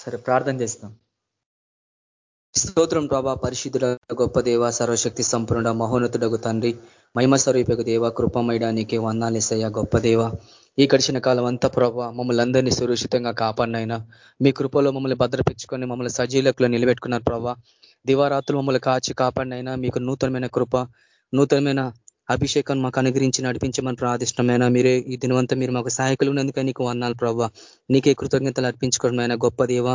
సరే ప్రార్థన చేస్తాం. స్తోత్రం ప్రభా పరిశుద్ధుల గొప్ప దేవ సర్వశక్తి సంపూర్ణ మహోన్నతుడగు తండ్రి మహిమ స్వరూపకు దేవ కృపమయడానికే వందాలేసయ్య గొప్ప దేవ. ఈ గడిచిన కాలం అంతా ప్రభావ మమ్మల్ని అందరినీ సురక్షితంగా కాపాడినైనా. మీ కృపలో మమ్మల్ని భద్రపించుకొని మమ్మల్ని సజీలకులో నిలబెట్టుకున్నారు ప్రభా. దివారాత్రులు మమ్మల్ని కాచి కాపాడినైనా. మీకు నూతనమైన కృప నూతనమైన అభిషేకం మాకు అనుగ్రహించి నడిపించమని ప్రాదిష్టమైన మీరే ఈ దినవంతా మీరు మాకు సహాయకులు ఉన్నందుకే నీకు వందాలు ప్రభావ నీకే కృతజ్ఞతలు అర్పించుకోవడం గొప్ప దేవ.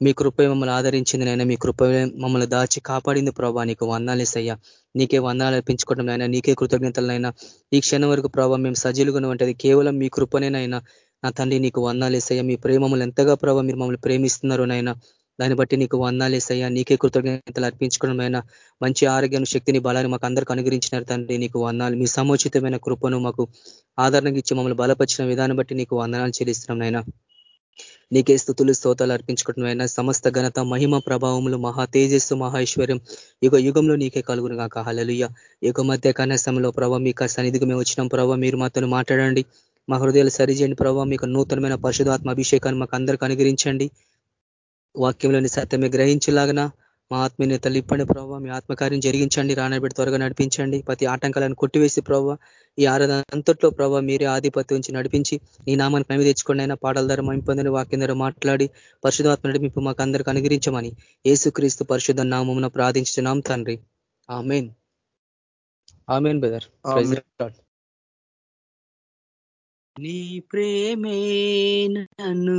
మీ కృప మమ్మల్ని ఆదరించింది నైనా మీ కృప మమ్మల్ని దాచి కాపాడింది ప్రభావ నీకు వందాలేసయ్యా నీకే వందాలు అర్పించుకోవడం అయినా నీకే కృతజ్ఞతలనైనా ఈ క్షణం వరకు ప్రభావ మేము సజీలుగా ఉంటది కేవలం మీ కృపనేనైనా నా తండ్రి నీకు వందాలేసయ్యా మీ ప్రేమములు ఎంతగా ప్రభావ మీరు మమ్మల్ని ప్రేమిస్తున్నారు నైనా. దాన్ని బట్టి నీకు వందాలేసయ్యా నీకే కృతజ్ఞతలు అర్పించుకోవడం మంచి ఆరోగ్యం శక్తిని బలాన్ని మాకు అందరికీ అనుగ్రహించినారు తండ్రి. నీకు వందాలు మీ సముచితమైన కృపను మాకు ఆదరణగా ఇచ్చి మమ్మల్ని బలపరిచిన విధానం బట్టి నీకు వందనాలు చెల్లిస్తున్నాం నాయన. నీకే స్థుతులు స్తోతాలు అర్పించుకుంటున్నాయినా సమస్త ఘనత మహిమ ప్రభావములు మహా తేజస్సు మహేశ్వర్యం యుగ యుగంలో నీకే కలుగును కాక హలలుయ్య యుగ మధ్య కనసంలో ప్రభావ మీకు సన్నిధికి మేము వచ్చినాం. ప్రభావ మీరు మాతో మాట్లాడండి. మా హృదయాలు సరిచేయండి. ప్రభావ మీకు నూతనమైన పరిశుధాత్మ అభిషేకాన్ని మాకు అందరికీ అనుగ్రహించండి. వాక్యంలోని సత్యమే గ్రహించలాగనా మా ఆత్మీయ తల్లి ఇప్పండి ప్రభావ మీ ఆత్మకార్యం జరిగించండి రానబెట్టి త్వరగా నడిపించండి. ప్రతి ఆటంకాలను కొట్టివేసి ప్రభావ ఈ ఆరాధన అంతట్లో ప్రభావ మీరే ఆధిపత్యం నుంచి నడిపించి ఈ నామాన్ని మేము తెచ్చుకోండి అయినా పాటల ధర మంపొందని వాక్యం ధర మాట్లాడి పరిశుధాత్మ నడిపింపు మాకు అందరికి అనుగ్రహించమని ఏసుక్రీస్తు పరిశుద్ధ నామమున ప్రార్థించున్నాం తండ్రి. ఆమెన్. Amen brother. నీ ప్రేమే నన్ను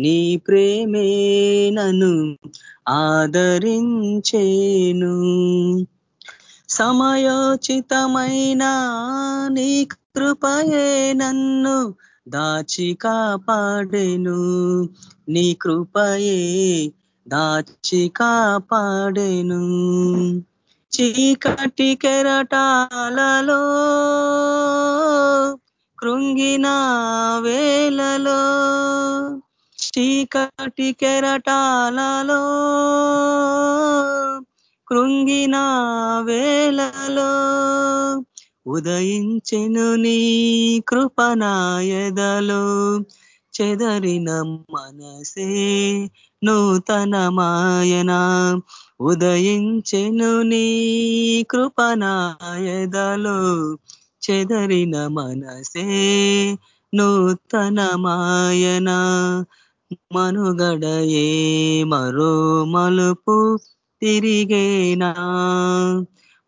నీ ప్రేమే నను ఆదరించేను. సమయోచితమైన నీ కృపయే నన్ను దాచి కాపాడెను. నీ కృపయే దాచి కాపాడెను. చీకటి కెరటాలలో కృంగిన వేలలో చీకటి కెరటాలలో కృంగిన వేలలో ఉదయించెను నీ కృపనాయదలో. చెదరిన మనసే నూతనమాయన ఉదయించెను నీ కృపనాయదలో. చెదరిన మనసే నూతనమాయన మనుగడయే మరో మలుపు తిరిగేనా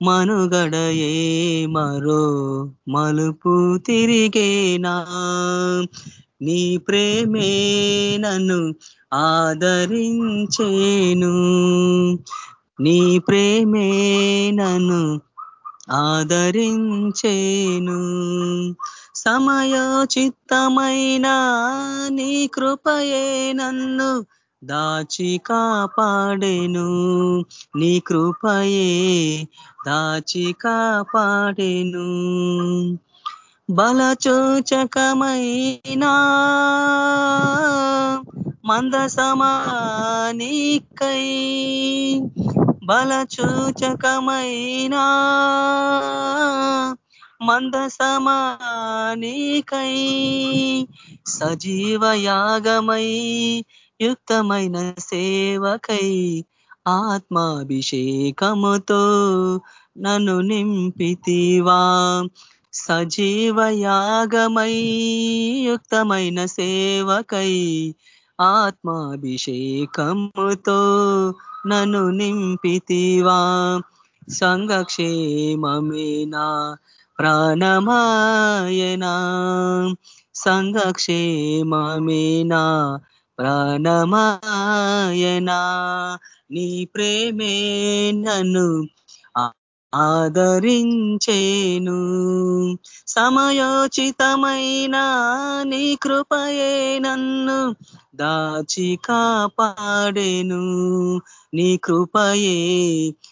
మనుగడయే మరో మలుపు తిరిగేనా నీ ప్రేమే నన్ను ఆదరించేను నీ ప్రేమే నన్ను ఆదరించేను సమయోచిత్తమైన నీ కృపయే నన్ను దాచి కాపాడేను. నీ కృపయే దాచి కాపాడేను. బలచోచకమైనా మందసమానికై బలచూచకమైనా మందసమానికై సజీవయాగమై యుక్తమైన సేవకై ఆత్మాభిషేకముతో నన్ను నింపితివా. సజీవయాగమై యుక్తమైన సేవకై ఆత్మాభిషేకముతో నన్ను నింపితివా. సంఘక్షేమమేనా ప్రాణమాయనా సంఘక్షేమమేనా? ప్రాణమాయనా నీ ప్రేమే నన్ను ఆదరించేను. సమయోచితమైన నీ కృపయే నన్ను దాచి కాపాడేను. నీ కృపయే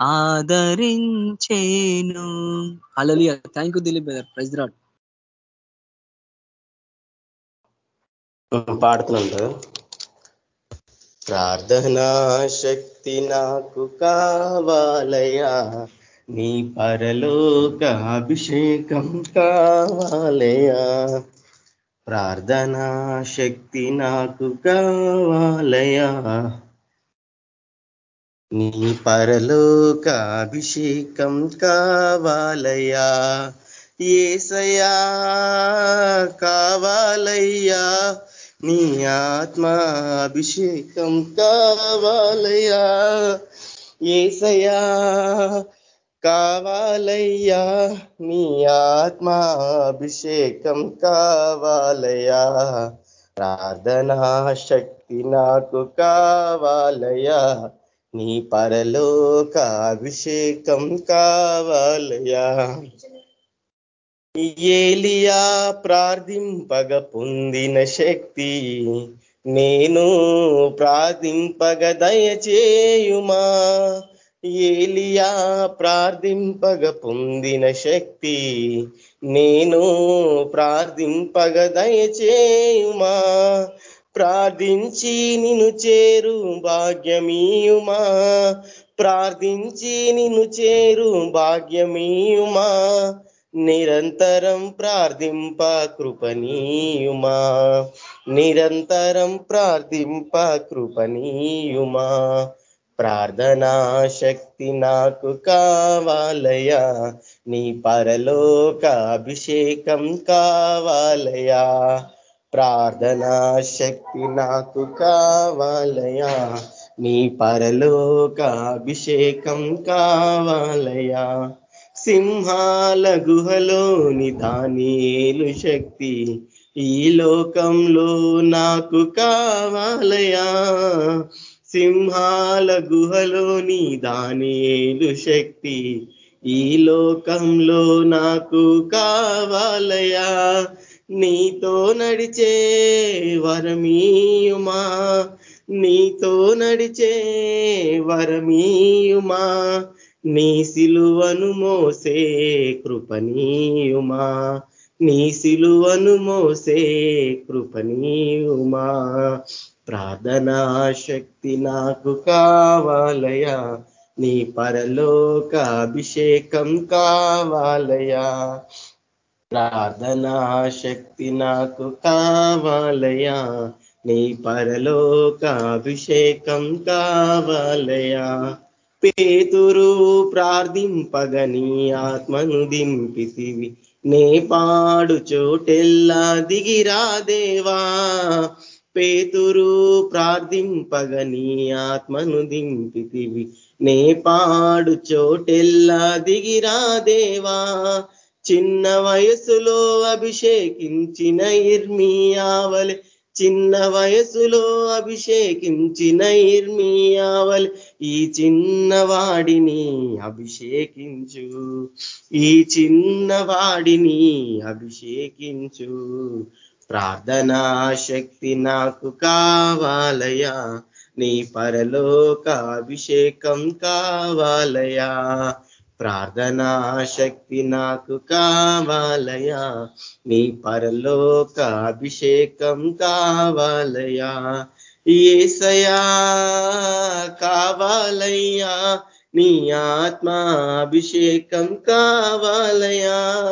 ఆదరించేను. Hallelujah thank you Dilip brother praise lord పాడుతున్నాడు ప్రార్థనా శక్తి నాకు కావాలయా నీ పరలోక అభిషేకం కావాలయా ప్రార్థనా శక్తి నాకు కావాలయా నీ పరలోక అభిషేకం కావాలయ్యా. ఏసయా కావాలయ్యా. నీ ఆత్మ అభిషేకం కావాలయ్యా. ఏసయా కావాలయ్యా. నీ ఆత్మ అభిషేకం కావాలయ్యా. ప్రార్థనా శక్తి నాకు కావాలయ్యా. నీ పరలోక అభిషేకం కావాలయా ఏలియా ప్రార్థింపగ పొందిన శక్తి నేను ప్రార్థింపగ దయచేయుమా. ఏలియా ప్రార్థింపగ పొందిన శక్తి నేను ప్రార్థింపగ దయచేయుమా. ప్రార్థించి నిన్ను చేరు భాగ్యమీయుమా. ప్రార్థించి నిన్ను చేరు భాగ్యమీయుమా. నిరంతరం ప్రార్థింప కృపనీయుమా. నిరంతరం ప్రార్థింప కృపనీయుమా. ప్రార్థనా శక్తి నాకు కావాలయా. నీ పరలోక అభిషేకం కావాలయా. ప్రార్థనా శక్తి నాకు కావాలయా. నీ పరలోక అభిషేకం కావాలయా. సింహాల గుహలోని దానిలు శక్తి ఈ లోకంలో నాకు కావాలయా. సింహాల గుహలోని దానియేలు శక్తి ఈ లోకంలో నాకు కావాలయా. నీతో నడిచే వరమీయుమా నీతో నడిచే వరమీయుమా నీ సిలువను మోసే కృపనీయుమా నీ సిలువను మోసే కృపనీయుమా ప్రార్థనా శక్తి నాకు కావాలయా నీ పరలోక అభిషేకం కావాలయా ప్రార్థనా శక్తి నాకు కావాలయా నీ పరలోక అభిషేకం కావాలయా పేతురు ప్రార్థింపగని ఆత్మను దింపితివి. నే పాడు చోటెల్లా దిగిరాదేవా పేతురు ప్రార్థింపగని ఆత్మను దింపితివి. నే పాడు చోటెల్లా దిగిరాదేవా చిన్న వయసులో అభిషేకించిన ఇర్మియావలే చిన్న వయసులో అభిషేకించిన ఇర్మియావల్ ఈ చిన్నవాడిని అభిషేకించు. ఈ చిన్నవాడిని అభిషేకించు. ప్రార్థనా శక్తి నాకు కావాలయా నీ పరలోక అభిషేకం కావాలయా ప్రార్థనా శక్తి నాకు కావాలయా నీ పరలోక అభిషేకం కావాలయా ఏసయా కావాలయ్యా. నీ ఆత్మాభిషేకం కావాలయా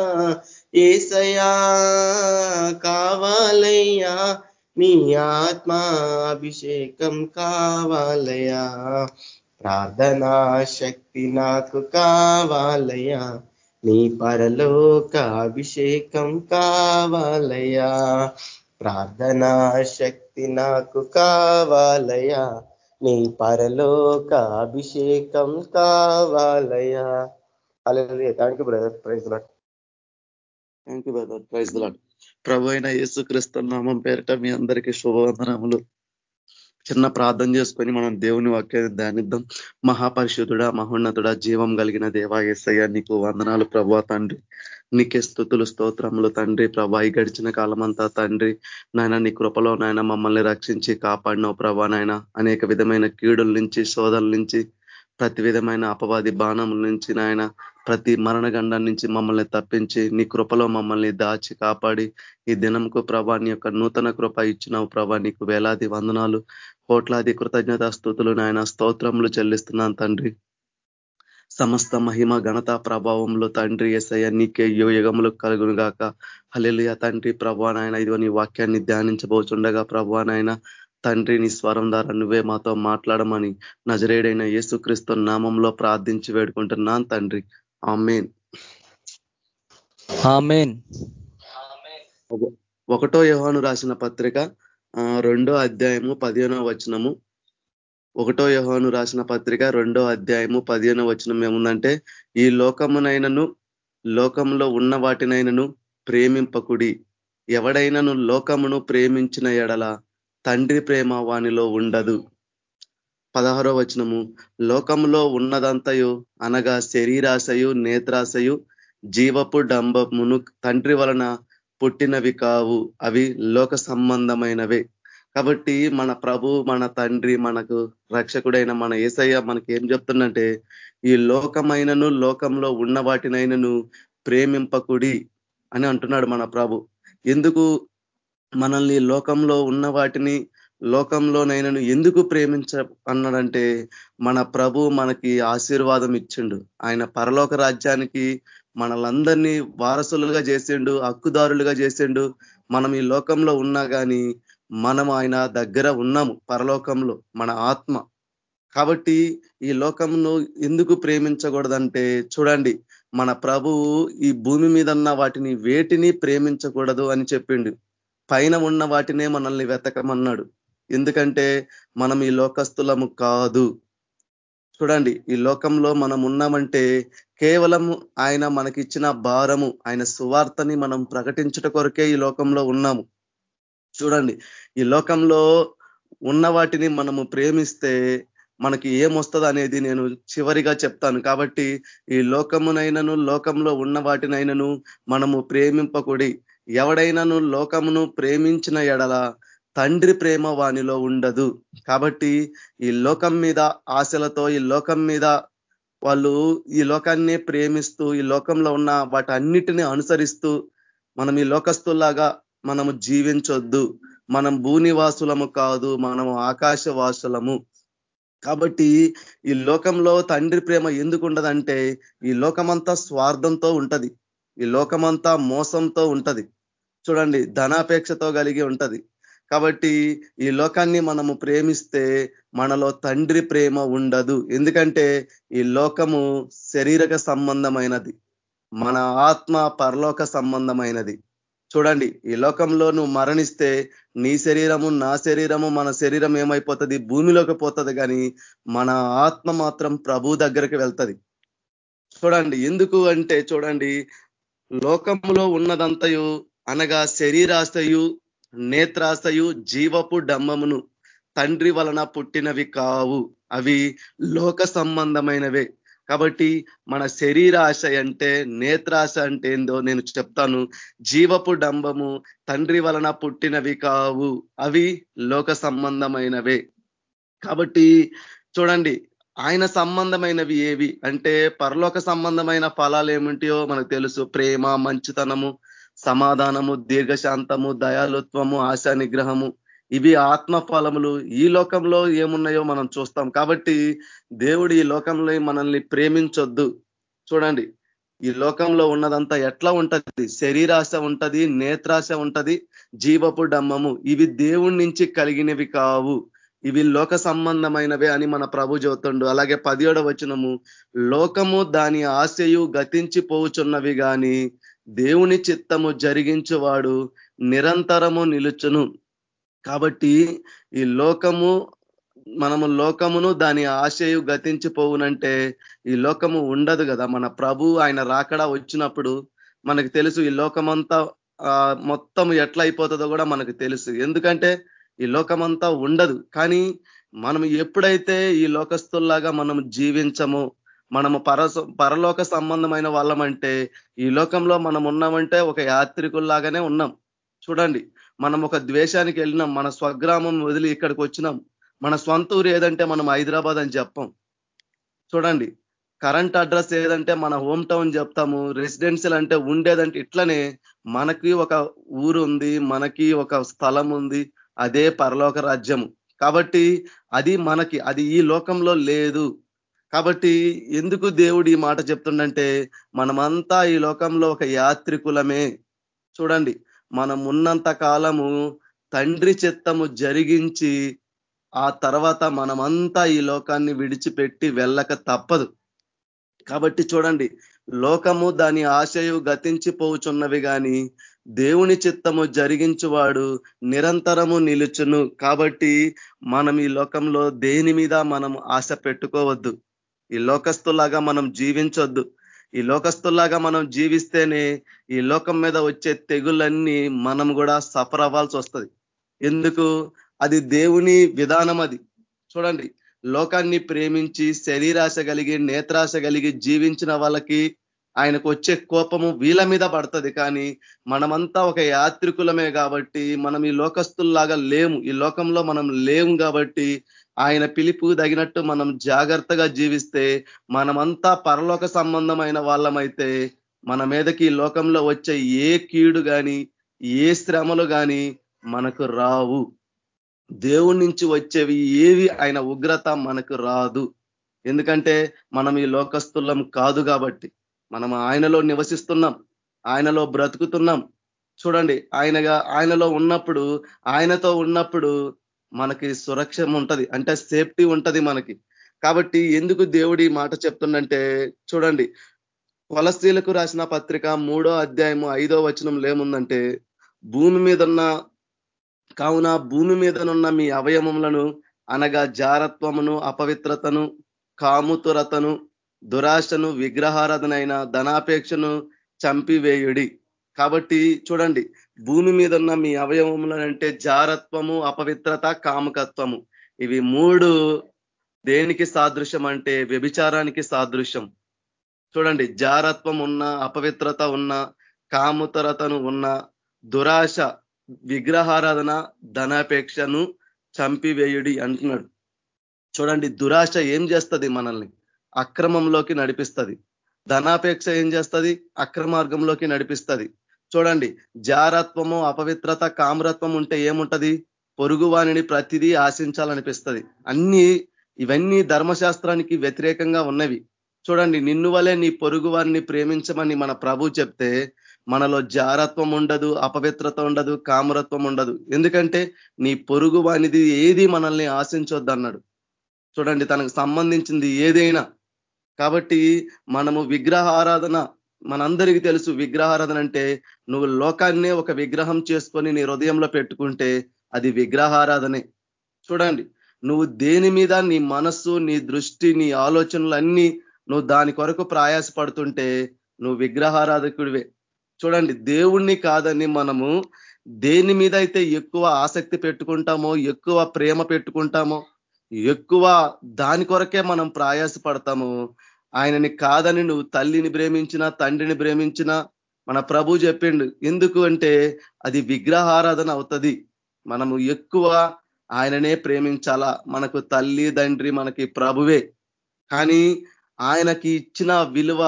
ఏసయా కావాలయ్యా. నీ ఆత్మాభిషేకం కావాలయా ప్రార్థనా శక్తి నాకు కావాలయా నీ పరలోక అభిషేకం కావాలయా ప్రార్థనా శక్తి నాకు కావాలయా నీ పరలోక అభిషేకం కావాలయా అలాగే thank you brother praise lord thank you brother praise lord ప్రభు అయిన యేసు క్రిస్తం నామం పేరిట మీ అందరికీ శుభవందనములు. చిన్న ప్రార్థన చేసుకొని మనం దేవుని వాక్యాన్ని ధ్యానిద్దాం. మహాపరిశుద్ధుడ మహోన్నతుడ జీవం కలిగిన దేవా ఏసయ్య నీకు వందనాలు ప్రభా తండ్రి. నీకే స్థుతులు స్తోత్రములు తండ్రి ప్రభా ఈ గడిచిన కాలమంతా తండ్రి నాయన నీ కృపలో నాయన మమ్మల్ని రక్షించి కాపాడినవు ప్రభా నాయన. అనేక విధమైన కీడుల నుంచి సోదరుల నుంచి ప్రతి విధమైన అపవాది బాణముల నుంచి నాయన ప్రతి మరణగండం నుంచి మమ్మల్ని తప్పించి నీ కృపలో మమ్మల్ని దాచి కాపాడి ఈ దినంకు ప్రభా నీ యొక్క నూతన కృప ఇచ్చినావు ప్రభా. నీకు వేలాది వందనాలు కోట్లాది కృతజ్ఞత స్థుతులు నాయన స్తోత్రములు చెల్లిస్తున్నాను తండ్రి. సమస్త మహిమ ఘనత ప్రభావంలో తండ్రి ఎసయ్య నీకే యుగములు కలుగును గాక హలెలుయ తండ్రి ప్రభా నాయన ఇదిగో నీ వాక్యాన్ని ధ్యానించబోచుండగా ప్రభా నాయన తండ్రి నీ స్వరం ద్వారా నువ్వే మాతో మాట్లాడమని నజరేడైన యేసుక్రీస్తు నామంలో ప్రార్థించి వేడుకుంటున్నాను తండ్రి. ఆమెన్. ఒకటో యోహాను రాసిన పత్రిక రెండో అధ్యాయము పదిహేనో వచనము. ఒకటో యోహాను రాసిన పత్రిక రెండో అధ్యాయము పదిహేనో వచనం ఏముందంటే ఈ లోకమునైనను లోకంలో ఉన్న వాటినైనను ప్రేమింపకుడి. ఎవడైనను లోకమును ప్రేమించిన ఎడల తండ్రి ప్రేమ వానిలో ఉండదు. పదహారో వచనము లోకంలో ఉన్నదంతయు అనగా శరీరాశయు నేత్రాశయు జీవపు డంబమును తండ్రి వలన పుట్టినవి కావు. అవి లోక సంబంధమైనవే. కాబట్టి మన ప్రభు మన తండ్రి మనకు రక్షకుడైన మన ఏసయ్య మనకి ఏం చెప్తుందంటే ఈ లోకమైనను లోకంలో ఉన్న వాటినైనను ప్రేమింపకుడి అని అంటున్నాడు మన ప్రభు. ఎందుకు? మనల్ని లోకంలో ఉన్న వాటిని లోకంలోనైనా ఎందుకు ప్రేమించ అన్నాడంటే మన ప్రభు మనకి ఆశీర్వాదం ఇచ్చిండు. ఆయన పరలోక రాజ్యానికి మనలందరినీ వారసులుగా చేసిండు హక్కుదారులుగా చేసిండు. మనం ఈ లోకంలో ఉన్నా కానీ మనం ఆయన దగ్గర ఉన్నాము పరలోకంలో మన ఆత్మ. కాబట్టి ఈ లోకంను ఎందుకు ప్రేమించకూడదంటే చూడండి మన ప్రభువు ఈ భూమి మీద ఉన్న వాటిని వేటిని ప్రేమించకూడదు అని చెప్పిండు. పైన ఉన్న వాటినే మనల్ని వెతకమన్నాడు. ఎందుకంటే మనం ఈ లోకస్తులము కాదు. చూడండి ఈ లోకంలో మనం ఉన్నామంటే కేవలం ఆయన మనకిచ్చిన భారము ఆయన సువార్తని మనం ప్రకటించుట కొరకే ఈ లోకంలో ఉన్నాము. చూడండి ఈ లోకంలో ఉన్న వాటిని మనము ప్రేమిస్తే మనకి ఏమొస్తుంది అనేది నేను చివరిగా చెప్తాను. కాబట్టి ఈ లోకమునైనను లోకంలో ఉన్న వాటినైనను మనము ప్రేమింపకుడి. ఎవడైనాను లోకమును ప్రేమించిన ఎడల తండ్రి ప్రేమ వానిలో ఉండదు. కాబట్టి ఈ లోకం మీద ఆశలతో ఈ లోకం మీద వాళ్ళు ఈ లోకాన్ని ప్రేమిస్తూ ఈ లోకంలో ఉన్న వాటన్నిటిని అనుసరిస్తూ మనం ఈ లోకస్తుల్లాగా మనము జీవించొద్దు. మనం భూనివాసులము కాదు మనము ఆకాశవాసులము. కాబట్టి ఈ లోకంలో తండ్రి ప్రేమ ఎందుకు ఉండదంటే ఈ లోకమంతా స్వార్థంతో ఉంటది. ఈ లోకమంతా మోసంతో ఉంటది. చూడండి ధనాపేక్షతో కలిగి ఉంటది. కాబట్టి ఈ లోకాన్ని మనము ప్రేమిస్తే మనలో తండ్రి ప్రేమ ఉండదు. ఎందుకంటే ఈ లోకము శరీరక సంబంధమైనది. మన ఆత్మ పరలోక సంబంధమైనది. చూడండి ఈ లోకంలో నువ్వు మరణిస్తే నీ శరీరము నా శరీరము మన శరీరం ఏమైపోతుంది? భూమిలోకి పోతుంది కానీ మన ఆత్మ మాత్రం ప్రభు దగ్గరికి వెళ్తుంది. చూడండి ఎందుకు అంటే చూడండి లోకములో ఉన్నదంతయు అనగా శరీరాశయు నేత్రాశయు జీవపు డమ్మమును తండ్రి వలన పుట్టినవి కావు. అవి లోక సంబంధమైనవే. కాబట్టి మన శరీరాశ అంటే నేత్రాశ అంటే ఏందో నేను చెప్తాను. జీవపు డంబము తండ్రి వలన పుట్టినవి కావు. అవి లోక సంబంధమైనవే. కాబట్టి చూడండి ఆయన సంబంధమైనవి ఏవి? అంటే పరలోక సంబంధమైన ఫలాలు ఏమింటాయో మనకు తెలుసు. ప్రేమ మంచితనము సమాధానము దీర్ఘశాంతము దయాలుత్వము ఆశా నిగ్రహము ఇవి ఆత్మ ఫలములు ఈ లోకంలో ఏమున్నాయో మనం చూస్తాం. కాబట్టి దేవుడు ఈ లోకంలో మనల్ని ప్రేమించొద్దు. చూడండి. ఈ లోకంలో ఉన్నదంతా ఎట్లా ఉంటది? శరీరాశ ఉంటది నేత్రాశ ఉంటది జీవపు డమ్మము. ఇవి దేవుడి నుంచి కలిగినవి కావు. ఇవి లోక సంబంధమైనవే అని మన ప్రభు చెబుతుండు. అలాగే పదిహేడ వచనము లోకము దాని ఆశయు గతించిపోవుచున్నవి కానీ దేవుని చిత్తము జరిగించువాడు నిరంతరము నిలుచును. కాబట్టి ఈ లోకము మనము లోకమును దాని ఆశయు గతించిపోవునంటే ఈ లోకము ఉండదు కదా. మన ప్రభు ఆయన రాకడా వచ్చినప్పుడు మనకు తెలుసు ఈ లోకమంతా మొత్తం ఎట్లా అయిపోతుందో కూడా మనకు తెలుసు. ఎందుకంటే ఈ లోకమంతా ఉండదు. కానీ మనం ఎప్పుడైతే ఈ లోకస్తుల్లాగా మనం జీవించము మనము పర పరలోక సంబంధమైన వాళ్ళమంటే ఈ లోకంలో మనం ఉన్నామంటే ఒక యాత్రికుల్లాగానే ఉన్నాం. చూడండి మనం ఒక ద్వేషానికి వెళ్ళినాం మన స్వగ్రామం వదిలి ఇక్కడికి వచ్చినాం. మన సొంత ఊరు ఏదంటే మనం హైదరాబాద్ అని చెప్పాం. చూడండి కరెంట్ అడ్రస్ ఏదంటే మన హోమ్ టౌన్ చెప్తాము రెసిడెన్షియల్ అంటే ఉండేదంటే ఇట్లనే మనకి ఒక ఊరు ఉంది మనకి ఒక స్థలం ఉంది అదే పరలోక రాజ్యము. కాబట్టి అది మనకి అది ఈ లోకంలో లేదు. కాబట్టి ఎందుకు దేవుడు ఈ మాట చెప్తుండంటే మనమంతా ఈ లోకంలో ఒక యాత్రికులమే. చూడండి మనం ఉన్నంత కాలము తండ్రి చిత్తము జరిగించి ఆ తర్వాత మనమంతా ఈ లోకాన్ని విడిచిపెట్టి వెళ్ళక తప్పదు. కాబట్టి చూడండి లోకము దాని ఆశయు గతించిపోవుచున్నవి కానీ దేవుని చిత్తము జరిగించువాడు నిరంతరము నిలుచును. కాబట్టి మనం ఈ లోకంలో దేని మీద మనం ఆశ పెట్టుకోవద్దు. ఈ లోకస్తులాగా మనం జీవించొద్దు. ఈ లోకస్తుల్లాగా మనం జీవిస్తేనే ఈ లోకం మీద వచ్చే తెగులన్నీ మనం కూడా సఫర్ అవ్వాల్సి వస్తుంది. ఎందుకు? అది దేవుని విధానం అది. చూడండి లోకాన్ని ప్రేమించి శరీరాశ కలిగి నేత్రాశ కలిగి జీవించిన వాళ్ళకి ఆయనకు వచ్చే కోపము వీళ్ళ మీద పడుతుంది. కానీ మనమంతా ఒక యాత్రికులమే కాబట్టి మనం ఈ లోకస్తుల్లాగా లేము. ఈ లోకంలో మనం లేము కాబట్టి ఆయన పిలుపు తగినట్టు మనం జాగ్రత్తగా జీవిస్తే మనమంతా పరలోక సంబంధమైన వాళ్ళమైతే మన మీదకి లోకంలో వచ్చే ఏ కీడు కానీ ఏ శ్రమలు కానీ మనకు రావు. దేవుడి నుంచి వచ్చేవి ఏవి ఆయన ఉగ్రత మనకు రాదు. ఎందుకంటే మనం ఈ లోకస్తులం కాదు కాబట్టి. మనం ఆయనలో నివసిస్తున్నాం ఆయనలో బ్రతుకుతున్నాం. చూడండి ఆయనగా ఆయనలో ఉన్నప్పుడు ఆయనతో ఉన్నప్పుడు మనకి సురక్షం ఉంటది అంటే సేఫ్టీ ఉంటది మనకి. కాబట్టి ఎందుకు దేవుడి మాట చెప్తుండంటే చూడండి కొలస్త్రీలకు రాసిన పత్రిక మూడో అధ్యాయము ఐదో వచనంలో ఏముందంటే భూమి మీదన్న కావున భూమి మీదనున్న మీ అవయవములను అనగా జారత్వమును అపవిత్రతను కాముతురతను దురాశను విగ్రహారాధనైన ధనాపేక్షను చంపివేయుడి. కాబట్టి చూడండి భూమి మీద ఉన్న మీ అవయవములనంటే జారత్వము అపవిత్రత కామకత్వము. ఇవి మూడు దేనికి సాదృశ్యం అంటే వ్యభిచారానికి సాదృశ్యం. చూడండి జారత్వం ఉన్న అపవిత్రత ఉన్న కాముతరతను ఉన్న దురాశ విగ్రహారాధన ధనాపేక్షను చంపివేయుడి అంటున్నాడు. చూడండి దురాశ ఏం చేస్తుంది మనల్ని? అక్రమంలోకి నడిపిస్తుంది. ధనాపేక్ష ఏం చేస్తుంది? అక్రమార్గంలోకి నడిపిస్తుంది. చూడండి జారత్వము అపవిత్రత కామ్రత్వం ఉంటే ఏముంటది? పొరుగువాణిని ప్రతిదీ ఆశించాలనిపిస్తుంది. అన్ని ఇవన్నీ ధర్మశాస్త్రానికి వ్యతిరేకంగా ఉన్నవి. చూడండి నిన్ను వలే నీ పొరుగు వారిని ప్రేమించమని మన ప్రభు చెప్తే మనలో జారత్వం ఉండదు అపవిత్రత ఉండదు కామరత్వం ఉండదు. ఎందుకంటే నీ పొరుగు వానిది ఏది మనల్ని ఆశించొద్దన్నాడు. చూడండి తనకు సంబంధించింది ఏదైనా కాబట్టి మనము విగ్రహ ఆరాధన మనందరికీ తెలుసు విగ్రహారాధన అంటే నువ్వు లోకాన్నే ఒక విగ్రహం చేసుకొని నీ హృదయంలో పెట్టుకుంటే అది విగ్రహారాధనే చూడండి నువ్వు దేని మీద నీ మనస్సు నీ దృష్టి నీ ఆలోచనలు అన్నీ నువ్వు దాని కొరకు ప్రయాసపడుతుంటే నువ్వు విగ్రహారాధకుడివే చూడండి దేవుణ్ణి కాదని మనము దేని మీద అయితే ఎక్కువ ఆసక్తి పెట్టుకుంటామో ఎక్కువ ప్రేమ పెట్టుకుంటామో ఎక్కువ దాని కొరకే మనం ప్రయాసపడతాము. ఆయనని కాదని నువ్వు తల్లిని ప్రేమించినా తండ్రిని ప్రేమించినా మన ప్రభు చెప్పిండు ఎందుకు అంటే అది విగ్రహారాధన అవుతుంది. మనము ఎక్కువ ఆయననే ప్రేమించాలా? మనకు తల్లి తండ్రి మనకి ప్రభువే. కానీ ఆయనకి ఇచ్చిన విలువ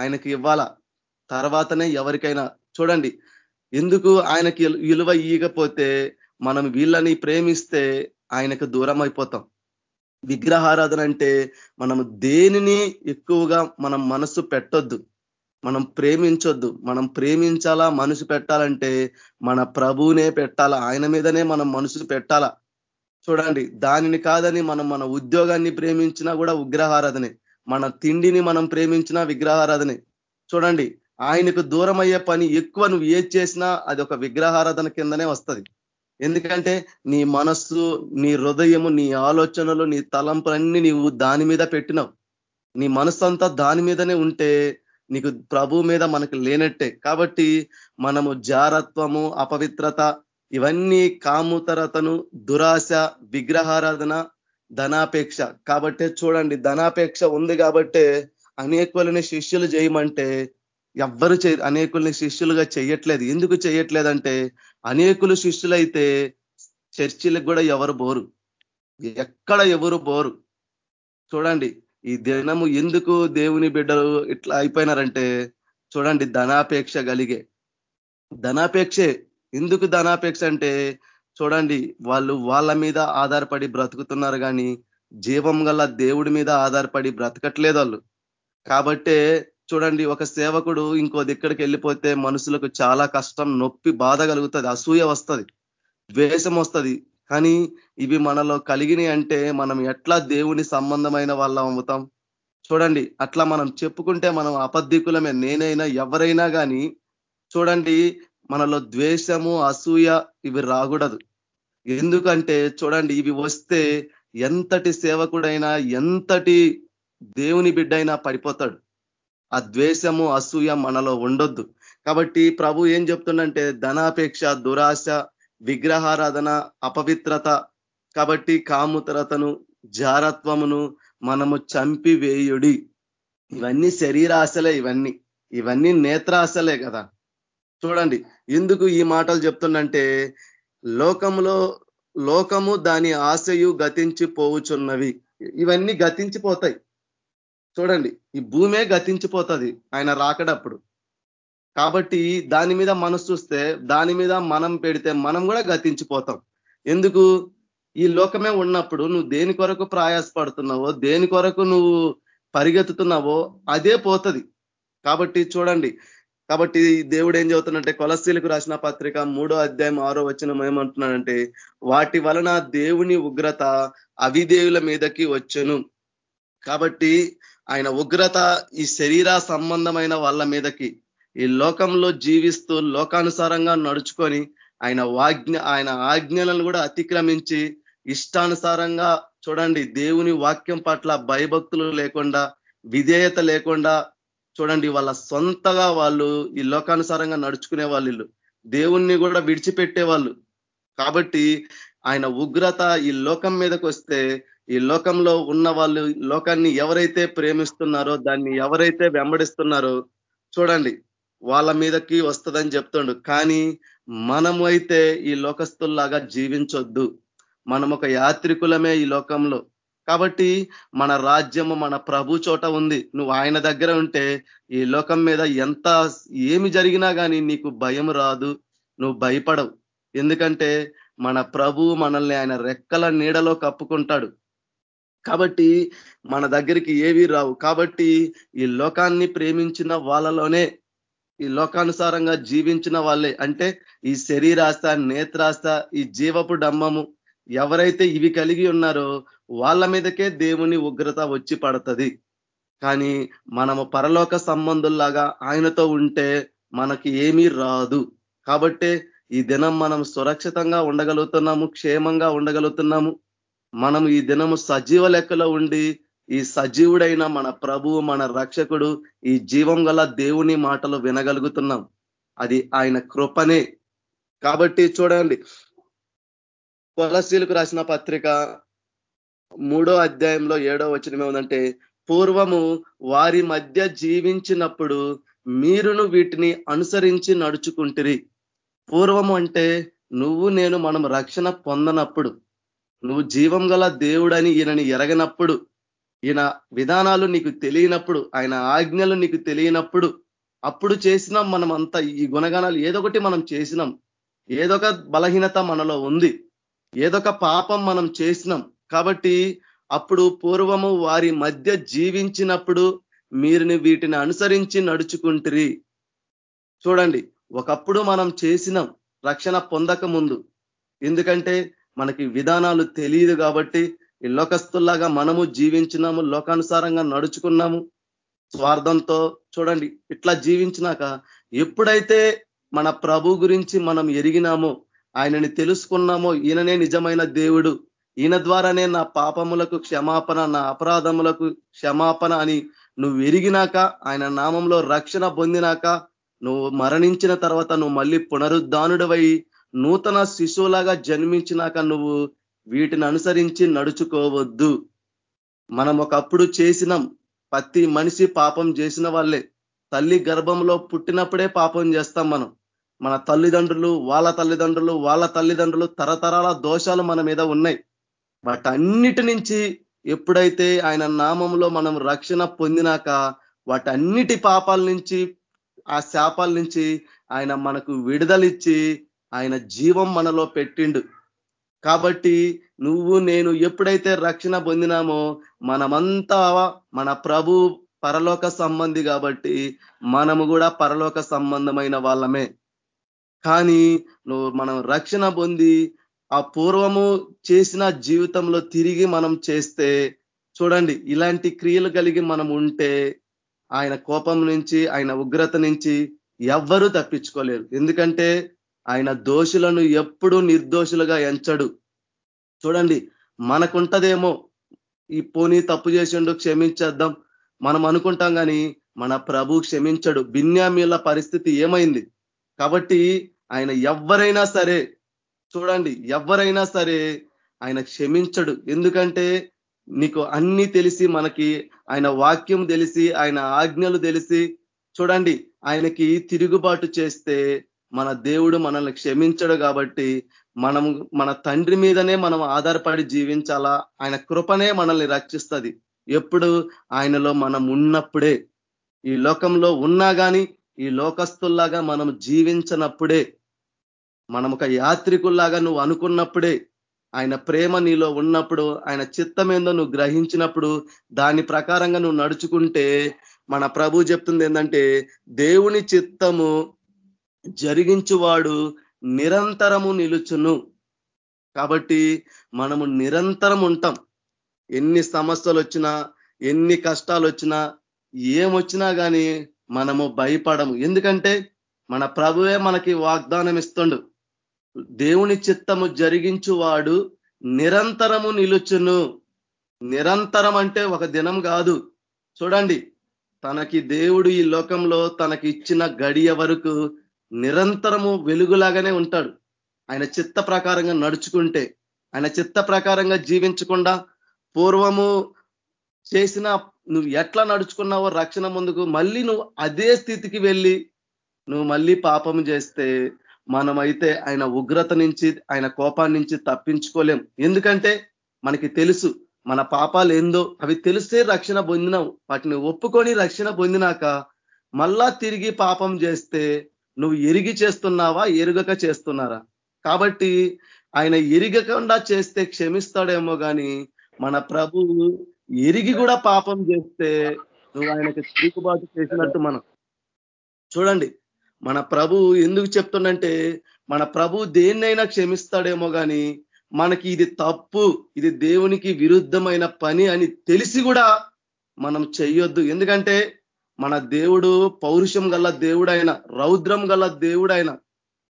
ఆయనకి ఇవ్వాలా? తర్వాతనే ఎవరికైనా. చూడండి ఎందుకు ఆయనకి విలువ ఇయ్యకపోతే మనం వీళ్ళని ప్రేమిస్తే ఆయనకు దూరం అయిపోతాం. విగ్రహారాధన అంటే మనం దేనిని ఎక్కువగా మనం మనసు పెట్టొద్దు మనం ప్రేమించొద్దు. మనం ప్రేమించాలా మనసు పెట్టాలంటే మన ప్రభువునే పెట్టాలా ఆయన మీదనే మనం మనసు పెట్టాలా? చూడండి దానిని కాదని మనం మన ఉద్యోగాన్ని ప్రేమించినా కూడా విగ్రహారాధనే మన తిండిని మనం ప్రేమించినా విగ్రహారాధనే. చూడండి ఆయనకు దూరం అయ్యే పని ఎక్కువ నువ్వు ఏది చేసినా అది ఒక విగ్రహారాధన కిందనే వస్తుంది. ఎందుకంటే నీ మనస్సు నీ హృదయము నీ ఆలోచనలు నీ తలంపులన్నీ నీవు దాని మీద పెట్టినావు. నీ మనస్సు అంతా దాని మీదనే ఉంటే నీకు ప్రభు మీద మనకు లేనట్టే. కాబట్టి మనము జారత్వము అపవిత్రత ఇవన్నీ కాముతరతను దురాశ విగ్రహారాధన ధనాపేక్ష. కాబట్టే చూడండి ధనాపేక్ష ఉంది కాబట్టే అనేకులని శిష్యులు చేయమంటే ఎవ్వరు చే అనేకుల్ని శిష్యులుగా చేయట్లేదు ఎందుకు చేయట్లేదంటే అనేకులు శిష్యులైతే చర్చిలకు కూడా ఎవరు బోరు. ఎక్కడ ఎవరు బోరు. చూడండి ఈ దినము ఎందుకు దేవుని బిడ్డలు ఇట్లా అయిపోయినారంటే చూడండి ధనాపేక్ష కలిగే. ధనాపేక్షే. ఎందుకు ధనాపేక్ష అంటే చూడండి వాళ్ళు వాళ్ళ మీద ఆధారపడి బ్రతుకుతున్నారు కానీ జీవం గల దేవుడి మీద ఆధారపడి బ్రతకట్లేదు వాళ్ళు. కాబట్టే చూడండి ఒక సేవకుడు ఇంకో దిక్కడికి వెళ్ళిపోతే మనుషులకు చాలా కష్టం నొప్పి బాధ కలుగుతుంది అసూయ వస్తుంది ద్వేషం వస్తుంది. కానీ ఇవి మనలో కలిగినాయి అంటే మనం ఎట్లా దేవుని సంబంధమైన వాళ్ళం అమ్ముతాం చూడండి అట్లా మనం చెప్పుకుంటే మనం అబద్ధికులమే నేనైనా ఎవరైనా కానీ చూడండి మనలో ద్వేషము అసూయ ఇవి రాకూడదు. ఎందుకంటే చూడండి ఇవి వస్తే ఎంతటి సేవకుడైనా ఎంతటి దేవుని బిడ్డైనా పడిపోతాడు. ఆ ద్వేషము అసూయ మనలో ఉండొద్దు. కాబట్టి ప్రభు ఏం చెప్తుండంటే ధనాపేక్ష దురాశ విగ్రహారాధన అపవిత్రత కాబట్టి కాముతరతను జారత్వమును మనము చంపివేయుడి. ఇవన్నీ శరీరాశలే ఇవన్నీ. ఇవన్నీ నేత్రాశలే కదా. చూడండి ఎందుకు ఈ మాటలు చెప్తుండంటే లోకములో లోకము దాని ఆశయు గతించి పోవుచున్నవి ఇవన్నీ గతించిపోతాయి. చూడండి ఈ భూమే గతించిపోతుంది ఆయన రాకడప్పుడు. కాబట్టి దాని మీద మనసు చూస్తే దాని మీద మనం పెడితే మనం కూడా గతించిపోతాం. ఎందుకు? ఈ లోకమే ఉన్నప్పుడు నువ్వు దేని కొరకు ప్రయాసపడుతున్నావో దేని కొరకు నువ్వు పరిగెత్తుతున్నావో అదే పోతుంది. కాబట్టి చూడండి కాబట్టి దేవుడు ఏం చదువుతున్నంటే కొలస్తీలకు రాసిన పత్రిక మూడో అధ్యాయం ఆరో వచ్చిన ఏమంటున్నాడంటే వాటి వలన దేవుని ఉగ్రత అవిదేవుల మీదకి వచ్చను. కాబట్టి ఆయన ఉగ్రత ఈ శరీర సంబంధమైన వాళ్ళ మీదకి ఈ లోకంలో జీవిస్తూ లోకానుసారంగా నడుచుకొని ఆయన వాజ్ఞ ఆయన ఆజ్ఞలను కూడా అతిక్రమించి ఇష్టానుసారంగా చూడండి దేవుని వాక్యం పట్ల భయభక్తులు లేకుండా విధేయత లేకుండా చూడండి వాళ్ళ సొంతగా వాళ్ళు ఈ లోకానుసారంగా నడుచుకునే వాళ్ళు దేవుణ్ణి కూడా విడిచిపెట్టే వాళ్ళు కాబట్టి ఆయన ఉగ్రత ఈ లోకం మీదకి వస్తే ఈ లోకంలో ఉన్న వాళ్ళు లోకాన్ని ఎవరైతే ప్రేమిస్తున్నారో దాన్ని ఎవరైతే వెంబడిస్తున్నారో చూడండి వాళ్ళ మీదకి వస్తుందని చెప్తుండు. కానీ మనము అయితే ఈ లోకస్తుల్లాగా జీవించొద్దు. మనం ఒక యాత్రికులమే ఈ లోకంలో. కాబట్టి మన రాజ్యము మన ప్రభు చోట ఉంది. నువ్వు ఆయన దగ్గర ఉంటే ఈ లోకం మీద ఎంత ఏమి జరిగినా కానీ నీకు భయం రాదు నువ్వు భయపడవు. ఎందుకంటే మన ప్రభు మనల్ని ఆయన రెక్కల నీడలో కప్పుకుంటాడు. కాబట్టి మన దగ్గరికి ఏవి రావు. కాబట్టి ఈ లోకాన్ని ప్రేమించిన వాళ్ళలోనే ఈ లోకానుసారంగా జీవించిన వాళ్ళే. అంటే ఈ శరీరాస్త నేత్రాస్త ఈ జీవపు డమ్మము ఎవరైతే ఇవి కలిగి ఉన్నారో వాళ్ళ మీదకే దేవుని ఉగ్రత వచ్చి పడుతుంది. కానీ మనము పరలోక సంబంధుల్లాగా ఆయనతో ఉంటే మనకి ఏమీ రాదు. కాబట్టే ఈ దినం మనం సురక్షితంగా ఉండగలుగుతున్నాము క్షేమంగా ఉండగలుగుతున్నాము. మనం ఈ దినము సజీవ లెక్కలో ఉండి ఈ సజీవుడైన మన ప్రభువు మన రక్షకుడు ఈ జీవం గల దేవుని మాటలు వినగలుగుతున్నాం. అది ఆయన కృపనే. కాబట్టి చూడండి కొలసీలకు రాసిన పత్రిక మూడో అధ్యాయంలో ఏడో వచ్చిన ఏముందంటే పూర్వము వారి మధ్య జీవించినప్పుడు మీరును వీటిని అనుసరించి నడుచుకుంటురి. పూర్వము అంటే నువ్వు నేను మనం రక్షణ పొందనప్పుడు. నువ్వు జీవం గల దేవుడని ఈయనని ఎరగనప్పుడు ఈయన విధానాలు నీకు తెలియనప్పుడు ఆయన ఆజ్ఞలు నీకు తెలియనప్పుడు అప్పుడు చేసినాం మనం అంతా ఈ గుణగణాలు. ఏదొకటి మనం చేసినాం. ఏదొక బలహీనత మనలో ఉంది. ఏదొక పాపం మనం చేసినాం. కాబట్టి అప్పుడు పూర్వము వారి మధ్య జీవించినప్పుడు మీరుని వీటిని అనుసరించి నడుచుకుంటురి. చూడండి ఒకప్పుడు మనం చేసినాం రక్షణ పొందక ముందు. ఎందుకంటే మనకి విధానాలు తెలియదు కాబట్టి ఈ లోకస్తుల్లాగా మనము జీవించినాము లోకానుసారంగా నడుచుకున్నాము. స్వార్థంతో చూడండి ఇట్లా జీవించినాక ఎప్పుడైతే మన ప్రభు గురించి మనం ఎరిగినామో ఆయనని తెలుసుకున్నామో ఈయననే నిజమైన దేవుడు ఈయన ద్వారానే నా పాపములకు క్షమాపణ నా అపరాధములకు క్షమాపణ అని నువ్వు ఎరిగినాక ఆయన నామంలో రక్షణ పొందినాక నువ్వు మరణించిన తర్వాత నువ్వు మళ్ళీ పునరుద్ధానుడవై నూతన శిశువులాగా జన్మించినాక నువ్వు వీటిని అనుసరించి నడుచుకోవద్దు. మనం ఒకప్పుడు చేసినాం. ప్రతి మనిషి పాపం చేసిన వాళ్ళే. తల్లి గర్భంలో పుట్టినప్పుడే పాపం చేస్తాం మనం. మన తల్లిదండ్రులు వాళ్ళ తల్లిదండ్రులు వాళ్ళ తల్లిదండ్రులు తరతరాల దోషాలు మన మీద ఉన్నాయి. వాటన్నిటి నుంచి ఎప్పుడైతే ఆయన నామంలో మనం రక్షణ పొందినాక వాటన్నిటి పాపాల నుంచి ఆ శాపాల నుంచి ఆయన మనకు విడుదలిచ్చి ఆయన జీవం మనలో పెట్టిండు. కాబట్టి నువ్వు నేను ఎప్పుడైతే రక్షణ పొందినామో మనమంతా మన ప్రభు పరలోక సంబంధి కాబట్టి మనము కూడా పరలోక సంబంధమైన వాళ్ళమే. కానీ నువ్వు మనం రక్షణ పొంది ఆ పూర్వము చేసిన జీవితంలో తిరిగి మనం చేస్తే చూడండి ఇలాంటి క్రియలు కలిగి మనం ఉంటే ఆయన కోపం నుంచి ఆయన ఉగ్రత నుంచి ఎవ్వరూ తప్పించుకోలేరు. ఎందుకంటే ఆయన దోషులను ఎప్పుడూ నిర్దోషులుగా ఎంచడు. చూడండి మనకుంటదేమో ఈ పోనీ తప్పు చేసిండు క్షమించేద్దాం. మనం అనుకుంటాం కానీ మన ప్రభు క్షమించడు. బిన్యామీల పరిస్థితి ఏమైంది? కాబట్టి ఆయన ఎవరైనా సరే చూడండి ఎవరైనా సరే ఆయన క్షమించడు. ఎందుకంటే నీకు అన్ని తెలిసి మనకి ఆయన వాక్యం తెలిసి ఆయన ఆజ్ఞలు తెలిసి చూడండి ఆయనకి తిరుగుబాటు చేస్తే మన దేవుడు మనల్ని క్షమించడు కాబట్టి మనం మన తండ్రి మీదనే మనం ఆధారపడి జీవించాలా? ఆయన కృపనే మనల్ని రక్షిస్తుంది. ఎప్పుడు? ఆయనలో మనం ఉన్నప్పుడే. ఈ లోకంలో ఉన్నా కానీ ఈ లోకస్తుల్లాగా మనం జీవించినప్పుడే మనం ఒక యాత్రికుల్లాగా నువ్వు అనుకున్నప్పుడే ఆయన ప్రేమ నీలో ఉన్నప్పుడు ఆయన చిత్తం ఏందో నువ్వు గ్రహించినప్పుడు దాని ప్రకారంగా నువ్వు నడుచుకుంటే మన ప్రభు చెప్తుంది ఏంటంటే దేవుని చిత్తము జరిగించువాడు నిరంతరము నిలుచును. కాబట్టి మనము నిరంతరం ఉంటాం ఎన్ని సమస్యలు వచ్చినా ఎన్ని కష్టాలు వచ్చినా ఏమొచ్చినా కానీ మనము భయపడము. ఎందుకంటే మన ప్రభువే మనకి వాగ్దానం ఇస్తుండు దేవుని చిత్తము జరిగించువాడు నిరంతరము నిలుచును. నిరంతరం అంటే ఒక దినం కాదు చూడండి తనకి దేవుడు ఈ లోకంలో తనకి ఇచ్చిన గడియ వరకు నిరంతరము వెలుగులాగానే ఉంటాడు. ఆయన చిత్త ప్రకారంగా నడుచుకుంటే ఆయన చిత్త ప్రకారంగా జీవించకుండా పూర్వము చేసిన నువ్వు ఎట్లా నడుచుకున్నావో రక్షణ ముందుకు మళ్ళీ నువ్వు అదే స్థితికి వెళ్ళి నువ్వు మళ్ళీ పాపం చేస్తే మనమైతే ఆయన ఉగ్రత నుంచి ఆయన కోపాన్ని నుంచి తప్పించుకోలేం. ఎందుకంటే మనకి తెలుసు మన పాపాలు ఏందో అవి తెలిస్తే రక్షణ పొందినాం వాటిని ఒప్పుకొని రక్షణ పొందినాక మళ్ళా తిరిగి పాపం చేస్తే నువ్వు ఎరిగి చేస్తున్నావా ఎరుగక చేస్తున్నారా? కాబట్టి ఆయన ఎరిగకుండా చేస్తే క్షమిస్తాడేమో కానీ మన ప్రభువు ఎరిగి కూడా పాపం చేస్తే నువ్వు ఆయనకి తిరుగుబాటు చేసినట్టు మనం. చూడండి మన ప్రభు ఎందుకు చెప్తుండంటే మన ప్రభు దేన్నైనా క్షమిస్తాడేమో కానీ మనకి ఇది తప్పు ఇది దేవునికి విరుద్ధమైన పని అని తెలిసి కూడా మనం చెయ్యొద్దు. ఎందుకంటే మన దేవుడు పౌరుషం గల దేవుడైన రౌద్రం గల దేవుడైన.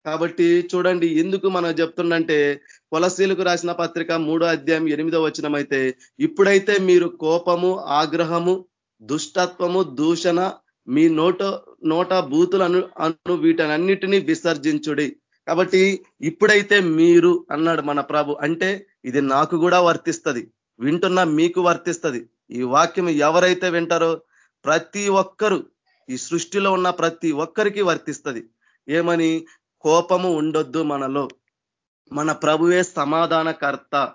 కాబట్టి చూడండి ఎందుకు మనం చెప్తుండంటే కొలసీలకు రాసిన పత్రిక మూడో అధ్యాయం ఎనిమిదో వచనం అయితే ఇప్పుడైతే మీరు కోపము ఆగ్రహము దుష్టత్వము దూషణ మీ నోట నోట బూతులను అను వీటన్నిటినీ విసర్జించుడి. కాబట్టి ఇప్పుడైతే మీరు అన్నాడు మన ప్రభు అంటే ఇది నాకు కూడా వర్తిస్తుంది. వింటున్న మీకు వర్తిస్తుంది. ఈ వాక్యం ఎవరైతే వింటారో ప్రతి ఒక్కరు ఈ సృష్టిలో ఉన్న ప్రతి ఒక్కరికి వర్తిస్తుంది. ఏమని? కోపము ఉండొద్దు మనలో. మన ప్రభువే సమాధానకర్త.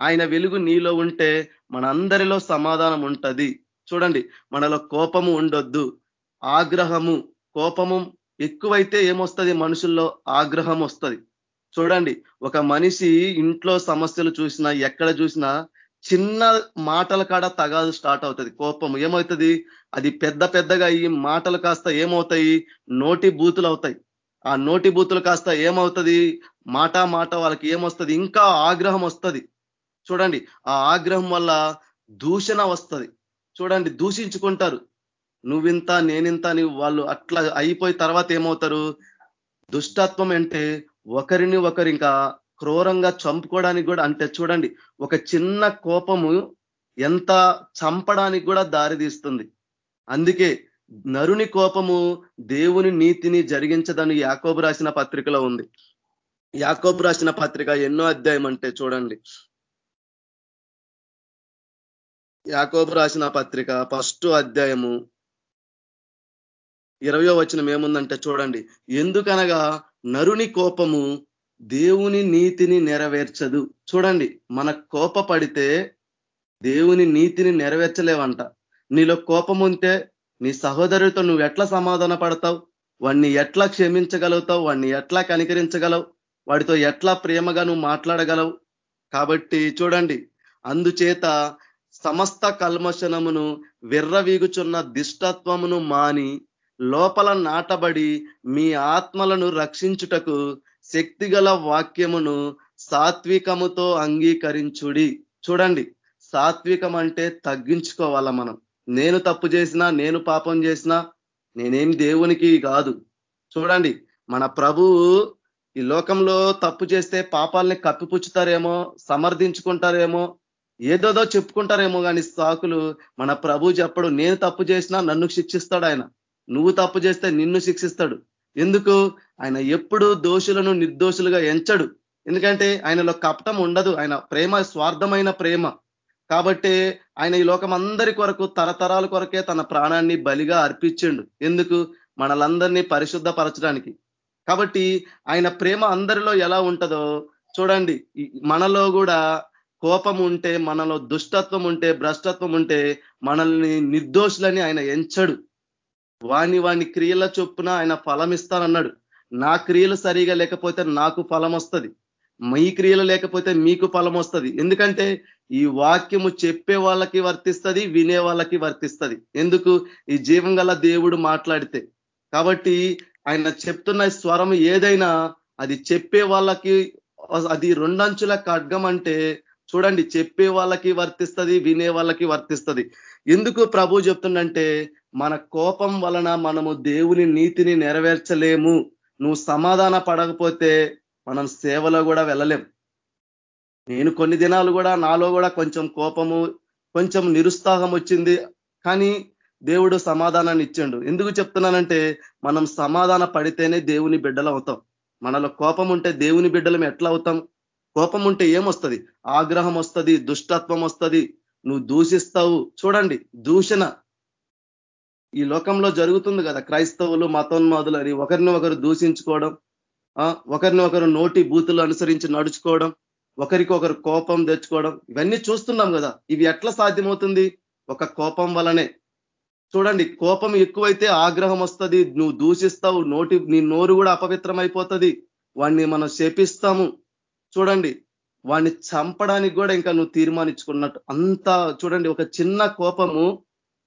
ఆయన వెలుగు నీలో ఉంటే మన అందరిలో సమాధానం ఉంటది. చూడండి మనలో కోపము ఉండొద్దు. ఆగ్రహము కోపము ఎక్కువైతే ఏమొస్తుంది? మనుషుల్లో ఆగ్రహం వస్తుంది. చూడండి ఒక మనిషి ఇంట్లో సమస్యలు చూసినా ఎక్కడ చూసినా చిన్న మాటల కాడ తగాదు స్టార్ట్ అవుతుంది. కోపం ఏమవుతుంది? అది పెద్ద పెద్దగా అయ్యి మాటలు కాస్త ఏమవుతాయి? నోటి బూతులు అవుతాయి. ఆ నోటి బూతులు కాస్త ఏమవుతుంది? మాట మాట వాళ్ళకి ఏమొస్తుంది? ఇంకా ఆగ్రహం వస్తుంది. చూడండి ఆ ఆగ్రహం వల్ల దూషణ వస్తుంది. చూడండి దూషించుకుంటారు. నువ్వింత నేనింత అని వాళ్ళు అట్లా అయిపోయి తర్వాత ఏమవుతారు? దుష్టత్వం అంటే ఒకరిని ఒకరు ఇంకా క్రూరంగా చంపుకోవడానికి కూడా అంటే చూడండి ఒక చిన్న కోపము ఎంత చంపడానికి కూడా దారి తీస్తుంది. అందుకే నరుని కోపము దేవుని నీతిని జరిగించదని యాకోబు రాసిన పత్రికలో ఉంది. యాకోబు రాసిన పత్రిక ఎన్నో అధ్యాయం అంటే చూడండి. యాకోబు రాసిన పత్రిక ఫస్ట్ అధ్యాయము ఇరవయో వచనం ఏముందంటే చూడండి ఎందుకనగా నరుని కోపము దేవుని నీతిని నెరవేర్చదు. చూడండి మన కోప పడితే దేవుని నీతిని నెరవేర్చలేవంట. నీలో కోపం ఉంటే నీ సహోదరుడితో నువ్వు ఎట్లా సమాధాన పడతావు? వాడిని ఎట్లా క్షమించగలుగుతావు? వాడిని ఎట్లా కనికరించగలవు? వాడితో ఎట్లా ప్రేమగా నువ్వు మాట్లాడగలవు? కాబట్టి చూడండి అందుచేత సమస్త కల్మశనమును విర్రవీగుచున్న దిష్టత్వమును మాని లోపల నాటబడి మీ ఆత్మలను రక్షించుటకు శక్తిగల వాక్యమును సాత్వికముతో అంగీకరించుడి. చూడండి సాత్వికం అంటే తగ్గించుకోవాలా మనం? నేను తప్పు చేసినా నేను పాపం చేసినా నేనేం దేవునికి కాదు. చూడండి మన ప్రభువు ఈ లోకంలో తప్పు చేస్తే పాపాలని కప్పిపుచ్చుతారేమో సమర్థించుకుంటారేమో ఏదోదో చెప్పుకుంటారేమో కానీ సాకులు మన ప్రభు చెప్పడు నేను తప్పు చేసినా నన్ను శిక్షిస్తాడు ఆయన. నువ్వు తప్పు చేస్తే నిన్ను శిక్షిస్తాడు. ఎందుకు? ఆయన ఎప్పుడు దోషులను నిర్దోషులుగా ఎంచడు. ఎందుకంటే ఆయనలో కపటం ఉండదు. ఆయన ప్రేమ స్వార్థమైన ప్రేమ. కాబట్టి ఆయన ఈ లోకం అందరి కొరకు తరతరాల కొరకే తన ప్రాణాన్ని బలిగా అర్పించిండు. ఎందుకు? మనలందరినీ పరిశుద్ధపరచడానికి. కాబట్టి ఆయన ప్రేమ అందరిలో ఎలా ఉంటుందో చూడండి. మనలో కూడా కోపం ఉంటే మనలో దుష్టత్వం ఉంటే భ్రష్టత్వం ఉంటే మనల్ని నిర్దోషులని ఆయన ఎంచడు. వాణ్ణి వాణ్ణి క్రియల చొప్పున ఆయన ఫలం ఇస్తానన్నాడు నా క్రియలు సరిగా లేకపోతే నాకు ఫలం వస్తుంది మీ క్రియలు లేకపోతే మీకు ఫలం వస్తుంది ఎందుకంటే ఈ వాక్యము చెప్పే వాళ్ళకి వర్తిస్తుంది వినే వాళ్ళకి వర్తిస్తుంది. ఎందుకు? ఈ జీవం దేవుడు మాట్లాడితే. కాబట్టి ఆయన చెప్తున్న స్వరం ఏదైనా అది చెప్పే వాళ్ళకి అది రెండంచుల ఖడ్గం అంటే చూడండి చెప్పే వాళ్ళకి వర్తిస్తుంది వినే వాళ్ళకి వర్తిస్తుంది. ఎందుకు ప్రభు చెప్తుండంటే మన కోపం వలన మనము దేవుని నీతిని నెరవేర్చలేము. నువ్వు సమాధాన పడకపోతే మనం సేవలో కూడా వెళ్ళలేం. నేను కొన్ని దినాలు కూడా నాలో కూడా కొంచెం కోపము కొంచెం నిరుత్సాహం వచ్చింది. కానీ దేవుడు సమాధానాన్ని ఇచ్చిండు. ఎందుకు చెప్తున్నానంటే మనం సమాధాన పడితేనే దేవుని బిడ్డలు అవుతాం. మనలో కోపం ఉంటే దేవుని బిడ్డలం ఎట్లా అవుతాం? కోపం ఉంటే ఏమొస్తుంది? ఆగ్రహం వస్తుంది దుష్టత్వం వస్తుంది. నువ్వు దూషిస్తావు. చూడండి దూషణ. ఈ లోకంలో జరుగుతుంది కదా క్రైస్తవులు మతోన్మాదులు అని ఒకరిని ఒకరు దూషించుకోవడం ఒకరిని ఒకరు నోటి బూతులు అనుసరించి నడుచుకోవడం ఒకరికి ఒకరు కోపం తెచ్చుకోవడం ఇవన్నీ చూస్తున్నాం కదా. ఇవి ఎట్లా సాధ్యమవుతుంది? ఒక కోపం వలనే. చూడండి కోపం ఎక్కువైతే ఆగ్రహం వస్తుంది నువ్వు దూషిస్తావు నోటి నీ నోరు కూడా అపవిత్రం అయిపోతుంది వాడిని మనం శపిస్తాము. చూడండి వాడిని చంపడానికి కూడా ఇంకా నువ్వు తీర్మానించుకున్నట్టు. అంత చూడండి ఒక చిన్న కోపము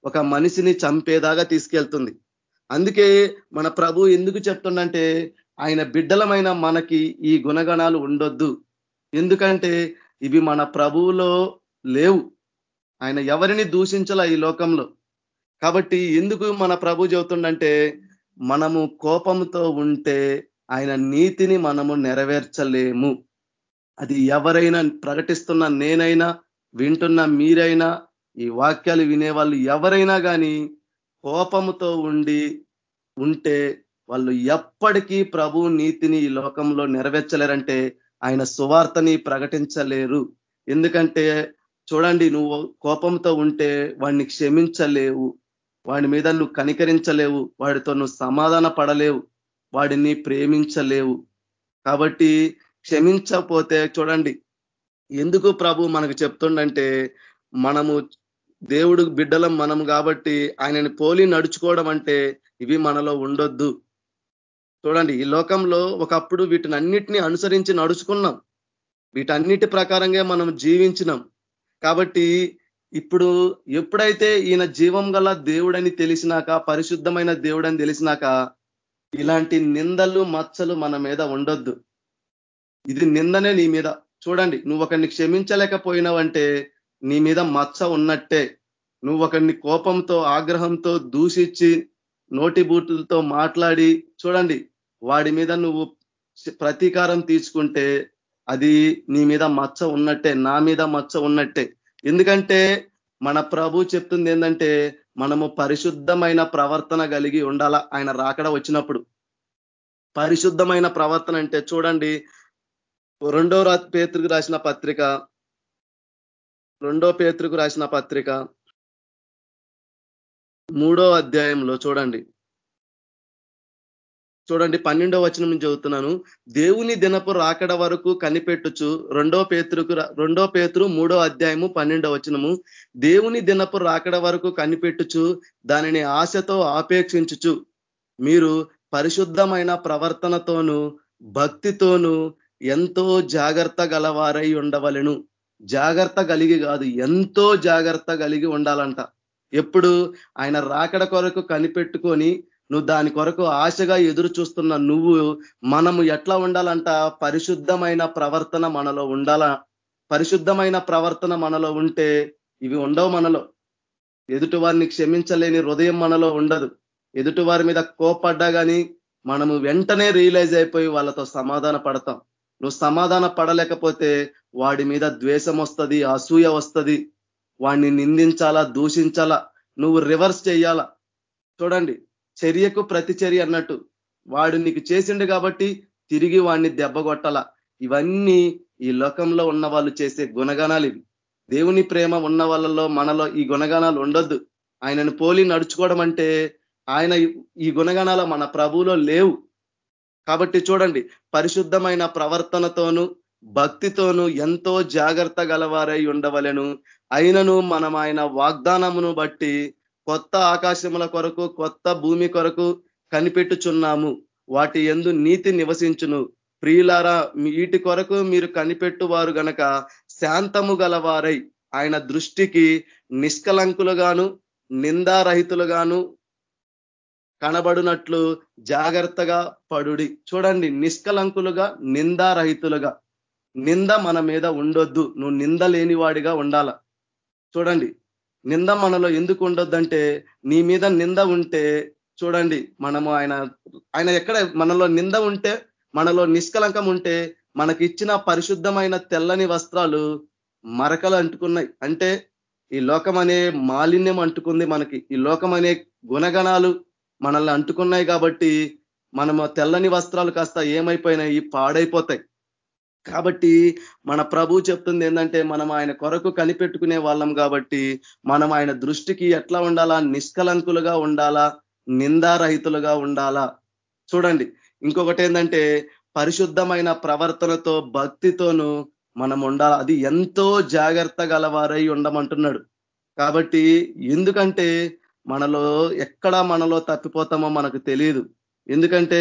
ఒక మనిషిని చంపేదాగా తీసుకెళ్తుంది. అందుకే మన ప్రభు ఎందుకు చెప్తుండంటే ఆయన బిడ్డలమైన మనకి ఈ గుణగణాలు ఉండొద్దు. ఎందుకంటే ఇవి మన ప్రభువులో లేవు. ఆయన ఎవరిని దూషించాల ఈ లోకంలో? కాబట్టి ఎందుకు మన ప్రభు చెబుతుండంటే మనము కోపంతో ఉంటే ఆయన నీతిని మనము నెరవేర్చలేము. అది ఎవరైనా ప్రకటిస్తున్న నేనైనా వింటున్న మీరైనా ఈ వాక్యాలు వినేవాళ్ళు ఎవరైనా కానీ కోపముతో ఉండి ఉంటే వాళ్ళు ఎప్పటికీ ప్రభు నీతిని ఈ లోకంలో నెరవేర్చలేరంటే ఆయన సువార్తని ప్రకటించలేరు. ఎందుకంటే చూడండి నువ్వు కోపంతో ఉంటే వాడిని క్షమించలేవు. వాడి మీద నువ్వు కనికరించలేవు. వాడితో నువ్వు సమాధాన పడలేవు. వాడిని ప్రేమించలేవు. కాబట్టి క్షమించకపోతే చూడండి ఎందుకు ప్రభు మనకు చెప్తుండంటే మనము దేవుడు బిడ్డలం మనం కాబట్టి ఆయనని పోలి నడుచుకోవడం అంటే ఇవి మనలో ఉండొద్దు. చూడండి ఈ లోకంలో ఒకప్పుడు వీటిని అన్నిటినీ అనుసరించి నడుచుకున్నాం. వీటన్నిటి ప్రకారంగా మనం జీవించినాం. కాబట్టి ఇప్పుడు ఎప్పుడైతే ఈయన జీవం గల దేవుడని తెలిసినాక పరిశుద్ధమైన దేవుడని తెలిసినాక ఇలాంటి నిందలు మచ్చలు మన మీద ఉండొద్దు. ఇది నిందనే నీ మీద. చూడండి నువ్వు ఒకరిని క్షమించలేకపోయినావంటే నీ మీద మచ్చ ఉన్నట్టే. నువ్వు ఒకరిని కోపంతో ఆగ్రహంతో దూషించి నోటి బూట్లతో మాట్లాడి చూడండి వాడి మీద నువ్వు ప్రతీకారం తీసుకుంటే అది నీ మీద మచ్చ ఉన్నట్టే నా మీద మచ్చ ఉన్నట్టే. ఎందుకంటే మన ప్రభు చెప్తుంది ఏంటంటే మనము పరిశుద్ధమైన ప్రవర్తన కలిగి ఉండాల. ఆయన రాకడ వచ్చినప్పుడు. పరిశుద్ధమైన ప్రవర్తన అంటే చూడండి రెండో పేతృకు రాసిన పత్రిక రెండో పేతృకు రాసిన పత్రిక మూడో అధ్యాయంలో చూడండి. చూడండి పన్నెండో వచనం నుంచి చదువుతున్నాను. దేవుని దినపు రాకడ వరకు కనిపెట్టుచు రెండో పేతురుకు రెండో పేతురు మూడో అధ్యాయము పన్నెండో వచనము. దేవుని దినపు రాకడ వరకు కనిపెట్టుచు దానిని ఆశతో ఆపేక్షించుచు మీరు పరిశుద్ధమైన ప్రవర్తనతోనూ భక్తితోనూ ఎంతో జాగ్రత్త గలవారై ఉండవలను. జాగ్రత్త కలిగి కాదు ఎంతో జాగ్రత్త కలిగి ఉండాలంట. ఎప్పుడు ఆయన రాకడ కొరకు కనిపెట్టుకొని నువ్వు దాని కొరకు ఆశగా ఎదురు చూస్తున్న నువ్వు మనము ఎట్లా ఉండాలంట? పరిశుద్ధమైన ప్రవర్తన మనలో ఉండాల పరిశుద్ధమైన ప్రవర్తన మనలో ఉంటే ఇవి ఉండవు మనలో. ఎదుటి వారిని క్షమించలేని హృదయం మనలో ఉండదు. ఎదుటి వారి మీద కోపడ్డా కానీ మనము వెంటనే రియలైజ్ అయిపోయి వాళ్ళతో సమాధాన పడతాం. నువ్వు సమాధాన పడలేకపోతే వాడి మీద ద్వేషం వస్తుంది అసూయ వస్తుంది. వాడిని నిందించాలా దూషించాలా నువ్వు రివర్స్ చేయాలా చూడండి చర్యకు ప్రతిచర్య అన్నట్టు. వాడు నీకు చేసిండు కాబట్టి తిరిగి వాడిని దెబ్బగొట్టాల ఇవన్నీ ఈ లోకంలో ఉన్న వాళ్ళు చేసే గుణగణాలు ఇవి. దేవుని ప్రేమ ఉన్న వాళ్ళలో మనలో ఈ గుణగణాలు ఉండొద్దు. ఆయనను పోలి నడుచుకోవడం అంటే ఆయన ఈ గుణగణాలు మన ప్రభువులో లేవు. కాబట్టి చూడండి పరిశుద్ధమైన ప్రవర్తనతోనూ భక్తితోనూ ఎంతో జాగ్రత్త గలవారై ఉండవలను. అయినను మనం ఆయన వాగ్దానమును బట్టి కొత్త ఆకాశముల కొరకు కొత్త భూమి కొరకు కనిపెట్టుచున్నాము. వాటి ఎందు నీతి నివసించును. ప్రియులారా వీటి కొరకు మీరు కనిపెట్టువారు గనక శాంతము గలవారై ఆయన దృష్టికి నిష్కలంకులుగాను నిందారహితులుగాను కనబడునట్లు జాగ్రత్తగా పడుడి. చూడండి నిష్కలంకులుగా నిందారహితులుగా. నింద మన మీద ఉండొద్దు. నువ్వు నింద లేనివాడిగా ఉండాల. చూడండి నింద మనలో ఎందుకు ఉండొద్దంటే నీ మీద నింద ఉంటే చూడండి మనము ఆయన ఆయన ఎక్కడ మనలో నింద ఉంటే మనలో నిష్కలంకం ఉంటే మనకి ఇచ్చిన పరిశుద్ధమైన తెల్లని వస్త్రాలు మరకలు అంటుకున్నాయి. అంటే ఈ లోకం అనే మాలిన్యం అంటుకుంది మనకి. ఈ లోకం అనే గుణగణాలు మనల్ని అంటుకున్నాయి కాబట్టి మనము తెల్లని వస్త్రాలు కాస్త ఏమైపోయినాయి పాడైపోతాయి. కాబట్టి మన ప్రభు చెప్తుంది ఏంటంటే మనం ఆయన కొరకు కనిపెట్టుకునే వాళ్ళం కాబట్టి మనం ఆయన దృష్టికి ఎట్లా ఉండాలా? నిష్కలంకులుగా ఉండాలా? నిందారహితులుగా ఉండాలా? చూడండి ఇంకొకటి ఏంటంటే పరిశుద్ధమైన ప్రవర్తనతో భక్తితోనూ మనం ఉండాలి? అది ఎంతో జాగ్రత్త గలవారై ఉండమంటున్నాడు. కాబట్టి ఎందుకంటే మనలో ఎక్కడ మనలో తప్పిపోతామో మనకు తెలియదు ఎందుకంటే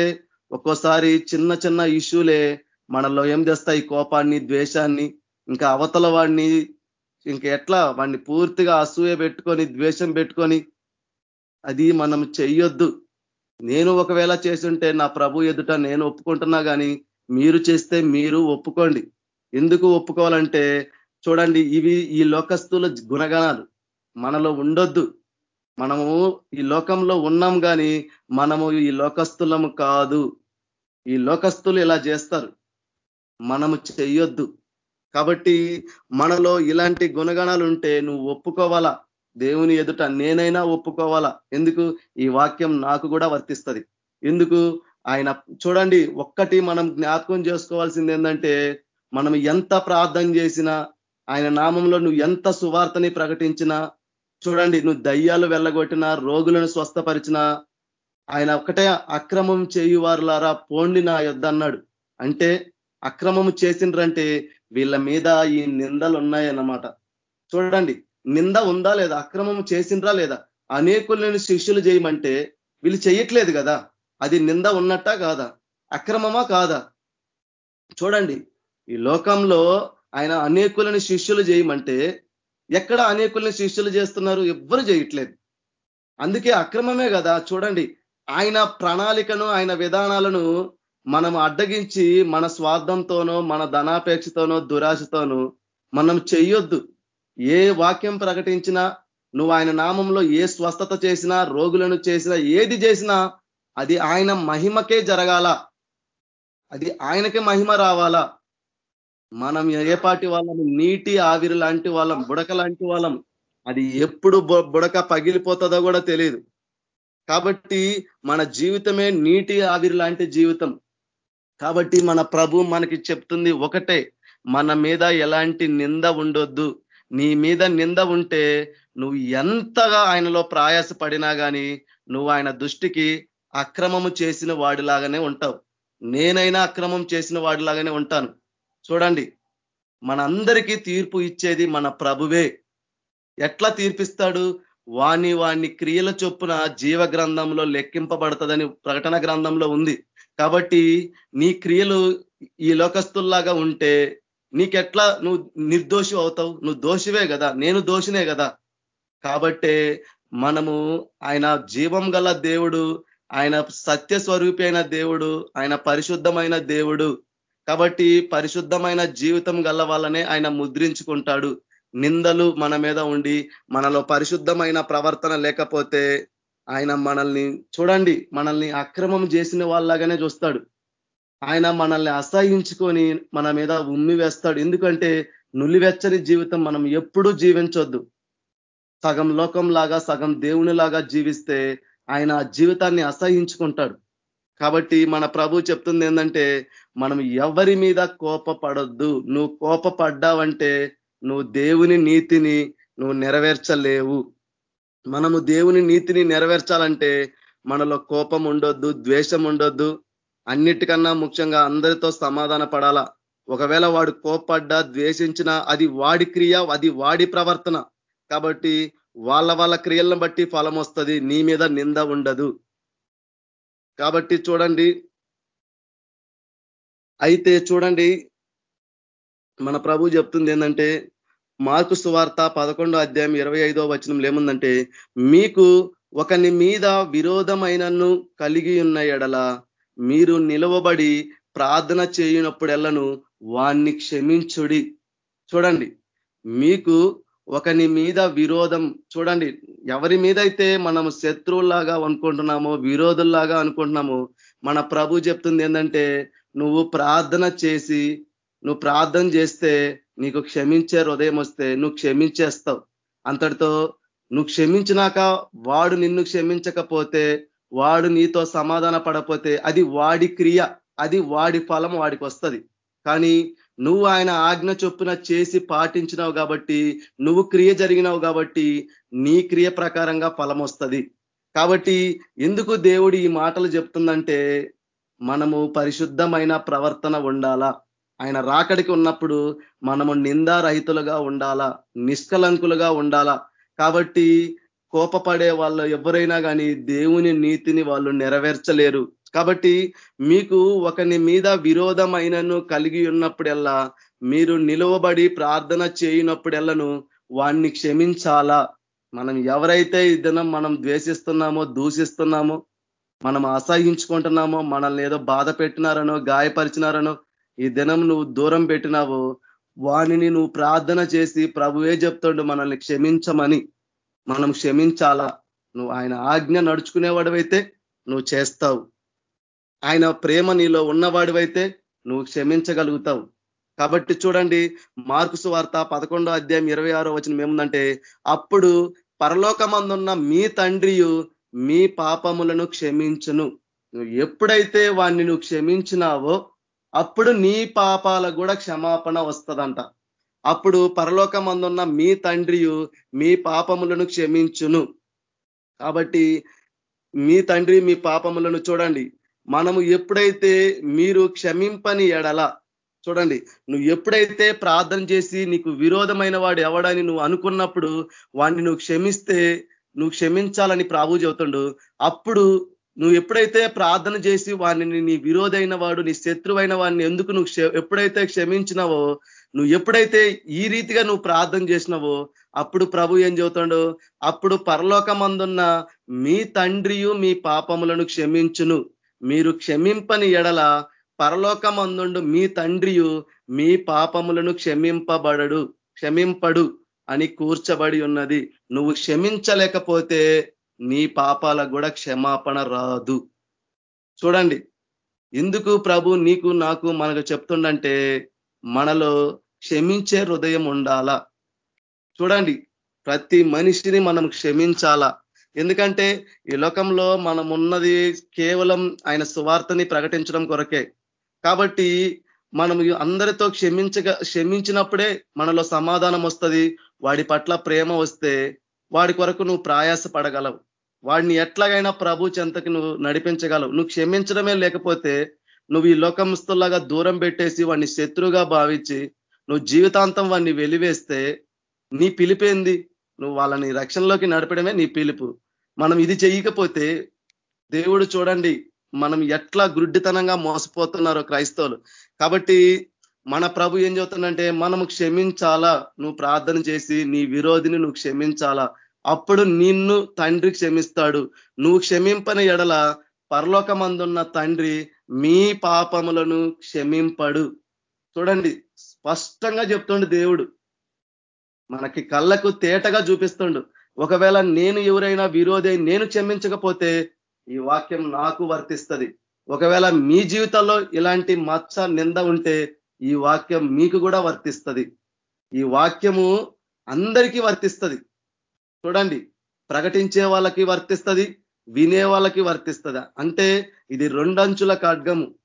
ఒక్కోసారి చిన్న చిన్న ఇష్యూలే మనలో ఏం చేస్తాయి కోపాన్ని ద్వేషాన్ని ఇంకా అవతల వాడిని ఇంకా ఎట్లా? వాడిని పూర్తిగా అసూయ పెట్టుకొని ద్వేషం పెట్టుకొని అది మనం చెయ్యొద్దు. నేను ఒకవేళ చేసుంటే నా ప్రభు ఎదుట నేను ఒప్పుకుంటున్నా కానీ మీరు చేస్తే మీరు ఒప్పుకోండి. ఎందుకు ఒప్పుకోవాలంటే చూడండి ఇవి ఈ లోకస్తుల గుణగణాలు. మనలో ఉండొద్దు. మనము ఈ లోకంలో ఉన్నాం కానీ మనము ఈ లోకస్తులము కాదు. ఈ లోకస్తులు ఇలా చేస్తారు. మనము చెయ్యొద్దు. కాబట్టి మనలో ఇలాంటి గుణగణాలు ఉంటే నువ్వు ఒప్పుకోవాలా? దేవుని ఎదుట నేనైనా ఒప్పుకోవాలా? ఎందుకు? ఈ వాక్యం నాకు కూడా వర్తిస్తుంది. ఎందుకు? ఆయన చూడండి ఒక్కటి మనం జ్ఞాపకం చేసుకోవాల్సింది ఏంటంటే మనం ఎంత ప్రార్థన చేసినా ఆయన నామంలో నువ్వు ఎంత సువార్తని ప్రకటించినా చూడండి నువ్వు దయ్యాలు వెళ్ళగొట్టినా రోగులను స్వస్థపరిచినా ఆయన ఒక్కటే అక్రమం చేయువారులారా పోండి నా యొద్ద అన్నాడు అంటే అక్రమం చేసిండ్రంటే వీళ్ళ మీద ఈ నిందలు ఉన్నాయన్నమాట చూడండి నింద ఉందా లేదా అక్రమం చేసిండ్రా లేదా? అనేకులను శిష్యులు చేయమంటే వీళ్ళు చేయట్లేదు కదా. అది నింద ఉన్నట్టా కాదా? అక్రమమా కాదా? చూడండి ఈ లోకంలో ఆయన అనేకులను శిష్యులు చేయమంటే ఎక్కడ అనేకుల్ని శిష్యులు చేస్తున్నారు ఎవ్వరు చేయట్లేదు. అందుకే అక్రమమే కదా. చూడండి ఆయన ప్రణాళికను ఆయన విధానాలను మనం అడ్డగించి మన స్వార్థంతోనో మన ధనాపేక్షతోనో దురాశతోనో మనం చెయ్యొద్దు. ఏ వాక్యం ప్రకటించినా నువ్వు ఆయన నామంలో ఏ స్వస్థత చేసినా రోగులను చేసినా ఏది చేసినా అది ఆయన మహిమకే జరగాల. అది ఆయనకే మహిమ రావాలా. మనం ఏ పాటి వాళ్ళం నీటి ఆవిరి లాంటి వాళ్ళం బుడక లాంటి వాళ్ళం. అది ఎప్పుడు బుడక పగిలిపోతుందో కూడా తెలియదు కాబట్టి మన జీవితమే నీటి ఆవిరి లాంటి జీవితం. కాబట్టి మన ప్రభు మనకి చెప్తుంది ఒకటే మన మీద ఎలాంటి నింద ఉండొద్దు. నీ మీద నింద ఉంటే నువ్వు ఎంతగా ఆయనలో ప్రయాస పడినా కానీ నువ్వు ఆయన దృష్టికి అక్రమము చేసిన వాడిలాగానే ఉంటావు. నేనైనా అక్రమం చేసిన వాడిలాగానే ఉంటాను. చూడండి మనందరికీ తీర్పు ఇచ్చేది మన ప్రభువే. ఎట్లా తీర్పిస్తాడు? వాణి వాణ్ణి క్రియల చొప్పున జీవ గ్రంథంలో లెక్కింపబడుతుందని ప్రకటన గ్రంథంలో ఉంది. కాబట్టి నీ క్రియలు ఈ లోకస్తుల్లాగా ఉంటే నీకెట్లా నువ్వు నిర్దోషి అవుతావు? నువ్వు దోషివే కదా నేను దోషినే కదా. కాబట్టే మనము ఆయన జీవం గల దేవుడు ఆయన సత్య స్వరూపి అయిన దేవుడు ఆయన పరిశుద్ధమైన దేవుడు. కాబట్టి పరిశుద్ధమైన జీవితం గల వాళ్ళనే ఆయన ముద్రించుకుంటాడు. నిందలు మన మీద ఉండి మనలో పరిశుద్ధమైన ప్రవర్తన లేకపోతే ఆయన మనల్ని చూడండి మనల్ని అక్రమం చేసిన వాళ్ళలాగానే చూస్తాడు. ఆయన మనల్ని అసహించుకొని మన మీద ఉమ్మి వేస్తాడు. ఎందుకంటే నులివెచ్చని జీవితం మనం ఎప్పుడూ జీవించొద్దు. సగం లోకం లాగా సగం దేవుని లాగా జీవిస్తే ఆయన జీవితాన్ని అసహించుకుంటాడు. కాబట్టి మన ప్రభు చెప్తుంది ఏంటంటే మనం ఎవరి మీద కోపపడొద్దు. నువ్వు కోపపడ్డావంటే నువ్వు దేవుని నీతిని నువ్వు నెరవేర్చలేవు. మనము దేవుని నీతిని నెరవేర్చాలంటే మనలో కోపం ఉండొద్దు ద్వేషం ఉండొద్దు. అన్నిటికన్నా ముఖ్యంగా అందరితో సమాధాన పడాలా. ఒకవేళ వాడు కోపడ్డా ద్వేషించినా అది వాడి క్రియ అది వాడి ప్రవర్తన. కాబట్టి వాళ్ళ వాళ్ళ క్రియలను బట్టి ఫలం వస్తుంది నీ మీద నింద ఉండదు. కాబట్టి చూడండి. అయితే చూడండి. మన ప్రభు చెప్తుంది ఏంటంటే మార్కు సువార్త పదకొండో అధ్యాయం ఇరవై ఐదో వచనంలో ఏముందంటే మీకు ఒకని మీద విరోధమైనను కలిగి ఉన్న ఎడల మీరు నిలవబడి ప్రార్థన చేయనప్పుడెల్లను వాణ్ణి క్షమించుడి. చూడండి. మీకు ఒకని మీద విరోధం. చూడండి ఎవరి మీద అయితే మనము శత్రువులాగా అనుకుంటున్నామో విరోధుల్లాగా అనుకుంటున్నామో మన ప్రభు చెప్తుంది ఏంటంటే నువ్వు ప్రార్థన చేసి నువ్వు ప్రార్థన చేస్తే నీకు క్షమించే హృదయం వస్తే నువ్వు క్షమించేస్తావు. అంతటితో నువ్వు క్షమించినాక వాడు నిన్ను క్షమించకపోతే వాడు నీతో సమాధాన పడపోతే అది వాడి క్రియ అది వాడి ఫలం వాడికి వస్తుంది. కానీ నువ్వు ఆయన ఆజ్ఞ చొప్పున చేసి పాటించినావు కాబట్టి నువ్వు క్రియ జరిగినావు కాబట్టి నీ క్రియ ప్రకారంగా ఫలం వస్తుంది. కాబట్టి ఎందుకు దేవుడు ఈ మాటలు చెప్తుందంటే మనము పరిశుద్ధమైన ప్రవర్తన ఉండాలా? ఆయన రాకడికి ఉన్నప్పుడు మనము నిందారహితులుగా ఉండాలా? నిష్కలంకులుగా ఉండాలా? కాబట్టి కోపపడే వాళ్ళు ఎవరైనా కానీ దేవుని నీతిని వాళ్ళు నెరవేర్చలేరు. కాబట్టి మీకు ఒకని మీద విరోధమైనను కలిగి ఉన్నప్పుడెల్లా మీరు నిలువబడి ప్రార్థన చేయనప్పుడెల్లను వాణ్ణి క్షమించాలా? మనం ఎవరైతే ఈ దినం మనం ద్వేషిస్తున్నామో దూషిస్తున్నామో మనం అసహించుకుంటున్నామో మనల్ని ఏదో బాధ పెట్టినారనో గాయపరిచినారనో ఈ దినం నువ్వు దూరం పెట్టినావో వాణిని నువ్వు ప్రార్థన చేసి ప్రభువే చెప్తాడు మనల్ని క్షమించమని. మనం క్షమించాలా? నువ్వు ఆయన ఆజ్ఞ నడుచుకునేవాడవైతే నువ్వు చేస్తావు. ఆయన ప్రేమ నీలో ఉన్నవాడివైతే నువ్వు క్షమించగలుగుతావు. కాబట్టి చూడండి మార్కుసు వార్త పదకొండో అధ్యాయం ఇరవై ఆరో వచ్చిన ఏముందంటే అప్పుడు పరలోకమందున్న మీ తండ్రియు మీ పాపములను క్షమించును. నువ్వు ఎప్పుడైతే వాడిని నువ్వు క్షమించినావో అప్పుడు నీ పాపాలకు కూడా క్షమాపణ వస్తుందంట. అప్పుడు పరలోకమందున్న మీ తండ్రియు మీ పాపములను క్షమించును. కాబట్టి మీ తండ్రి మీ పాపములను చూడండి మనము ఎప్పుడైతే మీరు క్షమింపని ఎడల చూడండి నువ్వు ఎప్పుడైతే ప్రార్థన చేసి నీకు విరోధమైన వాడు ఎవడని నువ్వు అనుకున్నప్పుడు వాడిని నువ్వు క్షమిస్తే నువ్వు క్షమించాలని ప్రభు చెబుతుండు. అప్పుడు నువ్వు ఎప్పుడైతే ప్రార్థన చేసి వాడిని నీ విరోధైన వాడు నీ శత్రువైన వాడిని ఎందుకు నువ్వు ఎప్పుడైతే క్షమించినావో నువ్వు ఎప్పుడైతే ఈ రీతిగా నువ్వు ప్రార్థన చేసినావో అప్పుడు ప్రభు ఏం చెబుతాడు? అప్పుడు పరలోకమందున్న మీ తండ్రియు మీ పాపములను క్షమించును. మీరు క్షమింపని ఎడల పరలోకమందుండు మీ తండ్రియు మీ పాపములను క్షమింపబడడు క్షమింపడు అని కూర్చబడి ఉన్నది. నువ్వు క్షమించలేకపోతే నీ పాపాలకు కూడా క్షమాపణ రాదు. చూడండి ఎందుకు ప్రభు నీకు నాకు మనకు చెప్తుండంటే మనలో క్షమించే హృదయం ఉండాలా. చూడండి ప్రతి మనిషిని మనం క్షమించాలా? ఎందుకంటే ఈ లోకంలో మనం ఉన్నది కేవలం ఆయన సువార్తని ప్రకటించడం కొరకే. కాబట్టి మనం అందరితో క్షమించగా క్షమించినప్పుడే మనలో సమాధానం వస్తుంది. వాడి పట్ల ప్రేమ వస్తే వాడి కొరకు నువ్వు ప్రయాస పడగలవు. వాడిని ఎట్లాగైనా ప్రభు చెంతకి నువ్వు నడిపించగలవు. నువ్వు క్షమించడమే లేకపోతే నువ్వు ఈ లోకంస్తులాగా దూరం పెట్టేసి వాడిని శత్రువుగా భావించి నువ్వు జీవితాంతం వాడిని వెలివేస్తే నీ పిలిపేంది? నువ్వు వాళ్ళని రక్షణలోకి నడపడమే నీ పిలుపు. మనం ఇది చేయకపోతే దేవుడు చూడండి మనం ఎట్లా గుడ్డితనంగా మోసపోతున్నారో క్రైస్తవులు. కాబట్టి మన ప్రభు ఏం చెబుతుందంటే మనం క్షమించాలా? నువ్వు ప్రార్థన చేసి నీ విరోధిని నువ్వు క్షమించాలా? అప్పుడు నిన్ను తండ్రి క్షమిస్తాడు. నువ్వు క్షమింపని ఎడల పరలోకమందున్న తండ్రి మీ పాపములను క్షమింపడు. చూడండి స్పష్టంగా చెప్తుండు దేవుడు. మనకి కళ్ళకు తేటగా చూపిస్తుండు. ఒకవేళ నేను ఎవరైనా విరోధి నేను క్షమించకపోతే ఈ వాక్యం నాకు వర్తిస్తుంది. ఒకవేళ మీ జీవితంలో ఇలాంటి మచ్చ నింద ఉంటే ఈ వాక్యం మీకు కూడా వర్తిస్తుంది. ఈ వాక్యము అందరికీ వర్తిస్తుంది. చూడండి ప్రకటించే వాళ్ళకి వర్తిస్తుంది వినే వాళ్ళకి వర్తిస్తుంది. అంటే ఇది రెండంచుల ఖడ్గము.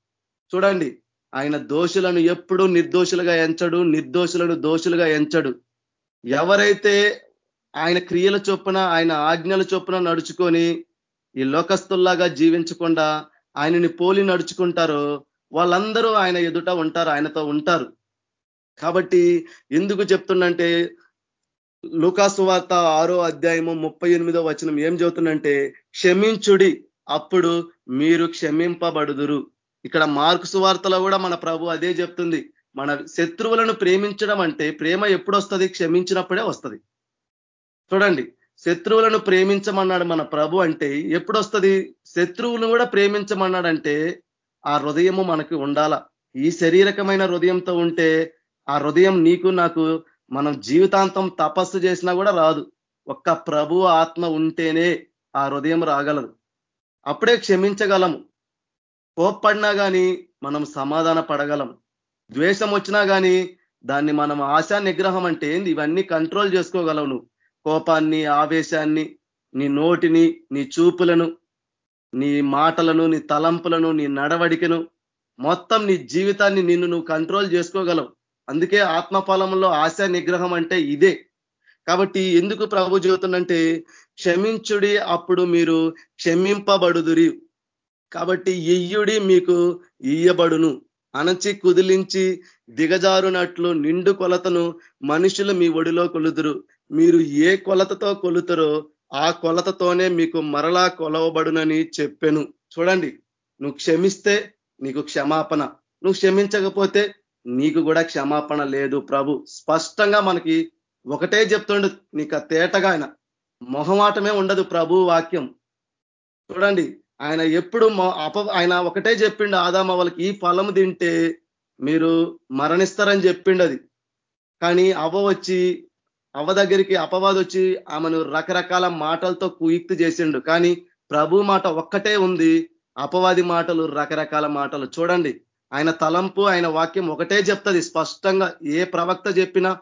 చూడండి ఆయన దోషులను ఎప్పుడు నిర్దోషులుగా ఎంచడు నిర్దోషులను దోషులుగా ఎంచడు. ఎవరైతే ఆయన క్రియల చొప్పున ఆయన ఆజ్ఞల చొప్పున నడుచుకొని ఈ లోకస్తుల్లాగా జీవించకుండా ఆయనని పోలి నడుచుకుంటారో వాళ్ళందరూ ఆయన ఎదుట ఉంటారు ఆయనతో ఉంటారు. కాబట్టి ఎందుకు చెప్తుండంటే లుకాసు వార్త ఆరో అధ్యాయము ముప్పై ఎనిమిదో వచనం ఏం చెబుతుందంటే క్షమించుడి అప్పుడు మీరు క్షమింపబడుదురు. ఇక్కడ మార్కు సువార్తలో కూడా మన ప్రభు అదే చెప్తుంది. మన శత్రువులను ప్రేమించడం అంటే ప్రేమ ఎప్పుడు వస్తుంది క్షమించినప్పుడే వస్తుంది. చూడండి శత్రువులను ప్రేమించమన్నాడు మన ప్రభు అంటే ఎప్పుడొస్తుంది? శత్రువులను కూడా ప్రేమించమన్నాడంటే ఆ హృదయము మనకి ఉండాల? ఈ శరీరకమైన హృదయంతో ఉంటే ఆ హృదయం నీకు నాకు మనం జీవితాంతం తపస్సు చేసినా కూడా రాదు. ఒక్క ప్రభు ఆత్మ ఉంటేనే ఆ హృదయం రాగలదు. అప్పుడే క్షమించగలము. కోప్పడినా కానీ మనం సమాధాన పడగలం. ద్వేషం వచ్చినా కానీ దాన్ని మనం ఆశా నిగ్రహం అంటే ఏంది? ఇవన్నీ కంట్రోల్ చేసుకోగలవు నువ్వు. కోపాన్ని ఆవేశాన్ని నీ నోటిని నీ చూపులను నీ మాటలను నీ తలంపులను నీ నడవడికను మొత్తం నీ జీవితాన్ని నిన్ను నువ్వు కంట్రోల్ చేసుకోగలవు. అందుకే ఆత్మఫలంలో ఆశా నిగ్రహం అంటే ఇదే. కాబట్టి ఎందుకు ప్రభు చెబుతుందంటే క్షమించుడి అప్పుడు మీరు క్షమింపబడుదురి. కాబట్టి ఇయ్యుడి మీకు ఇయ్యబడును అణచి కుదిలించి దిగజారునట్లు నిండు కొలతను మనుషులు మీ ఒడిలో కొలుదురు. మీరు ఏ కొలతతో కొలుతారో ఆ కొలతతోనే మీకు మరలా కొలవబడునని చెప్పెను. చూడండి నువ్వు క్షమిస్తే నీకు క్షమాపణ. నువ్వు క్షమించకపోతే నీకు కూడా క్షమాపణ లేదు ప్రభు. స్పష్టంగా మనకి ఒకటే చెప్తుండు నీకు తేటగా ఆయన. మొహమాటమే ఉండదు ప్రభు వాక్యం. చూడండి ఆయన ఎప్పుడు అప ఆయన ఒకటే చెప్పిండు ఆదామ వాళ్ళకి ఈ ఫలం తింటే మీరు మరణిస్తారని చెప్పిండు అది. కానీ అవ్వ వచ్చి అవ్వ దగ్గరికి అపవాదు వచ్చి ఆమెను రకరకాల మాటలతో కుయుక్తి చేసిండు. కానీ ప్రభు మాట ఒక్కటే ఉంది. అపవాది మాటలు రకరకాల మాటలు. చూడండి ఆయన తలంపు ఆయన వాక్యం ఒకటే చెప్తుంది. స్పష్టంగా ఏ ప్రవక్త చెప్పినా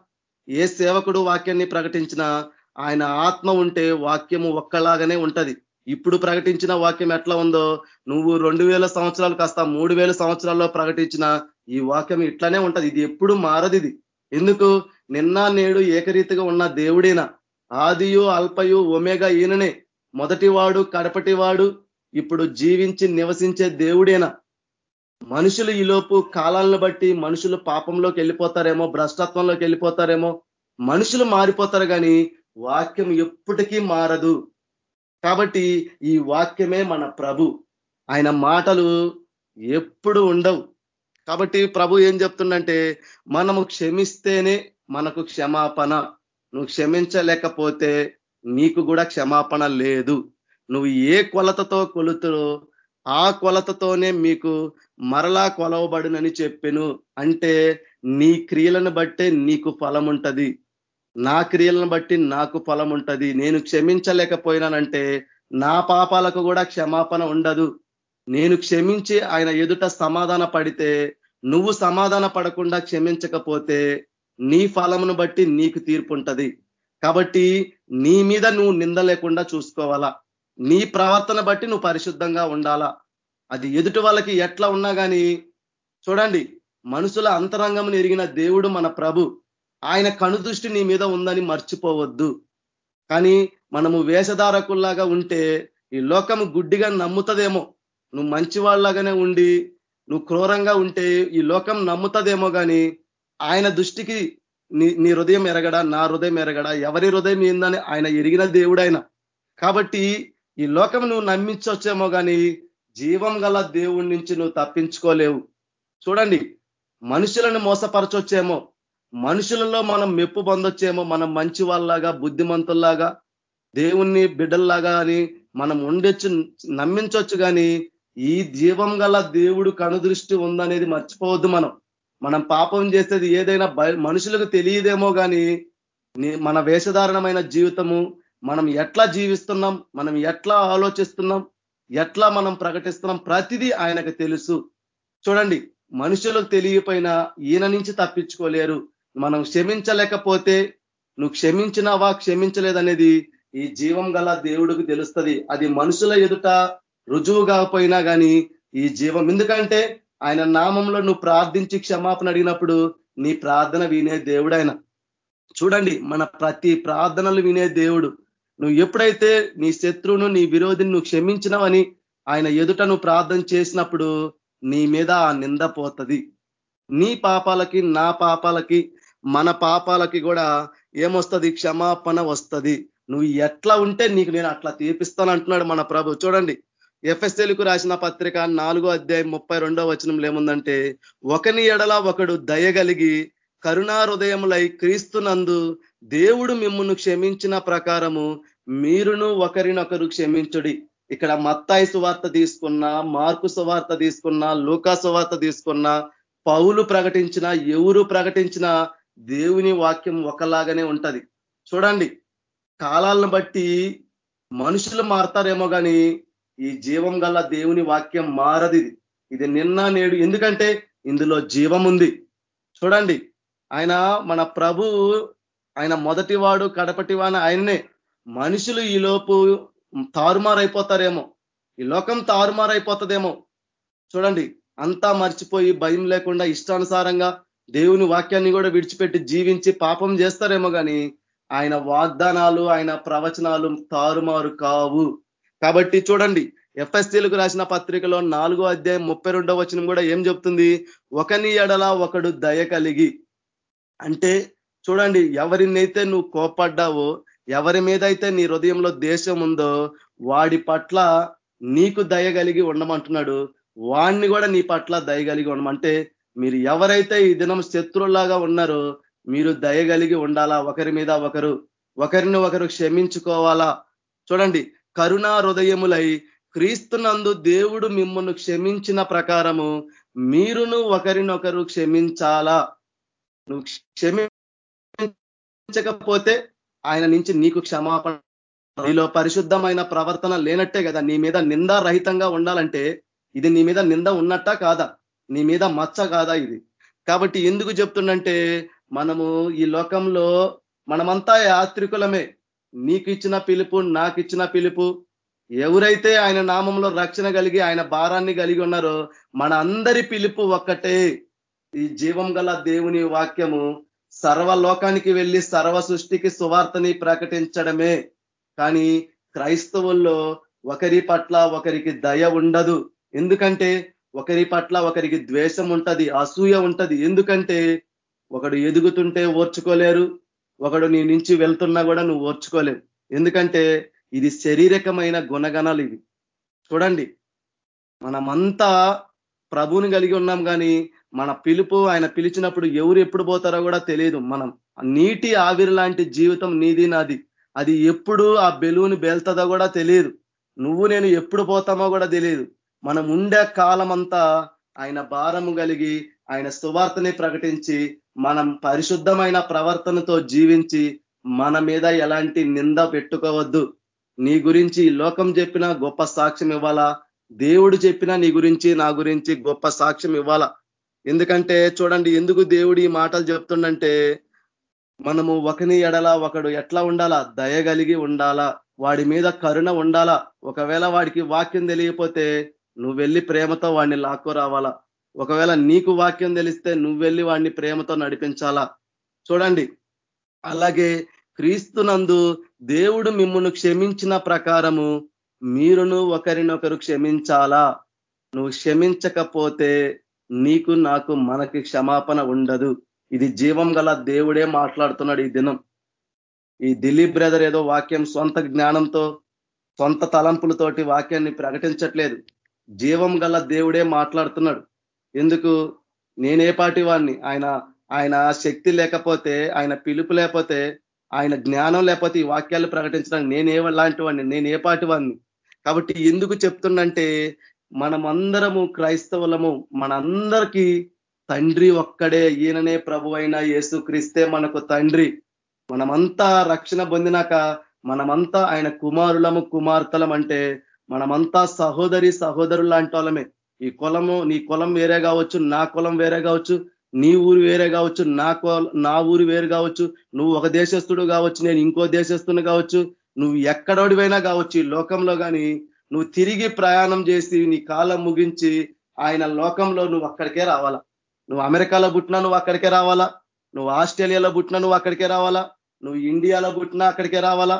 ఏ సేవకుడు వాక్యాన్ని ప్రకటించినా ఆయన ఆత్మ ఉంటే వాక్యము ఒక్కలాగానే ఉంటది. ఇప్పుడు ప్రకటించిన వాక్యం ఎట్లా ఉందో నువ్వు రెండు వేల సంవత్సరాలు కాస్త మూడు వేల సంవత్సరాల్లో ప్రకటించిన ఈ వాక్యం ఇట్లానే ఉంటది. ఇది ఎప్పుడు మారది ఇది. ఎందుకు? నిన్న నేడు ఏకరీతిగా ఉన్న దేవుడేనా ఆదియు అల్పయు ఒమేగా ఈయననే మొదటివాడు కడపటివాడు ఇప్పుడు జీవించి నివసించే దేవుడేనా మనుషులు ఈలోపు కాలాలను బట్టి మనుషులు పాపంలోకి వెళ్ళిపోతారేమో భ్రష్టత్వంలోకి వెళ్ళిపోతారేమో మనుషులు మారిపోతారు కానీ వాక్యం ఎప్పటికీ మారదు. కాబట్టి ఈ వాక్యమే మన ప్రభు. ఆయన మాటలు ఎప్పుడు ఉండవు. కాబట్టి ప్రభు ఏం చెప్తుండంటే మనము క్షమిస్తేనే మనకు క్షమాపణ. నువ్వు క్షమించలేకపోతే నీకు కూడా క్షమాపణ లేదు. నువ్వు ఏ కొలతతో కొలుతురో ఆ కొలతతోనే మీకు మరలా కొలవబడునని చెప్పెను. అంటే నీ క్రియలను బట్టే నీకు ఫలం ఉంటది నా క్రియలను బట్టి నాకు ఫలం ఉంటది నేను క్షమించలేకపోయినానంటే నా పాపాలకు కూడా క్షమాపణ ఉండదు. నేను క్షమించి ఆయన ఎదుట సమాధాన పడితే నువ్వు సమాధాన పడకుండా క్షమించకపోతే నీ ఫలమును బట్టి నీకు తీర్పు ఉంటుంది. కాబట్టి నీ మీద నువ్వు నింద లేకుండా చూసుకోవాలా? నీ ప్రవర్తన బట్టి నువ్వు పరిశుద్ధంగా ఉండాలా? అది ఎదుటి వాళ్ళకి ఎట్లా ఉన్నా కానీ చూడండి మనుషుల అంతరంగం ఎరిగిన దేవుడు మన ప్రభు. ఆయన కనుదృష్టి నీ మీద ఉందని మర్చిపోవద్దు. కానీ మనము వేషధారకుల్లాగా ఉంటే ఈ లోకము గుడ్డిగా నమ్ముతదేమో. నువ్వు మంచివాళ్ళలాగానే ఉండి నువ్వు క్రూరంగా ఉంటే ఈ లోకం నమ్ముతదేమో కానీ ఆయన దృష్టికి నీ నీ హృదయం ఎరగడా నా హృదయం ఎరగడా ఎవరి హృదయం ఏందని ఆయన ఎరిగిన దేవుడైన కాబట్టి ఈ లోకం నువ్వు నమ్మించవచ్చేమో కానీ జీవం గల దేవుడి నుంచి నువ్వు తప్పించుకోలేవు. చూడండి మనుషులను మోసపరచొచ్చేమో మనుషులలో మనం మెప్పు పొందొచ్చేమో మనం మంచి వాళ్ళలాగా బుద్ధిమంతుల్లాగా దేవుణ్ణి బిడ్డల్లాగా అని మనం ఉండొచ్చు నమ్మించవచ్చు కానీ ఈ జీవం గల దేవుడు కనుదృష్టి ఉందనేది మర్చిపోవద్దు మనం. మనం పాపం చేసేది ఏదైనా మనుషులకు తెలియదేమో కానీ మన వేషధారణమైన జీవితము మనం ఎట్లా జీవిస్తున్నాం మనం ఎట్లా ఆలోచిస్తున్నాం ఎట్లా మనం ప్రకటిస్తున్నాం ప్రతిదీ ఆయనకు తెలుసు. చూడండి మనుషులకు తెలియపోయినా ఈయన నుంచి తప్పించుకోలేరు. మనం క్షమించలేకపోతే నువ్వు క్షమించినావా క్షమించలేదనేది ఈ జీవం గల దేవుడికి తెలుస్తుంది. అది మనుషుల ఎదుట రుజువు కాకపోయినా కానీ ఈ జీవం ఎందుకంటే ఆయన నామంలో నువ్వు ప్రార్థించి క్షమాపణ అడిగినప్పుడు నీ ప్రార్థన వినే దేవుడు ఆయన చూడండి మన ప్రతి ప్రార్థనలు వినే దేవుడు. నువ్వు ఎప్పుడైతే నీ శత్రువును నీ విరోధిని నువ్వు క్షమించినవని ఆయన ఎదుట నువ్వు ప్రార్థన చేసినప్పుడు నీ మీద ఆ నింద పోతుంది. నీ పాపాలకి నా పాపాలకి మన పాపాలకి కూడా ఏమొస్తుంది? క్షమాపణ వస్తుంది. నువ్వు ఎట్లా ఉంటే నీకు నేను అట్లా తీపిస్తాను అంటున్నాడు మన ప్రభు. చూడండి ఎఫ్ఎస్ఎల్కు రాసిన పత్రిక నాలుగో అధ్యాయం ముప్పై రెండో వచనంలో ఏముందంటే ఒకని ఎడల ఒకడు దయగలిగి కరుణా హృదయములై క్రీస్తునందు దేవుడు మిమ్మల్ని క్షమించిన ప్రకారము మీరును ఒకరినొకరు క్షమించుడి. ఇక్కడ మత్తాయి సువార్త తీసుకున్నా మార్కు సువార్త తీసుకున్నా లూకా సువార్త తీసుకున్నా పౌలు ప్రకటించిన ఎవరు ప్రకటించిన దేవుని వాక్యం ఒకలాగానే ఉంటది. చూడండి కాలాలను బట్టి మనుషులు మారతారేమో కానీ ఈ జీవం దేవుని వాక్యం మారది ఇది. నిన్న నేడు ఎందుకంటే ఇందులో జీవం ఉంది. చూడండి ఆయన మన ప్రభు ఆయన మొదటివాడు కడపటివాడు ఆయననే. మనుషులు ఈలోపు తారుమారైపోతారేమో. ఈ లోకం తారుమారైపోతుందేమో. చూడండి అంతా మర్చిపోయి భయం లేకుండా ఇష్టానుసారంగా దేవుని వాక్యాన్ని కూడా విడిచిపెట్టి జీవించి పాపం చేస్తారేమో కానీ ఆయన వాగ్దానాలు ఆయన ప్రవచనాలు తారుమారు కావు. కాబట్టి చూడండి ఎఫ్ఎస్టీలకు రాసిన పత్రికలో నాలుగో అధ్యాయం ముప్పై రెండో వచనం కూడా ఏం చెప్తుంది? ఒకని ఎడల ఒకడు దయ కలిగి. అంటే చూడండి ఎవరినైతే నువ్వు కోపడ్డావో ఎవరి మీద అయితే నీ హృదయంలో దేశం ఉందో వాడి పట్ల నీకు దయ కలిగి ఉండమంటున్నాడు. వాణ్ణి కూడా నీ పట్ల దయ కలిగి ఉండమంటే మీరు ఎవరైతే ఈ దినం శత్రువులాగా ఉన్నారో మీరు దయ కలిగి ఉండాలా? ఒకరి మీద ఒకరు ఒకరిని ఒకరు క్షమించుకోవాలా? చూడండి కరుణా హృదయములై క్రీస్తునందు దేవుడు మిమ్మల్ని క్షమించిన ప్రకారము మీరును ఒకరినొకరు క్షమించాలా? నువ్వు క్షమించకపోతే ఆయన నుంచి నీకు క్షమాపణ. నీలో పరిశుద్ధమైన ప్రవర్తన లేనట్టే కదా. నీ మీద నిందారహితంగా ఉండాలంటే ఇది నీ మీద నింద ఉన్నట్టా కాదా? నీ మీద మచ్చ కాదా ఇది? కాబట్టి ఎందుకు చెప్తుండంటే మనము ఈ లోకంలో మనమంతా యాత్రికులమే. నీకు ఇచ్చిన పిలుపు నాకు ఇచ్చిన పిలుపు. ఎవరైతే ఆయన నామంలో రక్షణ కలిగి ఆయన భారాన్ని కలిగి ఉన్నారో మన అందరి పిలుపు ఒక్కటే. ఈ జీవం గల దేవుని వాక్యము సర్వలోకానికి వెళ్ళి సర్వ సృష్టికి సువార్తని ప్రకటించడమే. కానీ క్రైస్తవుల్లో ఒకరి పట్ల ఒకరికి దయ ఉండదు. ఎందుకంటే ఒకరి పట్ల ఒకరికి ద్వేషం ఉంటది అసూయ ఉంటది. ఎందుకంటే ఒకడు ఎదుగుతుంటే ఓర్చుకోలేరు ఒకడు నీ నుంచి వెళ్తున్నా కూడా నువ్వు ఓర్చుకోలేవు. ఎందుకంటే ఇది శారీరకమైన గుణగణాలు ఇవి. చూడండి మనమంతా ప్రభువుని కలిగి ఉన్నాం కానీ మన పిలుపు ఆయన పిలిచినప్పుడు ఎవరు ఎప్పుడు పోతారో కూడా తెలియదు మనం. నీటి ఆవిరి లాంటి జీవితం నీది నాది. అది ఎప్పుడు ఆ బెలూన్ బేల్తదో కూడా తెలియదు. నువ్వు నేను ఎప్పుడు పోతామో కూడా తెలియదు. మనం ఉండే కాలం అంతా ఆయన భారము కలిగి ఆయన సువార్తని ప్రకటించి మనం పరిశుద్ధమైన ప్రవర్తనతో జీవించి మన మీద ఎలాంటి నింద పెట్టుకోవద్దు. నీ గురించి లోకం చెప్పిన గొప్ప సాక్ష్యం ఇవ్వాలా? దేవుడు చెప్పినా నీ గురించి నా గురించి గొప్ప సాక్ష్యం ఇవ్వాలా? ఎందుకంటే చూడండి ఎందుకు దేవుడు ఈ మాటలు చెప్తుండంటే మనము ఒకని ఎడల ఒకడు ఎట్లా ఉండాలా? దయ కలిగి ఉండాలా? వాడి మీద కరుణ ఉండాలా? ఒకవేళ వాడికి వాక్యం తెలియకపోతే నువ్వు వెళ్ళి ప్రేమతో వాడిని లాక్కు రావాలా ఒకవేళ నీకు వాక్యం తెలిస్తే నువ్వు వెళ్ళి వాడిని ప్రేమతో నడిపించాలా? చూడండి. అలాగే క్రీస్తునందు దేవుడు మిమ్మల్ని క్షమించిన ప్రకారము మీరును ఒకరినొకరు క్షమించాలా? నువ్వు క్షమించకపోతే నీకు నాకు మనకి క్షమాపణ ఉండదు. ఇది జీవం గల దేవుడే మాట్లాడుతున్నాడు ఈ దినం. ఈ దిలీప్ బ్రదర్ ఏదో వాక్యం సొంత జ్ఞానంతో సొంత తలంపులతోటి వాక్యాన్ని ప్రకటించట్లేదు. జీవం గల దేవుడే మాట్లాడుతున్నాడు. ఎందుకు? నేనే పాటి వాడిని ఆయన ఆయన శక్తి లేకపోతే ఆయన పిలుపు లేకపోతే ఆయన జ్ఞానం లేకపోతే ఈ వాక్యాలు ప్రకటించడానికి నేనే లాంటి వాడిని నేను ఏ పాటి వాడిని కాబట్టి ఎందుకు చెప్తుండంటే మనమందరము క్రైస్తవులము మనందరికీ తండ్రి ఒక్కడే. ఈయననే ప్రభు అయిన యేసు క్రీస్తే మనకు తండ్రి. మనమంతా రక్షణ పొందినాక మనమంతా ఆయన కుమారులము కుమార్తెలం అంటే మనమంతా సహోదరి సహోదరులు లాంటి వాళ్ళమే. ఈ కులము నీ కులం వేరే కావచ్చు నా కులం వేరే కావచ్చు నీ ఊరు వేరే కావచ్చు నా నా ఊరు వేరు కావచ్చు నువ్వు ఒక దేశస్తుడు కావచ్చు నేను ఇంకో దేశస్తుని కావచ్చు నువ్వు ఎక్కడోడివైనా కావచ్చు ఈ లోకంలో కానీ నువ్వు తిరిగి ప్రయాణం చేసి నీ కాలం ముగించి ఆయన లోకంలో నువ్వు అక్కడికే రావాలా? నువ్వు అమెరికాలో పుట్టినా నువ్వు అక్కడికే రావాలా? నువ్వు ఆస్ట్రేలియాలో పుట్టినా నువ్వు అక్కడికే రావాలా? నువ్వు ఇండియాలో పుట్టినా అక్కడికే రావాలా?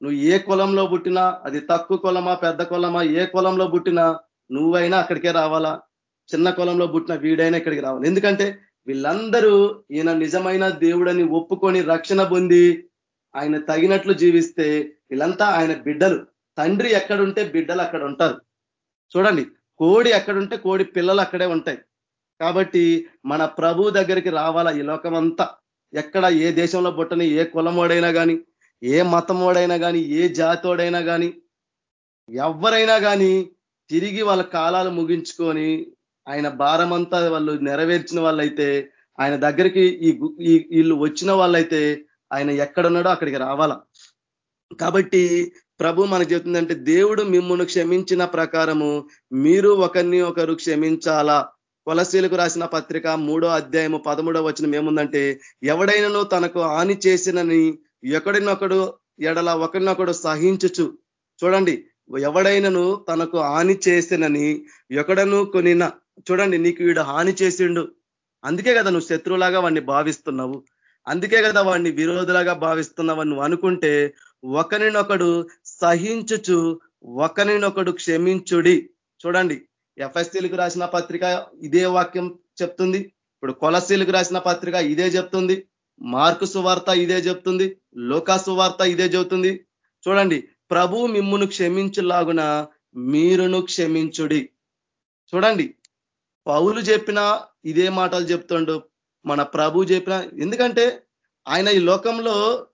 నువ్వు ఏ కులంలో పుట్టినా అది తక్కువ కులమా పెద్ద కులమా ఏ కులంలో పుట్టినా నువ్వైనా అక్కడికే రావాలా? చిన్న కులంలో పుట్టిన వీడైనా ఇక్కడికి రావాలి. ఎందుకంటే వీళ్ళందరూ ఈయన నిజమైన దేవుడని ఒప్పుకొని రక్షణ పొంది ఆయన తగినట్లు జీవిస్తే వీళ్ళంతా ఆయన బిడ్డలు. తండ్రి ఎక్కడుంటే బిడ్డలు అక్కడ ఉంటారు. చూడండి కోడి ఎక్కడుంటే కోడి పిల్లలు అక్కడే ఉంటాయి. కాబట్టి మన ప్రభు దగ్గరికి రావాలా ఈ లోకమంతా? ఎక్కడ ఏ దేశంలో పుట్టని ఏ కులమోడైనా కానీ ఏ మతమోడైనా కానీ ఏ జాతోడైనా కానీ ఎవరైనా కానీ తిరిగి వాళ్ళ కాలాలు ముగించుకొని ఆయన భారమంతా వాళ్ళు నెరవేర్చిన వాళ్ళైతే ఆయన దగ్గరికి ఈ వీళ్ళు వచ్చిన వాళ్ళైతే ఆయన ఎక్కడున్నాడో అక్కడికి రావాల. కాబట్టి ప్రభు మనకు చెప్తుందంటే దేవుడు మిమ్మల్ని క్షమించిన ప్రకారము మీరు ఒకరిని ఒకరు క్షమించాలా? కొలసీలకు రాసిన పత్రిక మూడో అధ్యాయము పదమూడో వచ్చిన ఏముందంటే ఎవడైనాను తనకు హాని చేసినని ఒకడినొకడు ఎడల ఒకరినొకడు సహించుచు. చూడండి ఎవడైనను తనకు హాని చేసినని ఎక్కడను కొనిన చూడండి నీకు వీడు హాని చేసిండు. అందుకే కదా నువ్వు శత్రువులాగా వాడిని భావిస్తున్నావు. అందుకే కదా వాడిని విరోధులాగా భావిస్తున్నావు నువ్వు అనుకుంటే ఒకరినొకడు సహించుచు ఒకరినొకడు క్షమించుడి. చూడండి ఎఫ్ఎస్సీలకు రాసిన పత్రిక ఇదే వాక్యం చెప్తుంది. ఇప్పుడు కొలసీలకు రాసిన పత్రిక ఇదే చెప్తుంది. మార్కు సువార్త ఇదే చెప్తుంది. లోకా సువార్త ఇదే చెబుతుంది చూడండి ప్రభు మిమ్మును క్షమించులాగున మీరును క్షమించుడి. చూడండి పౌలు చెప్పిన ఇదే మాటలు చెప్తుండు మన ప్రభు చెప్పిన ఎందుకంటే ఆయన ఈ లోకంలో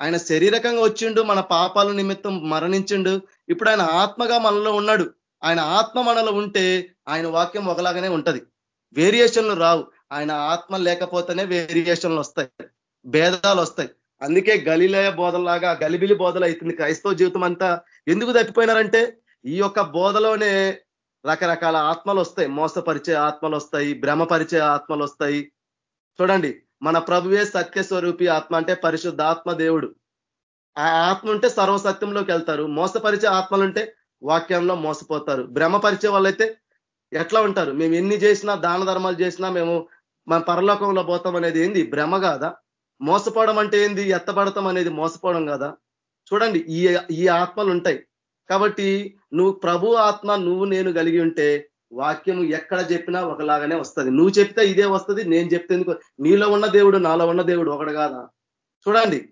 ఆయన శరీరకంగా వచ్చిండు మన పాపాల నిమిత్తం మరణించిండు ఇప్పుడు ఆయన ఆత్మగా మనలో ఉన్నాడు. ఆయన ఆత్మ మనలో ఉంటే ఆయన వాక్యం ఒకలాగానే ఉంటది. వేరియేషన్లు రావు. ఆయన ఆత్మ లేకపోతేనే వేరియేషన్లు వస్తాయి భేదాలు వస్తాయి. అందుకే గలిలయ బోధలాగా గలిబిలి బోధలు అవుతుంది క్రైస్తవ జీవితం అంతా ఎందుకు తప్పిపోయినారంటే ఈ యొక్క బోధలోనే రకరకాల ఆత్మలు వస్తాయి మోసపరిచే ఆత్మలు వస్తాయి భ్రమపరిచే ఆత్మలు వస్తాయి చూడండి మన ప్రభువే సత్య స్వరూపి ఆత్మ అంటే పరిశుద్ధ ఆత్మ దేవుడు. ఆ ఆత్మ ఉంటే సర్వసత్యంలోకి వెళ్తారు. మోసపరిచే ఆత్మలుంటే వాక్యంలో మోసపోతారు. భ్రమపరిచే వాళ్ళైతే ఎట్లా ఉంటారు? మేము ఎన్ని చేసినా దాన ధర్మాలు చేసినా మేము మన పరలోకంలో పోతాం అనేది ఏంది? భ్రమ కాదా? మోసపోవడం అంటే ఏంది? ఎత్తపడతాం అనేది మోసపోవడం కదా? చూడండి ఈ ఈ ఆత్మలు ఉంటాయి. కాబట్టి నువ్వు ప్రభు ఆత్మ నువ్వు నేను కలిగి ఉంటే వాక్యము ఎక్కడ చెప్పినా ఒకలాగానే వస్తుంది. నువ్వు చెప్తే ఇదే వస్తుంది నేను చెప్తే ఎందుకు? నీలో ఉన్న దేవుడు నాలో ఉన్న దేవుడు ఒకడు కాదా? చూడండి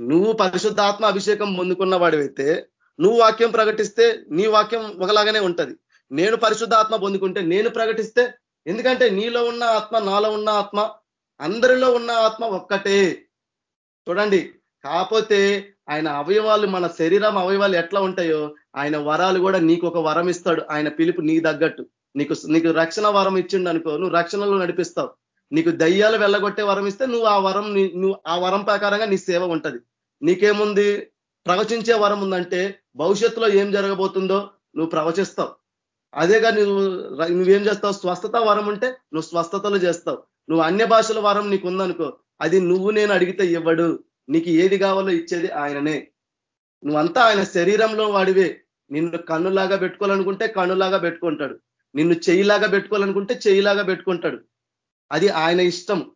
నువ్వు పరిశుద్ధాత్మ అభిషేకం పొందుకున్న వాడివైతే నువ్వు వాక్యం ప్రకటిస్తే నీ వాక్యం ఒకలాగానే ఉంటది. నేను పరిశుద్ధాత్మ పొందుకుంటే నేను ప్రకటిస్తే ఎందుకంటే నీలో ఉన్న ఆత్మ నాలో ఉన్న ఆత్మ అందరిలో ఉన్న ఆత్మ ఒక్కటే. చూడండి కాకపోతే ఆయన అవయవాలు మన శరీరం అవయవాలు ఎట్లా ఉంటాయో ఆయన వరాలు కూడా నీకు ఒక వరం ఇస్తాడు. ఆయన పిలుపు నీ తగ్గట్టు. నీకు నీకు రక్షణ వరం ఇచ్చిండు అనుకో నువ్వు రక్షణలో నడిపిస్తావు. నీకు దయ్యాలు వెళ్ళగొట్టే వరం ఇస్తే నువ్వు ఆ వరం నువ్వు ఆ వరం ప్రకారంగా నీ సేవ ఉంటది. నీకేముంది? ప్రవచించే వరం ఉందంటే భవిష్యత్తులో ఏం జరగబోతుందో నువ్వు ప్రవచిస్తావు. అదేగా నువ్వు నువ్వేం చేస్తావు? స్వస్థత వరం ఉంటే నువ్వు స్వస్థతలు చేస్తావు. నువ్వు అన్య భాషల వరం నీకు ఉందనుకో అది నువ్వు నేను అడిగితే ఇవ్వడు. నీకు ఏది కావాలో ఇచ్చేది ఆయననే. నువ్వంతా ఆయన శరీరంలో వాడివే. నిన్ను కన్నులాగా పెట్టుకోవాలనుకుంటే కన్నులాగా పెట్టుకుంటాడు. నిన్ను చెయ్యిలాగా పెట్టుకోవాలనుకుంటే చెయ్యిలాగా పెట్టుకుంటాడు. అది ఆయన ఇష్టం.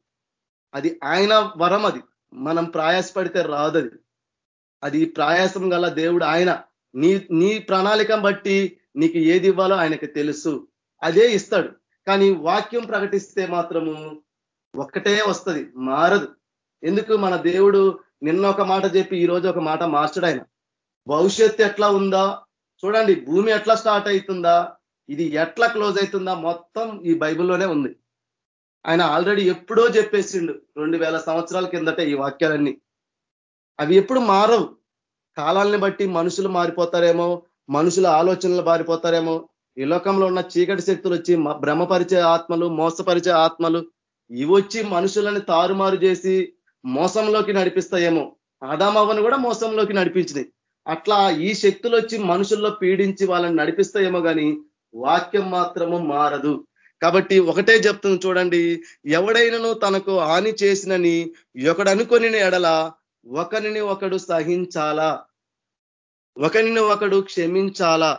అది ఆయన వరం అది. మనం ప్రయాసపడితే రాదు అది అది ప్రయాసం గల దేవుడు ఆయన. నీ నీ ప్రణాళిక బట్టి నీకు ఏది ఇవ్వాలో ఆయనకు తెలుసు. అదే ఇస్తాడు. కానీ వాక్యం ప్రకటిస్తే మాత్రము ఒక్కటే వస్తుంది మారదు. ఎందుకు? మన దేవుడు నిన్న ఒక మాట చెప్పి ఈ రోజు ఒక మాట మార్చడు ఆయన. భవిష్యత్తు ఎట్లా ఉందా? చూడండి భూమి ఎట్లా స్టార్ట్ అవుతుందా ఇది ఎట్లా క్లోజ్ అవుతుందా మొత్తం ఈ బైబిల్లోనే ఉంది. ఆయన ఆల్రెడీ ఎప్పుడో చెప్పేసిండు రెండు వేల సంవత్సరాల కిందట ఈ వాక్యాలన్నీ. అవి ఎప్పుడు మారవు. కాలాలని బట్టి మనుషులు మారిపోతారేమో మనుషుల ఆలోచనలు మారిపోతారేమో ఈ లోకంలో ఉన్న చీకటి శక్తులు వచ్చి భ్రమపరిచే ఆత్మలు మోసపరిచే ఆత్మలు ఇవి వచ్చి మనుషులని తారుమారు చేసి మోసంలోకి నడిపిస్తాయేమో. ఆదామవ్వను కూడా మోసంలోకి నడిపించింది. అట్లా ఈ శక్తులు వచ్చి మనుషుల్లో పీడించి వాళ్ళని నడిపిస్తాయేమో కానీ వాక్యం మాత్రము మారదు. కాబట్టి ఒకటే చెప్తుంది చూడండి ఎవడైనను తనకు హాని చేసినని ఒకడనుకొని ఎడల ఒకరిని ఒకడు సహించాలా? ఒకరిని ఒకడు క్షమించాలా?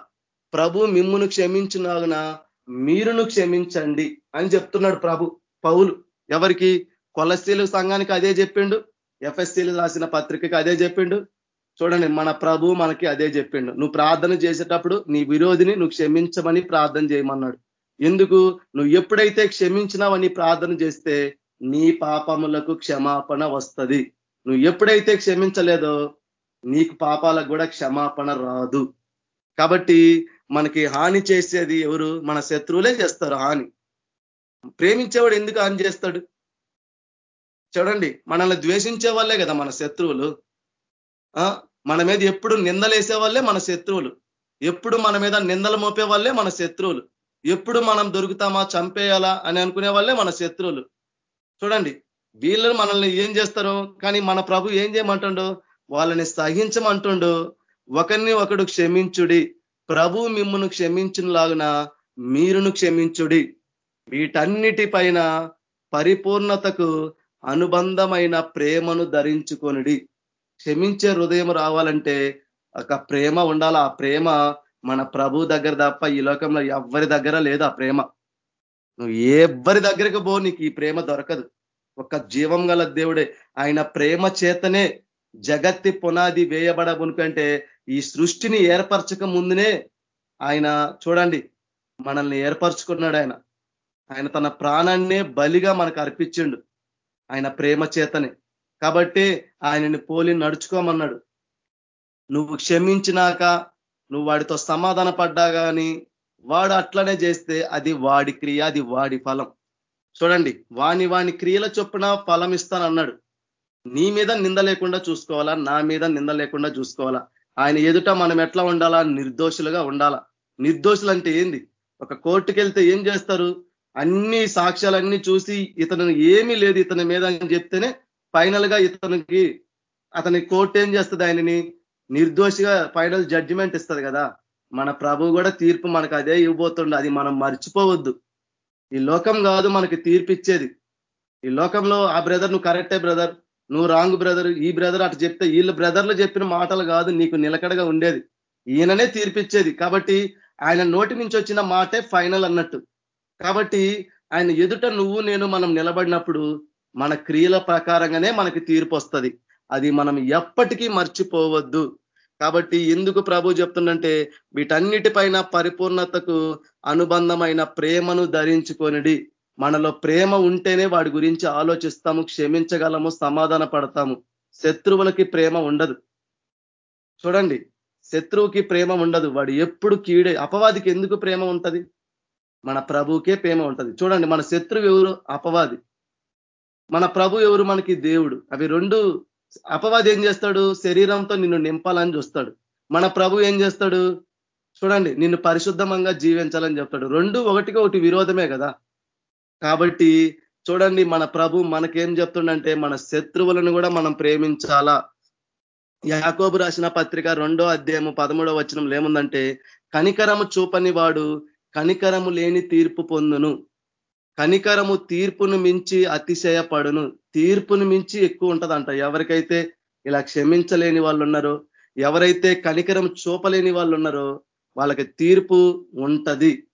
ప్రభు మిమ్మును క్షమించినాగున మీరును క్షమించండి అని చెప్తున్నాడు ప్రభు పౌలు. ఎవరికి? కొలస్తీలు సంఘానికి అదే చెప్పిండు. ఎఫ్ఎస్సీలు రాసిన పత్రికకి అదే చెప్పిండు. చూడండి మన ప్రభు మనకి అదే చెప్పిండు. నువ్వు ప్రార్థన చేసేటప్పుడు నీ విరోధిని నువ్వు క్షమించమని ప్రార్థన చేయమన్నాడు. ఎందుకు? నువ్వు ఎప్పుడైతే క్షమించినావని ప్రార్థన చేస్తే నీ పాపములకు క్షమాపణ వస్తుంది. నువ్వు ఎప్పుడైతే క్షమించలేదో నీకు పాపాలకు కూడా క్షమాపణ రాదు. కాబట్టి మనకి హాని చేసేది ఎవరు? మన శత్రువులే చేస్తారు హాని. ప్రేమించేవాడు ఎందుకు హాని చేస్తాడు? చూడండి మనల్ని ద్వేషించే వాళ్ళే కదా మన శత్రువులు. మన మీద ఎప్పుడు నిందలేసే వాళ్ళే మన శత్రువులు. ఎప్పుడు మన మీద నిందలు మోపే వాళ్ళే మన శత్రువులు. ఎప్పుడు మనం దొరుకుతామా చంపేయాలా అని అనుకునే వాళ్ళే మన శత్రువులు. చూడండి వీళ్ళు మనల్ని ఏం చేస్తారు? కానీ మన ప్రభు ఏం చేయమంటుండో? వాళ్ళని సహించమంటుండో. ఒకరిని ఒకడు క్షమించుడి. ప్రభు మిమ్మును క్షమించినలాగున మీరును క్షమించుడి. వీటన్నిటిపైన పరిపూర్ణతకు అనుబంధమైన ప్రేమను ధరించుకొనిడి. క్షమించే హృదయం రావాలంటే ఒక ప్రేమ ఉండాలి. ఆ ప్రేమ మన ప్రభు దగ్గర తప్ప ఈ లోకంలో ఎవరి దగ్గర లేదు ఆ ప్రేమ. నువ్వు ఎవ్వరి దగ్గరికి పో నీకు ఈ ప్రేమ దొరకదు. ఒక జీవం గల దేవుడే. ఆయన ప్రేమ చేతనే జగత్తి పునాది వేయబడబునుకంటే ఈ సృష్టిని ఏర్పరచక ముందునే ఆయన చూడండి మనల్ని ఏర్పరచుకున్నాడు ఆయన. ఆయన తన ప్రాణాన్నే బలిగా మనకు అర్పించిండు. ఆయన ప్రేమ చేతనే. కాబట్టి ఆయనని పోలి నడుచుకోమన్నాడు. నువ్వు క్షమించినాక నువ్వు వాడితో సమాధాన పడ్డా కానీ వాడు అట్లనే చేస్తే అది వాడి క్రియ అది వాడి ఫలం. చూడండి వాని వాని క్రియల చొప్పున ఫలం ఇస్తానన్నాడు నీ మీద నింద లేకుండా చూసుకోవాలా నా మీద నింద లేకుండా చూసుకోవాలా? ఆయన ఎదుట మనం ఎట్లా ఉండాలా? నిర్దోషులుగా ఉండాలా? నిర్దోషులు అంటే ఏంది? ఒక కోర్టుకి వెళ్తే ఏం చేస్తారు? అన్ని సాక్ష్యాలన్నీ చూసి ఇతను ఏమీ లేదు ఇతని మీద అని చెప్తేనే ఫైనల్గా ఇతనికి అతని కోర్టు ఏం చేస్తుంది ఆయనని? నిర్దోషిగా ఫైనల్ జడ్జిమెంట్ ఇస్తుంది కదా? మన ప్రభు కూడా తీర్పు మనకు అదే ఇవ్వబోతుండే. అది మనం మర్చిపోవద్దు. ఈ లోకం కాదు మనకి తీర్పు ఇచ్చేది ఈ లోకంలో ఆ బ్రదర్ నువ్వు కరెక్టే బ్రదర్. నువ్వు రాంగ్ బ్రదర్ ఈ బ్రదర్ అటు చెప్తే వీళ్ళ బ్రదర్లు చెప్పిన మాటలు కాదు నీకు నిలకడగా ఉండేది. ఈయననే తీర్పిచ్చేది. కాబట్టి ఆయన నోటి నుంచి వచ్చిన మాటే ఫైనల్ అన్నట్టు. కాబట్టి ఆయన ఎదుట నువ్వు నేను మనం నిలబడినప్పుడు మన క్రియల ప్రకారంగానే మనకి తీర్పు వస్తుంది. అది మనం ఎప్పటికీ మర్చిపోవద్దు. కాబట్టి ఎందుకు ప్రభు చెప్తుందంటే వీటన్నిటిపైన పరిపూర్ణతకు అనుబంధమైన ప్రేమను ధరించుకొనిడి. మనలో ప్రేమ ఉంటేనే వాడి గురించి ఆలోచిస్తాము క్షమించగలము సమాధాన పడతాము. శత్రువులకి ప్రేమ ఉండదు. చూడండి శత్రువుకి ప్రేమ ఉండదు. వాడు ఎప్పుడు కీడే అపవాదికి ఎందుకు ప్రేమ ఉంటుంది? మన ప్రభుకే ప్రేమ ఉంటుంది. చూడండి మన శత్రువు ఎవరు? అపవాది. మన ప్రభు ఎవరు? మనకి దేవుడు. అవి రెండు అపవాది ఏం చేస్తాడు? శరీరంతో నిన్ను నింపాలని చూస్తాడు. మన ప్రభు ఏం చేస్తాడు? చూడండి నిన్ను పరిశుద్ధంగా జీవించాలని చెప్తాడు. రెండు ఒకటికి ఒకటి విరోధమే కదా. కాబట్టి చూడండి మన ప్రభు మనకేం చెప్తుండంటే మన శత్రువులను కూడా మనం ప్రేమించాలా? యాకోబు రాసిన పత్రిక రెండో అధ్యాయము పదమూడో వచనంలో ఏముందంటే కనికరము చూపని వాడు కనికరము లేని తీర్పు పొందును. కనికరము తీర్పును మించి అతిశయపడును. తీర్పును మించి ఎక్కువ ఉంటదంట. ఎవరికైతే ఇలా క్షమించలేని వాళ్ళు ఉన్నారో ఎవరైతే కనికరం చూపలేని వాళ్ళు ఉన్నారో వాళ్ళకి తీర్పు ఉంటది.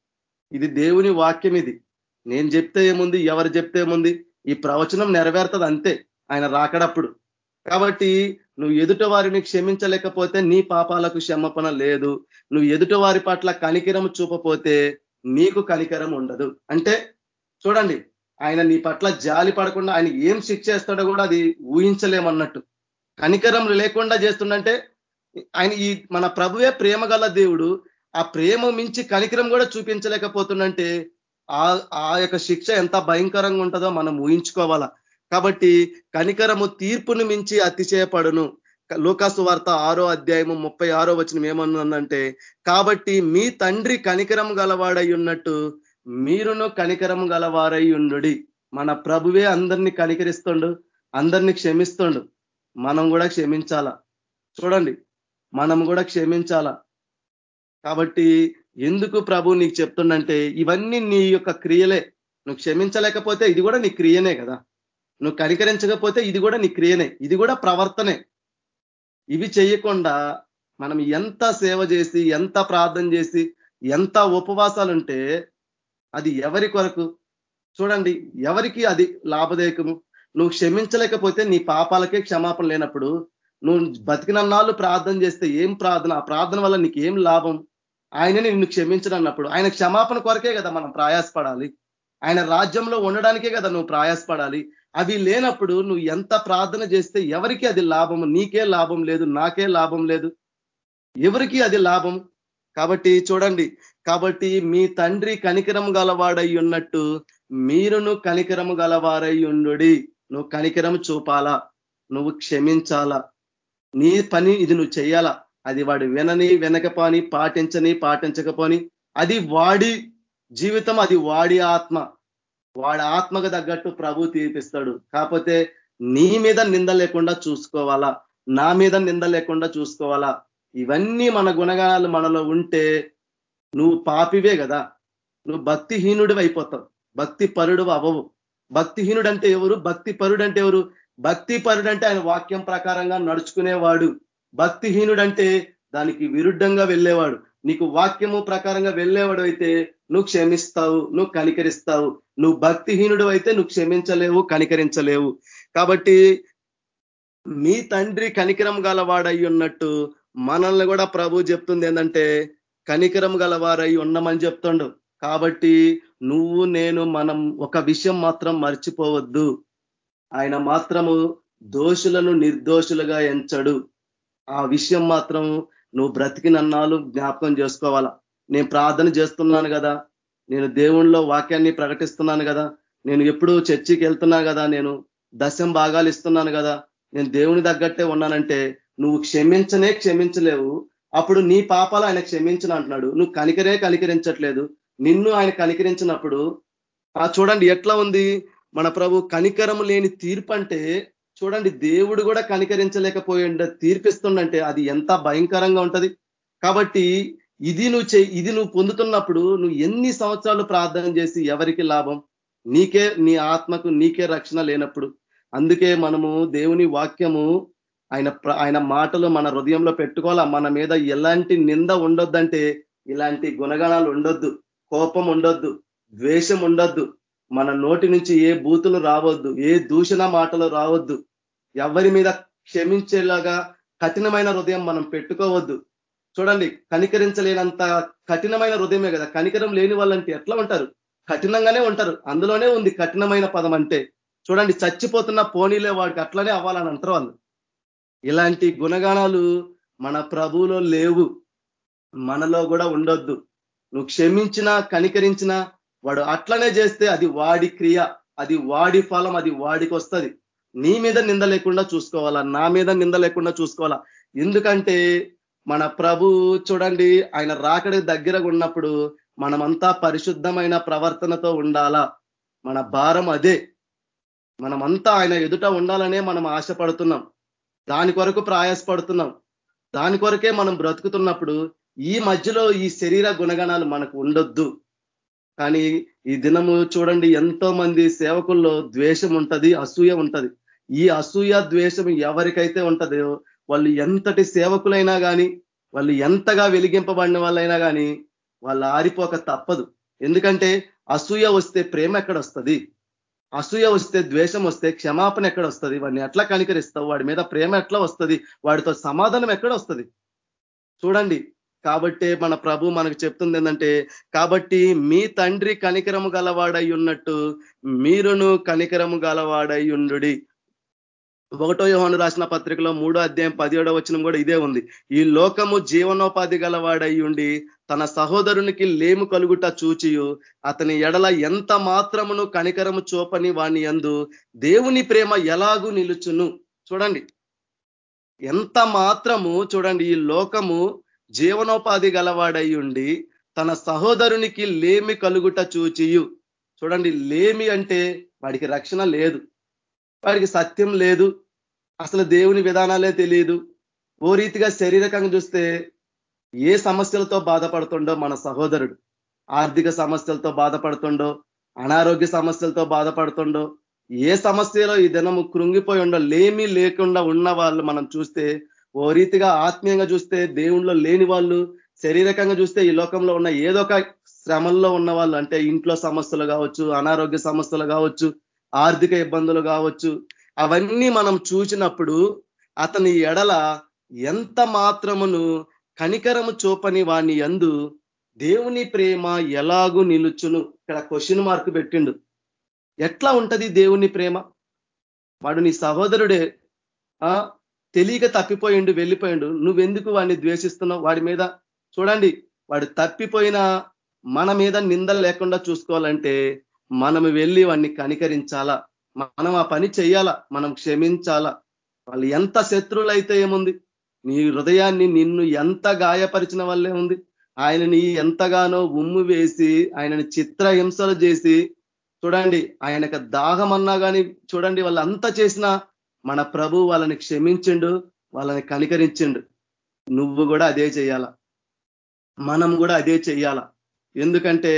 ఇది దేవుని వాక్యం ఇది. నేను చెప్తే ఏముంది ఎవరు చెప్తే ఏముంది? ఈ ప్రవచనం నెరవేరుతుంది అంతే. ఆయన రాకడప్పుడు. కాబట్టి నువ్వు ఎదుట వారిని క్షమించలేకపోతే నీ పాపాలకు క్షమపణ లేదు. నువ్వు ఎదుట వారి పట్ల కనికరం చూపపోతే నీకు కనికరం ఉండదు. అంటే చూడండి ఆయన నీ పట్ల జాలి పడకుండా ఆయన ఏం శిక్షేస్తాడో కూడా అది ఊహించలేమన్నట్టు. కనికరం లేకుండా చేస్తుండంటే ఆయన ఈ మన ప్రభువే ప్రేమ గల దేవుడు ఆ ప్రేమ మించి కనికరం కూడా చూపించలేకపోతుండంటే ఆ ఆ యొక్క శిక్ష ఎంత భయంకరంగా ఉంటుందో మనం ఊహించుకోవాలా. కాబట్టి కనికరము తీర్పును మించి అతిశయపడును. లోకాసు వార్త ఆరో అధ్యాయము ముప్పై ఆరో వచ్చిన ఏమన్నందంటే కాబట్టి మీ తండ్రి కనికరం గలవాడై ఉన్నట్టు మీరును కనికరం గలవారై ఉండుడి. మన ప్రభువే అందరినీ కనికరిస్తుండు అందరినీ క్షమిస్తుండు. మనం కూడా క్షమించాలా? చూడండి మనం కూడా క్షమించాలా? కాబట్టి ఎందుకు ప్రభు నీకు చెప్తుండంటే ఇవన్నీ నీ యొక్క క్రియలే. నువ్వు క్షమించలేకపోతే ఇది కూడా నీ క్రియనే కదా. నువ్వు కనికరించకపోతే ఇది కూడా నీ క్రియనే. ఇది కూడా ప్రవర్తనే. ఇవి చేయకుండా మనం ఎంత సేవ చేసి ఎంత ప్రార్థన చేసి ఎంత ఉపవాసాలుంటే అది ఎవరి కొరకు? చూడండి ఎవరికి అది లాభదాయకము? నువ్వు క్షమించలేకపోతే నీ పాపాలకే క్షమాపణ లేనప్పుడు నువ్వు బతికినన్నాళ్ళు ప్రార్థన చేస్తే ఏం ప్రార్థన? ఆ ప్రార్థన వల్ల నీకు ఏం లాభం? ఆయనని నిన్ను క్షమించడన్నప్పుడు ఆయన క్షమాపణ కొరకే కదా మనం ప్రయాసపడాలి. ఆయన రాజ్యంలో ఉండడానికే కదా నువ్వు ప్రయాసపడాలి. అవి లేనప్పుడు నువ్వు ఎంత ప్రార్థన చేస్తే ఎవరికి అది లాభం నీకే లాభం లేదు నాకే లాభం లేదు. ఎవరికి అది లాభం? కాబట్టి చూడండి కాబట్టి మీ తండ్రి కనికరం గలవాడై ఉన్నట్టు మీరును కనికరము గలవారై ఉండు నువ్వు కనికరం చూపాలా నువ్వు క్షమించాలా. నీ పని ఇది నువ్వు చేయాలా అది వాడు వినని వినకపోని పాటించని పాటించకపోని అది వాడి జీవితం అది వాడి ఆత్మ. వాడి ఆత్మకు తగ్గట్టు ప్రభు తీర్పిస్తాడు. కాకపోతే నీ మీద నింద లేకుండా చూసుకోవాలా? నా మీద నింద లేకుండా చూసుకోవాలా? ఇవన్నీ మన గుణగణాలు మనలో ఉంటే నువ్వు పాపివే కదా. నువ్వు భక్తిహీనుడు అయిపోతావు. భక్తి పరుడు అవ్వవు. భక్తిహీనుడు అంటే ఎవరు? భక్తి పరుడు అంటే ఎవరు? భక్తి పరుడు అంటే ఆయన వాక్యం ప్రకారంగా నడుచుకునేవాడు. భక్తిహీనుడు అంటే దానికి విరుద్ధంగా వెళ్ళేవాడు. నీకు వాక్యము ప్రకారంగా వెళ్ళేవాడు అయితే నువ్వు క్షమిస్తావు నువ్వు కనికరిస్తావు. నువ్వు భక్తిహీనుడు అయితే నువ్వు క్షమించలేవు కనికరించలేవు. కాబట్టి మీ తండ్రి కనికరం గలవాడై ఉన్నట్టు మనల్ని కూడా ప్రభు చెప్తుంది ఏంటంటే కనికరం గలవారై ఉన్నామని చెప్తుండు. కాబట్టి నువ్వు నేను మనం ఒక విషయం మాత్రం మర్చిపోవద్దు. ఆయన మాత్రము దోషులను నిర్దోషులుగా ఎంచడు. ఆ విషయం మాత్రం నువ్వు బ్రతికినన్నాళ్ళు జ్ఞాపకం చేసుకోవాలా? నేను ప్రార్థన చేస్తున్నాను కదా. నేను దేవుణ్ణిలో వాక్యాన్ని ప్రకటిస్తున్నాను కదా. నేను ఎప్పుడు చర్చికి వెళ్తున్నా కదా. నేను దశం భాగాలు ఇస్తున్నాను కదా. నేను దేవుని తగ్గట్టే ఉన్నానంటే నువ్వు క్షమించనే క్షమించలేవు. అప్పుడు నీ పాపాలు ఆయన క్షమించను అంటున్నాడు. నువ్వు కనికరే కనికరించట్లేదు. నిన్ను ఆయన కనికరించినప్పుడు ఆ చూడండి ఎట్లా ఉంది? మన ప్రభు కనికరము లేని తీర్పు అంటే చూడండి దేవుడు కూడా కనికరించలేకపోయిండ తీర్పిస్తుండంటే అది ఎంత భయంకరంగా ఉంటది. కాబట్టి ఇది నువ్వు ఇది నువ్వు పొందుతున్నప్పుడు నువ్వు ఎన్ని సంవత్సరాలు ప్రార్థన చేసి ఎవరికి లాభం? నీకే నీ ఆత్మకు నీకే రక్షణ లేనప్పుడు. అందుకే మనము దేవుని వాక్యము ఆయన ఆయన మాటలు మన హృదయంలో పెట్టుకోవాలా? మన మీద ఎలాంటి నింద ఉండొద్దంటే ఇలాంటి గుణగణాలు ఉండొద్దు కోపం ఉండొద్దు ద్వేషం ఉండొద్దు. మన నోటి నుంచి ఏ బూతులు రావద్దు ఏ దూషణ మాటలు రావద్దు. ఎవరి మీద క్షమించేలాగా కఠినమైన హృదయం మనం పెట్టుకోవద్దు. చూడండి కనికరించలేనంత కఠినమైన హృదయమే కదా. కనికరం లేని వాళ్ళంటే ఎట్లా ఉంటారు? కఠినంగానే ఉంటారు. అందులోనే ఉంది కఠినమైన పదం అంటే. చూడండి చచ్చిపోతున్న పోనీలే వాడికి అట్లనే అవ్వాలని అంటారు వాళ్ళు. ఇలాంటి గుణగాణాలు మన ప్రభువులో లేవు. మనలో కూడా ఉండొద్దు. నువ్వు క్షమించినా కనికరించినా వాడు అట్లనే చేస్తే అది వాడి క్రియ అది వాడి ఫలం అది వాడికి వస్తుంది. నీ మీద నింద లేకుండా చూసుకోవాలా? నా మీద నింద లేకుండా చూసుకోవాలా? ఎందుకంటే మన ప్రభు చూడండి ఆయన రాకడి దగ్గరగా ఉన్నప్పుడు మనమంతా పరిశుద్ధమైన ప్రవర్తనతో ఉండాలా? మన భారం అదే. మనమంతా ఆయన ఎదుట ఉండాలనే మనం ఆశపడుతున్నాం. దాని కొరకు ప్రయాసపడుతున్నాం. దాని కొరకే మనం బ్రతుకుతున్నప్పుడు ఈ మధ్యలో ఈ శరీర గుణగణాలు మనకు ఉండొద్దు. కానీ ఈ దినము చూడండి ఎంతో మంది సేవకుల్లో ద్వేషం ఉంటది అసూయ ఉంటది. ఈ అసూయ ద్వేషం ఎవరికైతే ఉంటదో వాళ్ళు ఎంతటి సేవకులైనా కానీ వాళ్ళు ఎంతగా వెలిగింపబడిన వాళ్ళైనా కానీ వాళ్ళు ఆరిపోక తప్పదు. ఎందుకంటే అసూయ వస్తే ప్రేమ ఎక్కడ వస్తుంది అసూయ వస్తే ద్వేషం వస్తే క్షమాపణ ఎక్కడ వస్తుంది వాడిని ఎట్లా కనికరిస్తావు? వాడి మీద ప్రేమ ఎట్లా వస్తుంది? వాడితో సమాధానం ఎక్కడ వస్తుంది చూడండి కాబట్టి మన ప్రభు మనకు చెప్తుంది ఏంటంటే కాబట్టి మీ తండ్రి కనికరము గలవాడై ఉన్నట్టు మీరును కనికరము గలవాడై ఉండు ఒకటో యోహాను రాసిన పత్రికలో మూడో అధ్యాయం పదిహేడో వచనం కూడా ఇదే ఉంది. ఈ లోకము జీవనోపాధి గలవాడై ఉండి తన సహోదరునికి లేము కలుగుట చూచియు. అతని ఎడల ఎంత మాత్రమును కనికరము చూపని వాణి ఎందు దేవుని ప్రేమ ఎలాగూ నిలుచును? చూడండి. ఎంత మాత్రము చూడండి ఈ లోకము జీవనోపాధి గలవాడై ఉండి తన సహోదరునికి లేమి కలుగుట చూచియు. చూడండి లేమి అంటే వాడికి రక్షణ లేదు. వాడికి సత్యం లేదు. అసలు దేవుని విధానాలే తెలియదు ఓ రీతిగా శారీరకంగా చూస్తే ఏ సమస్యలతో బాధపడుతుండో మన సహోదరుడు. ఆర్థిక సమస్యలతో బాధపడుతుండో అనారోగ్య సమస్యలతో బాధపడుతుండో ఏ సమస్యలో ఈ దినము కృంగిపోయి ఉండో లేమి లేకుండా ఉన్న వాళ్ళు మనం చూస్తే ఓ రీతిగా ఆత్మీయంగా చూస్తే దేవుణ్ణిలో లేని వాళ్ళు శారీరకంగా చూస్తే ఈ లోకంలో ఉన్న ఏదో ఒక శ్రమల్లో ఉన్న వాళ్ళు అంటే ఇంట్లో సమస్యలు కావచ్చు అనారోగ్య సమస్యలు కావచ్చు ఆర్థిక ఇబ్బందులు కావచ్చు అవన్నీ మనం చూసినప్పుడు అతని ఎడల ఎంత మాత్రమును కనికరము చూపని వాణి ఎందు దేవుని ప్రేమ ఎలాగూ నిలుచును. ఇక్కడ క్వశ్చన్ మార్క్ పెట్టిండు. ఎట్లా ఉంటది దేవుని ప్రేమ? వాడు నీ సహోదరుడే ఆ? తెలియక తప్పిపోయిండు వెళ్ళిపోయిండు. నువ్వెందుకు వాడిని ద్వేషిస్తున్నావు? వాడి మీద చూడండి వాడు తప్పిపోయిన మన మీద నిందలు లేకుండా చూసుకోవాలంటే మనం వెళ్ళి వాడిని కనికరించాలా? మనం ఆ పని చేయాలా మనం క్షమించాలా? వాళ్ళు ఎంత శత్రువులైతే ఏముంది? నీ హృదయాన్ని నిన్ను ఎంత గాయపరిచిన వల్లే ఉంది? ఆయనని ఎంతగానో ఉమ్ము వేసి ఆయనని చిత్రహింసలు చేసి చూడండి ఆయనకు దాహం అన్నా కానీ చూడండి వాళ్ళు అంతా చేసినా మన ప్రభు వాళ్ళని క్షమించిండు వాళ్ళని కనికరించిండు. నువ్వు కూడా అదే చేయాల మనం కూడా అదే చేయాల ఎందుకంటే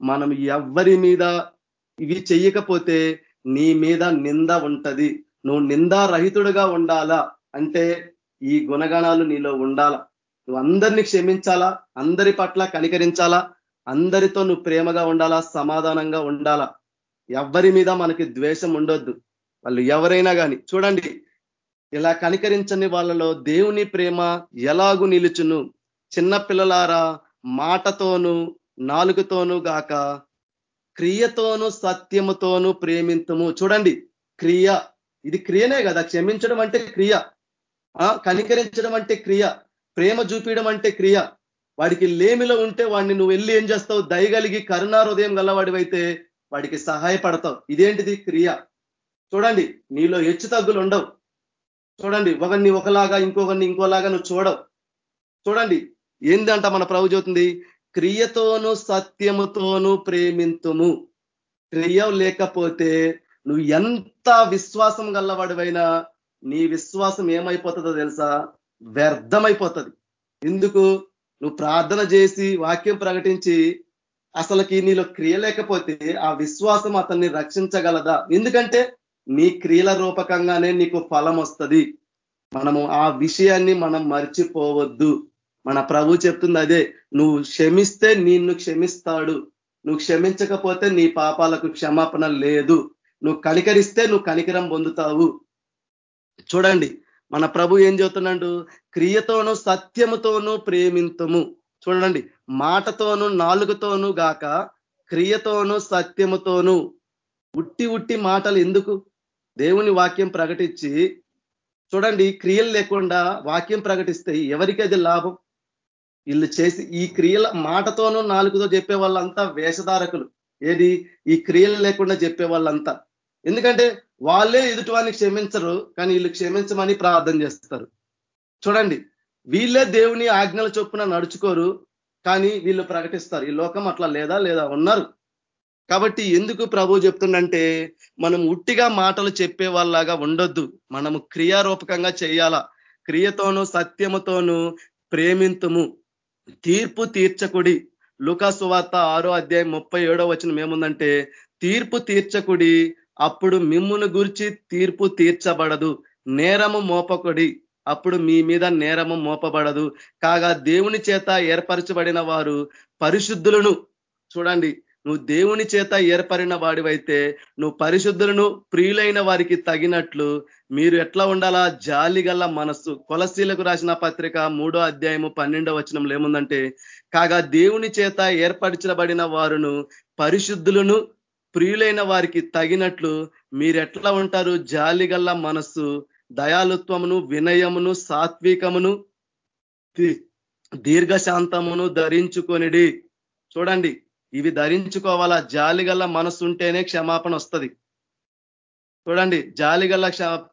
మనం ఎవరి మీద ఇవి చెయ్యకపోతే నీ మీద నింద ఉంటది. నువ్వు నిందారహితుడుగా ఉండాలా అంటే ఈ గుణగణాలు నీలో ఉండాలా. నువ్వు అందరినీ క్షమించాలా అందరి పట్ల కనికరించాలా అందరితో నువ్వు ప్రేమగా ఉండాలా సమాధానంగా ఉండాలా. ఎవరి మీద మనకి ద్వేషం ఉండొద్దు. వాళ్ళు ఎవరైనా కానీ చూడండి ఇలా కనికరించని వాళ్ళలో దేవుని ప్రేమ ఎలాగు నిలుచును? చిన్న పిల్లలారా మాటతోను నాలుగుతోనూ గాక క్రియతోను సత్యముతోను ప్రేమింతము. చూడండి క్రియ. ఇది క్రియనే కదా క్షమించడం అంటే క్రియ. కనికరించడం అంటే క్రియ. ప్రేమ చూపించడం అంటే క్రియ. వాడికి లేమిలో ఉంటే వాడిని నువ్వు వెళ్ళి ఏం చేస్తావు? దయగలిగి కరుణాహృదయం గలవాడివైతే వాడికి సహాయపడతావు. ఇదేంటిది క్రియ? చూడండి నీలో హెచ్చు తగ్గులు ఉండవు. చూడండి ఒకరిని ఒకలాగా ఇంకొకరిని ఇంకోలాగా నువ్వు చూడవు. చూడండి ఏందంట మన ప్రభు చూతుంది క్రియతోను సత్యముతోను ప్రేమింతుము. క్రియ లేకపోతే నువ్వు ఎంత విశ్వాసం గల్లవాడివైనా నీ విశ్వాసం ఏమైపోతుందో తెలుసా? వ్యర్థమైపోతుంది. ఎందుకు? నువ్వు ప్రార్థన చేసి వాక్యం ప్రకటించి అసలుకి నీలో క్రియ లేకపోతే ఆ విశ్వాసం అతన్ని రక్షించగలదా? ఎందుకంటే నీ క్రియల రూపకంగానే నీకు ఫలం వస్తుంది. మనము ఆ విషయాన్ని మనం మర్చిపోవద్దు. మన ప్రభు చెప్తుంది అదే నువ్వు క్షమిస్తే నిన్ను క్షమిస్తాడు. నువ్వు క్షమించకపోతే నీ పాపాలకు క్షమాపణ లేదు. నువ్వు కనికరిస్తే నువ్వు కనికరం పొందుతావు. చూడండి మన ప్రభు ఏం చెబుతున్నాడు? క్రియతోనూ సత్యముతోనూ ప్రేమింతము. చూడండి మాటతోనూ నాలుగుతోనూ గాక క్రియతోనూ సత్యముతోనూ. ఉట్టి ఉట్టి మాటలు ఎందుకు? దేవుని వాక్యం ప్రకటించి చూడండి క్రియలు లేకుండా వాక్యం ప్రకటిస్తే ఎవరికి అది లాభం? వీళ్ళు చేసి ఈ క్రియల మాటతోనూ నాలుగుతో చెప్పే వాళ్ళంతా వేషధారకులు. ఏది? ఈ క్రియలు లేకుండా చెప్పే వాళ్ళంతా. ఎందుకంటే వాళ్ళే ఎదుటివాన్ని క్షమించరు కానీ వీళ్ళు క్షమించమని ప్రార్థన చేస్తారు. చూడండి వీళ్ళే దేవుని ఆజ్ఞల చొప్పున నడుచుకోరు కానీ వీళ్ళు ప్రకటిస్తారు. ఈ లోకం అట్లా లేదా లేదా? ఉన్నారు. కాబట్టి ఎందుకు ప్రభు చెప్తుండంటే మనం ఉట్టిగా మాటలు చెప్పే వాళ్ళలాగా ఉండొద్దు. మనము క్రియారూపకంగా చేయాలా? క్రియతోనూ సత్యముతోనూ ప్రేమింతుము. తీర్పు తీర్చకుడి. లుకాసువార్త ఆరో అధ్యాయం ముప్పై ఏడో వచ్చిన ఏముందంటే తీర్పు తీర్చకుడి అప్పుడు మిమ్మును గురించి తీర్పు తీర్చబడదు. నేరము మోపకుడి అప్పుడు మీ మీద నేరము మోపబడదు. కాగా దేవుని చేత ఏర్పరచబడిన వారు పరిశుద్ధులను. చూడండి నువ్వు దేవుని చేత ఏర్పడిన వాడివైతే నువ్వు పరిశుద్ధులను ప్రియులైన వారికి తగినట్లు మీరు ఎట్లా ఉండాలా? జాలి మనస్సు. కొలసీలకు రాసిన పత్రిక మూడో అధ్యాయము పన్నెండో వచనంలో ఏముందంటే కాగా దేవుని చేత ఏర్పరచబడిన వారును పరిశుద్ధులను ప్రియులైన వారికి తగినట్లు మీరు ఎట్లా ఉంటారు? జాలి మనస్సు దయాలుత్వమును వినయమును సాత్వికమును దీర్ఘశాంతమును ధరించుకొనిడి. చూడండి. ఇవి ధరించుకోవాలా? జాలిగల్ల మనసు ఉంటేనే క్షమాపణ వస్తుంది. చూడండి జాలిగల్ల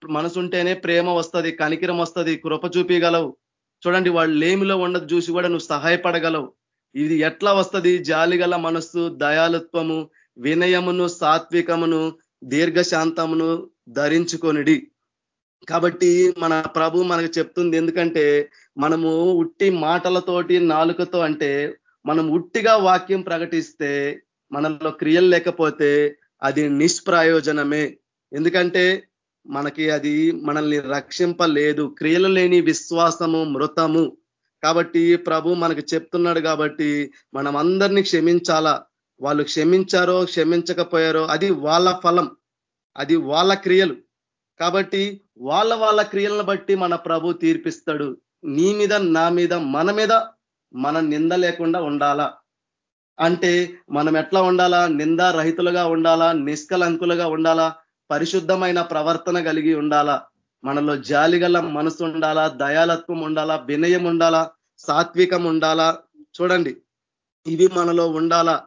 మనసు ఉంటేనే ప్రేమ వస్తుంది కనికిరం వస్తుంది కృప చూపించగలవు చూడండి వాళ్ళు లేమిలో ఉండదు చూసి కూడా నువ్వు సహాయపడగలవు. ఇది ఎట్లా వస్తుంది? జాలిగల మనస్సు దయాలుత్వము వినయమును సాత్వికమును దీర్ఘశాంతమును ధరించుకొనిడి. కాబట్టి మన ప్రభు మనకు చెప్తుంది ఎందుకంటే మనము ఉట్టి మాటలతోటి నాలుకతో అంటే మనం ఉట్టిగా వాక్యం ప్రకటిస్తే మనలో క్రియలు లేకపోతే అది నిష్ప్రయోజనమే. ఎందుకంటే మనకి అది మనల్ని రక్షింపలేదు. క్రియలు లేని విశ్వాసము మృతము. కాబట్టి ప్రభు మనకు చెప్తున్నాడు కాబట్టి మనం అందరినీ క్షమించాలా? వాళ్ళు క్షమించారో క్షమించకపోయారో అది వాళ్ళ ఫలం. అది వాళ్ళ క్రియలు. కాబట్టి వాళ్ళ వాళ్ళ క్రియలను బట్టి మన ప్రభు తీర్పిస్తాడు. నీ మీద నా మీద మన మీద మన నింద లేకుండా ఉండాలా? అంటే మనం ఎట్లా ఉండాలా? నిందా రహితులుగా ఉండాలా? నిష్కలంకులుగా ఉండాలా? పరిశుద్ధమైన ప్రవర్తన కలిగి ఉండాలా? మనలో జాలిగల మనసు ఉండాలా? దయాలత్వం ఉండాలా? వినయం ఉండాలా? సాత్వికం ఉండాలా? చూడండి ఇవి మనలో ఉండాలా?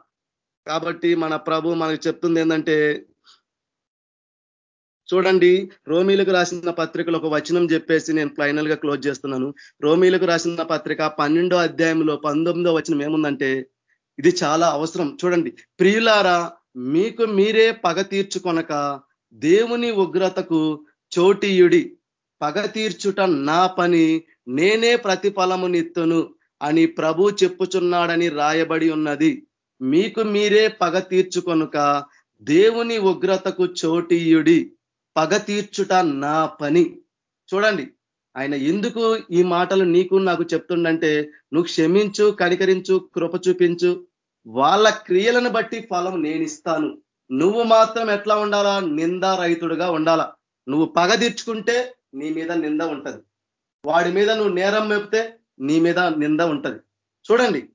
కాబట్టి మన ప్రభు మనకు చెప్తుంది ఏంటంటే చూడండి రోమీలకు రాసిన పత్రికలు ఒక వచనం చెప్పేసి నేను ఫైనల్గా క్లోజ్ చేస్తున్నాను. రోమీలకు రాసిన పత్రిక పన్నెండో అధ్యాయంలో పంతొమ్మిదో వచనం ఏముందంటే ఇది చాలా అవసరం. చూడండి ప్రియులారా మీకు మీరే పగ తీర్చుకొనక దేవుని ఉగ్రతకు చోటీయుడి. పగ తీర్చుట నా పని నేనే ప్రతిఫలము నిత్తును అని ప్రభు చెప్పుచున్నాడని రాయబడి ఉన్నది. మీకు మీరే పగ తీర్చుకొనుక దేవుని ఉగ్రతకు చోటీయుడి. పగ తీర్చుట నా పని. చూడండి ఆయన ఎందుకు ఈ మాటలు నీకు నాకు చెప్తుండంటే నువ్వు క్షమించు కనికరించు కృప చూపించు. వాళ్ళ క్రియలను బట్టి ఫలం నేనిస్తాను. నువ్వు మాత్రం ఎట్లా ఉండాలా? నిందా రైతుడుగా ఉండాలా. నువ్వు పగ తీర్చుకుంటే నీ మీద నింద ఉంటది. వాడి మీద నువ్వు నేరం మెప్తే నీ మీద నింద ఉంటది. చూడండి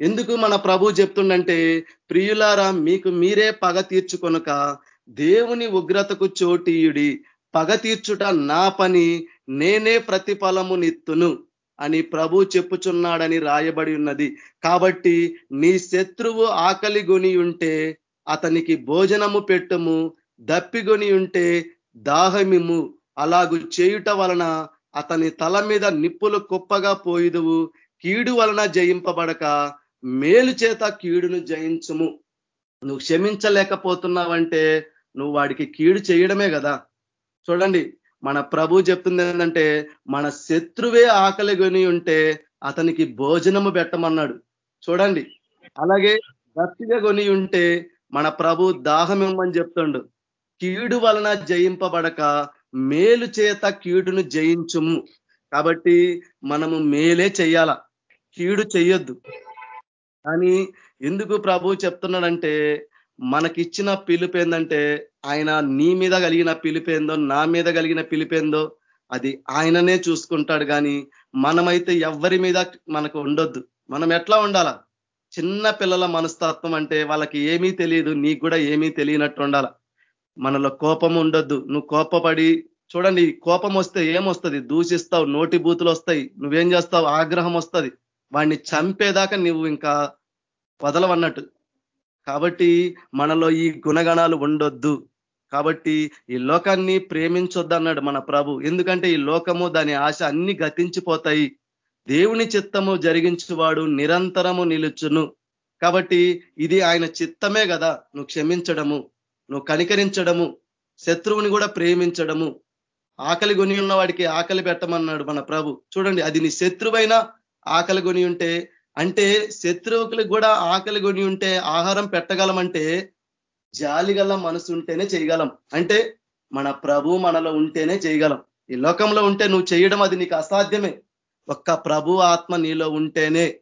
ఎందుకు మన ప్రభు చెప్తుండంటే ప్రియులారా మీకు మీరే పగ తీర్చుకొనక దేవుని ఉగ్రతకు చోటీయుడి పగ తీర్చుట నా పని నేనే ప్రతిఫలము నిత్తును అని ప్రభు చెప్పుచున్నాడని రాయబడి ఉన్నది. కాబట్టి నీ శత్రువు ఆకలి గుని ఉంటే అతనికి భోజనము పెట్టుము దప్పిగొని ఉంటే దాహమిము అలాగు చేయుట వలన అతని తల మీద నిప్పులు కుప్పగా పోయిదువు కీడు వలన జయింపబడక మేలు చేత కీడును జయించుము. నువ్వు క్షమించలేకపోతున్నావంటే నువ్వు వాడికి కీడు చేయడమే కదా. చూడండి మన ప్రభు చెప్తుంది ఏంటంటే మన శత్రువే ఆకలి కొని ఉంటే అతనికి భోజనము పెట్టమన్నాడు. చూడండి అలాగే గట్టిగా కొని ఉంటే మన ప్రభు దాహం ఇమ్మని చెప్తుండు. కీడు వలన జయింపబడక మేలు చేత కీడును జయించుము. కాబట్టి మనము మేలే చెయ్యాల కీడు చెయ్యొద్దు. కానీ ఎందుకు ప్రభు చెప్తున్నాడంటే మనకిచ్చిన పిలుపు ఏంటంటే ఆయన నీ మీద కలిగిన పిలిపేందో నా మీద కలిగిన పిలిపేందో అది ఆయననే చూసుకుంటాడు కానీ మనమైతే ఎవరి మీద మనకు ఉండొద్దు. మనం ఎట్లా ఉండాలా? చిన్న పిల్లల మనస్తత్వం అంటే వాళ్ళకి ఏమీ తెలియదు నీకు కూడా ఏమీ తెలియనట్టు ఉండాల? మనలో కోపం ఉండొద్దు. నువ్వు కోపపడి చూడండి కోపం వస్తే ఏమొస్తుంది? దూషిస్తావు నోటి బూతులు వస్తాయి నువ్వేం చేస్తావు? ఆగ్రహం వస్తుంది. వాడిని చంపేదాకా నువ్వు ఇంకా వదలవన్నట్టు. కాబట్టి మనలో ఈ గుణగణాలు ఉండొద్దు. కాబట్టి ఈ లోకాన్ని ప్రేమించొద్దు అన్నాడు మన ప్రభు. ఎందుకంటే ఈ లోకము దాని ఆశ అన్ని గతించిపోతాయి. దేవుని చిత్తము జరిగించువాడు నిరంతరము నిలుచును. కాబట్టి ఇది ఆయన చిత్తమే కదా. నువ్వు క్షమించడము నువ్వు కనికరించడము శత్రువుని కూడా ప్రేమించడము. ఆకలి కొని ఉన్న వాడికి ఆకలి పెట్టమన్నాడు మన ప్రభు. చూడండి అది నీ శత్రువైనా ఆకలి కొని ఉంటే అంటే శత్రువుకులకు కూడా ఆకలి కొని ఉంటే ఆహారం పెట్టగలమంటే జాలిగల మనసు ఉంటేనే చేయగలం. అంటే మన ప్రభు మనలో ఉంటేనే చేయగలం. ఈ లోకంలో ఉంటే నువ్వు చేయడం అది నీకు అసాధ్యమే. ఒక్క ప్రభు ఆత్మ నీలో ఉంటేనే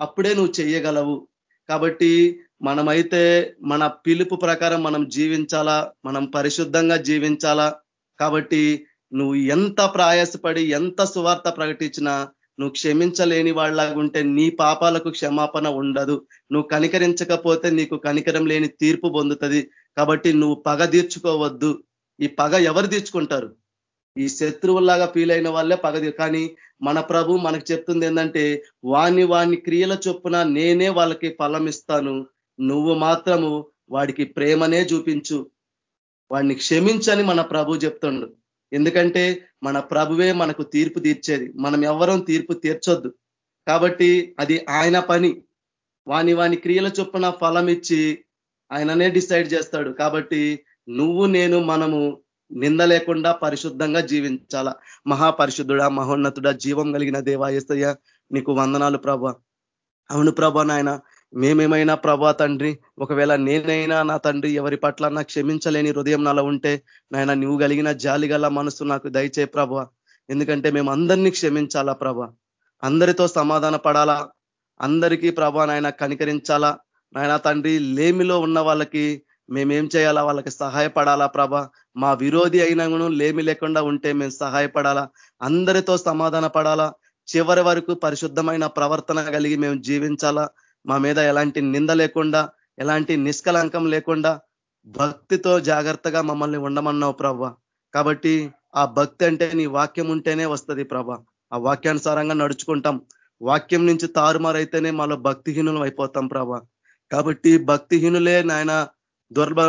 అప్పుడే నువ్వు చేయగలవు. కాబట్టి మనమైతే మన పిలుపు ప్రకారం మనం జీవించాలా? మనం పరిశుద్ధంగా జీవించాలా? కాబట్టి నువ్వు ఎంత ప్రయాసపడి ఎంత సువార్త ప్రకటించినా నువ్వు క్షమించలేని వాళ్ళలాగా ఉంటే నీ పాపాలకు క్షమాపణ ఉండదు. నువ్వు కనికరించకపోతే నీకు కనికరం లేని తీర్పు పొందుతుంది. కాబట్టి నువ్వు పగ తీర్చుకోవద్దు. ఈ పగ ఎవరు తీర్చుకుంటారు? ఈ శత్రువుల్లాగా ఫీల్ అయిన వాళ్ళే పగ కానీ మన ప్రభు మనకు చెప్తుంది ఏంటంటే వాణ్ణి వాణ్ణి క్రియల చొప్పున నేనే వాళ్ళకి ఫలం ఇస్తాను. నువ్వు మాత్రము వాడికి ప్రేమనే చూపించు. వాడిని క్షమించని మన ప్రభు చెప్తుండు. ఎందుకంటే మన ప్రభువే మనకు తీర్పు తీర్చేది. మనం ఎవరం తీర్పు తీర్చొద్దు. కాబట్టి అది ఆయన పని. వాని వాని క్రియల చొప్పున ఫలం ఇచ్చి ఆయననే డిసైడ్ చేస్తాడు. కాబట్టి నువ్వు నేను మనము నింద లేకుండా పరిశుద్ధంగా జీవించాల? మహాపరిశుద్ధుడా మహోన్నతుడా జీవం కలిగిన దేవా ఏసయ్య నీకు వందనాలు ప్రభ. అవును ప్రభ నాయన మేమేమైనా ప్రభా తండ్రి ఒకవేళ నేనైనా నా తండ్రి ఎవరి పట్ల నా క్షమించలేని హృదయం నాలో ఉంటే నాయన నువ్వు కలిగిన జాలి మనసు నాకు దయచే ప్రభ. ఎందుకంటే మేము అందరినీ క్షమించాలా ప్రభ? అందరితో సమాధాన పడాలా? అందరికీ ప్రభా నాయన కనికరించాలా? నాయన తండ్రి లేమిలో ఉన్న వాళ్ళకి మేమేం చేయాలా? వాళ్ళకి సహాయపడాలా ప్రభ? మా విరోధి అయినను లేమి లేకుండా ఉంటే మేము సహాయపడాలా? అందరితో సమాధాన పడాలా? చివరి వరకు పరిశుద్ధమైన ప్రవర్తన కలిగి మేము జీవించాలా? మా మీద ఎలాంటి నింద లేకుండా ఎలాంటి నిష్కలంకం లేకుండా భక్తితో జాగ్రత్తగా మమ్మల్ని ఉండమన్నావు ప్రభ. కాబట్టి ఆ భక్తి అంటే నీ వాక్యం ఉంటేనే వస్తుంది ప్రభ. ఆ వాక్యానుసారంగా నడుచుకుంటాం. వాక్యం నుంచి తారుమారైతేనే మాలో భక్తిహీనులం అయిపోతాం ప్రభ. కాబట్టి భక్తిహీనులే నాయన దుర్భ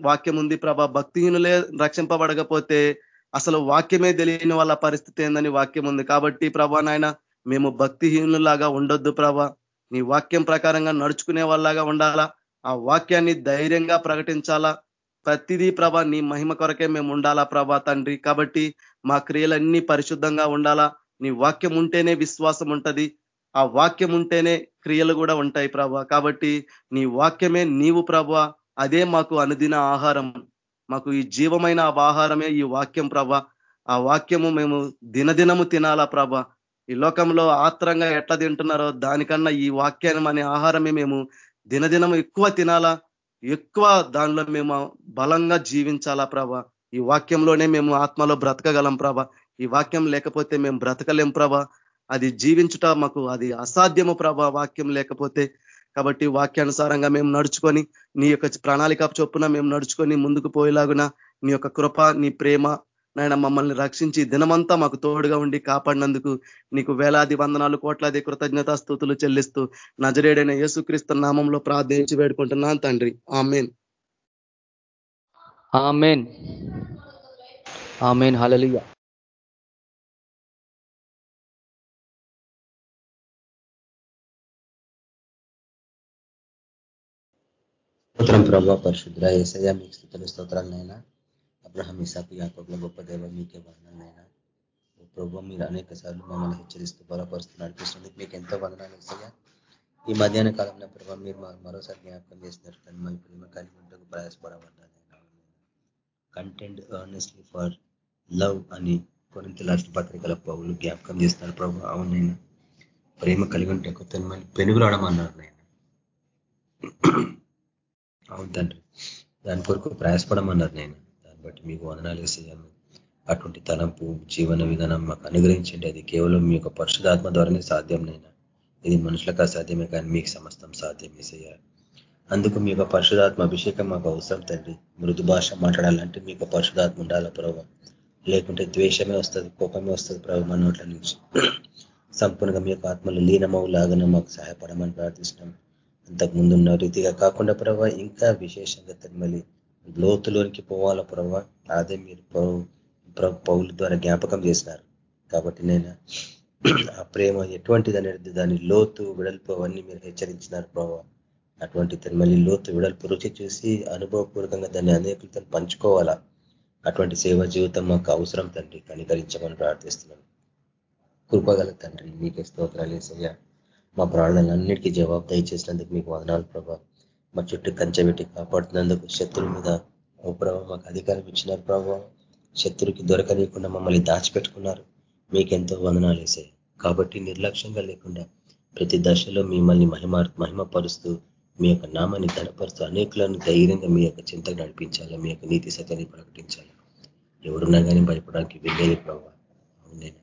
వాక్యం ఉంది ప్రభ. భక్తిహీనులే రక్షింపబడకపోతే అసలు వాక్యమే తెలియని వాళ్ళ పరిస్థితి ఏందని వాక్యం ఉంది. కాబట్టి ప్రభా నాయన మేము భక్తిహీనులాగా ఉండొద్దు ప్రభ. నీ వాక్యం ప్రకారంగా నడుచుకునే వాళ్ళలాగా ఉండాలా? ఆ వాక్యాన్ని ధైర్యంగా ప్రకటించాలా? ప్రతిదీ ప్రభ నీ మహిమ కొరకే మేము ఉండాలా ప్రభా తండ్రి? కాబట్టి మా క్రియలన్నీ పరిశుద్ధంగా ఉండాలా? నీ వాక్యం ఉంటేనే విశ్వాసం ఉంటది. ఆ వాక్యం ఉంటేనే క్రియలు కూడా ఉంటాయి ప్రభ. కాబట్టి నీ వాక్యమే నీవు ప్రభ. అదే మాకు అనుదిన ఆహారం. మాకు ఈ జీవమైన ఆహారమే ఈ వాక్యం ప్రభ. ఆ వాక్యము మేము దినదినము తినాలా ప్రభ. ఈ లోకంలో ఆత్రంగా ఎట్లా తింటున్నారో దానికన్నా ఈ వాక్యాన్ని అనే ఆహారమే మేము దినదినం ఎక్కువ తినాలా? ఎక్కువ దానిలో మేము బలంగా జీవించాలా ప్రభ? ఈ వాక్యంలోనే మేము ఆత్మలో బ్రతకగలం ప్రభ. ఈ వాక్యం లేకపోతే మేము బ్రతకలేం ప్రభ. అది జీవించుట మాకు అది అసాధ్యము ప్రభ వాక్యం లేకపోతే. కాబట్టి వాక్యానుసారంగా మేము నడుచుకొని నీ యొక్క ప్రణాళిక చొప్పున మేము నడుచుకొని ముందుకు పోయేలాగున నీ యొక్క కృప నీ ప్రేమ నాయన మమ్మల్ని రక్షించి దినమంతా మాకు తోడుగా ఉండి కాపాడినందుకు నీకు వేలాది వందనాలు కోట్లాది కృతజ్ఞతా స్థుతులు చెల్లిస్తూ నజరేడైన యేసుక్రీస్తు నామంలో ప్రార్థించి వేడుకుంటున్నాను తండ్రి. ఆమెన్. ఆమెన్. ఆమెన్. హలలియ స్తోత్రం ప్రభా పరిశుద్ర ఏసయ్య మీకు స్థుతులు స్తోత్రాలనైనా అబ్రహం ఇసాకు యాకబ్ల గొప్ప దేవ మీకే వందనాలనైనా ప్రభు మీరు అనేక సార్లు మమ్మల్ని హెచ్చరిస్తూ బలపరుస్తూ నడిపిస్తున్నందుకు మీకు ఎంతో వందనాలు ఇసయ్య ఈ మధ్యాహ్న కాలంలో ప్రభావ మీరు మరోసారి జ్ఞాపకం చేసినారు మళ్ళీ ప్రేమ కలిగి ఉంటూ ప్రయాసపడబడ్డానైనా కంటెంట్ ఎర్నెస్ట్లీ ఫర్ లవ్ అని కొన్ని రాష్ట్ర పత్రికల పౌలు జ్ఞాపకం చేస్తున్నారు ప్రభు అవునైనా ప్రేమ కలిగి ఉంటే కొత్త మళ్ళీ పెనుగులాడమన్నారు నేను అవును తండ్రి. దాని కొరకు ప్రయాసపడమన్నారు నేను బట్టి మీకు వదనాలు వేసేయాలి అటువంటి తలంపు జీవన విధానం మాకు అనుగ్రహించండి. అది కేవలం మీ యొక్క పరిశుధాత్మ ద్వారానే సాధ్యం నైనా. ఇది మనుషులకు అసాధ్యమే కానీ మీకు సమస్తం సాధ్యం వేసేయాలి అందుకు మీ యొక్క పరిశుధాత్మ అభిషేకం మాకు అవసరం తండ్రి. మృదు భాష మాట్లాడాలంటే మీ యొక్క పరిశుధాత్మ ఉండాల ప్రభావ లేకుంటే ద్వేషమే వస్తుంది కోపమే వస్తుంది ప్రభు మన నోట్ల నుంచి. సంపూర్ణంగా మీ యొక్క ఆత్మలు లీనమవు లాగానే మాకు సహాయపడమని ప్రార్థిస్తున్నాం. అంతకు ముందున్న రీతిగా కాకుండా ప్రభావ ఇంకా విశేషంగా తిరుమలి లోతులోనికి పోవాలా ప్రభావ అదే మీరు పౌలు ద్వారా జ్ఞాపకం చేసినారు. కాబట్టి నేను ఆ ప్రేమ ఎటువంటిది అనేది దాని లోతు విడల్పు అవన్నీ మీరు హెచ్చరించినారు ప్రభావ అటువంటి మళ్ళీ లోతు విడల్పు రుచి చూసి అనుభవపూర్వకంగా దాన్ని అనేకులతో పంచుకోవాలా? అటువంటి సేవా జీవితం మాకు అవసరం తండ్రి. కనికరించమని ప్రార్థిస్తున్నాను. కృపగల తండ్రి మీకే స్తోత్రాలు వేసయ్యా మా ప్రాణాలన్నిటికీ జవాబు దయచేసినందుకు మీకు వదనాలు ప్రభావ మా చుట్టూ కంచెబెట్టి కాపాడుతున్నందుకు శత్రువు మీద ఓ ప్రభావ మాకు అధికారం ఇచ్చినారు ప్రభావ శత్రువుకి దొరకనీయకుండా మమ్మల్ని దాచిపెట్టుకున్నారు. మీకెంతో వందనాలు వేసాయి కాబట్టి నిర్లక్ష్యంగా లేకుండా ప్రతి దశలో మిమ్మల్ని మహిమ మహిమపరుస్తూ మీ యొక్క నామాన్ని ధనపరుస్తూ అనేకులను ధైర్యంగా మీ యొక్క చింతకు నడిపించాలి మీ యొక్క నీతి సత్యాన్ని ప్రకటించాలి. ఎవరున్నా కానీ భయపడడానికి వెళ్ళేది ప్రభావ నేను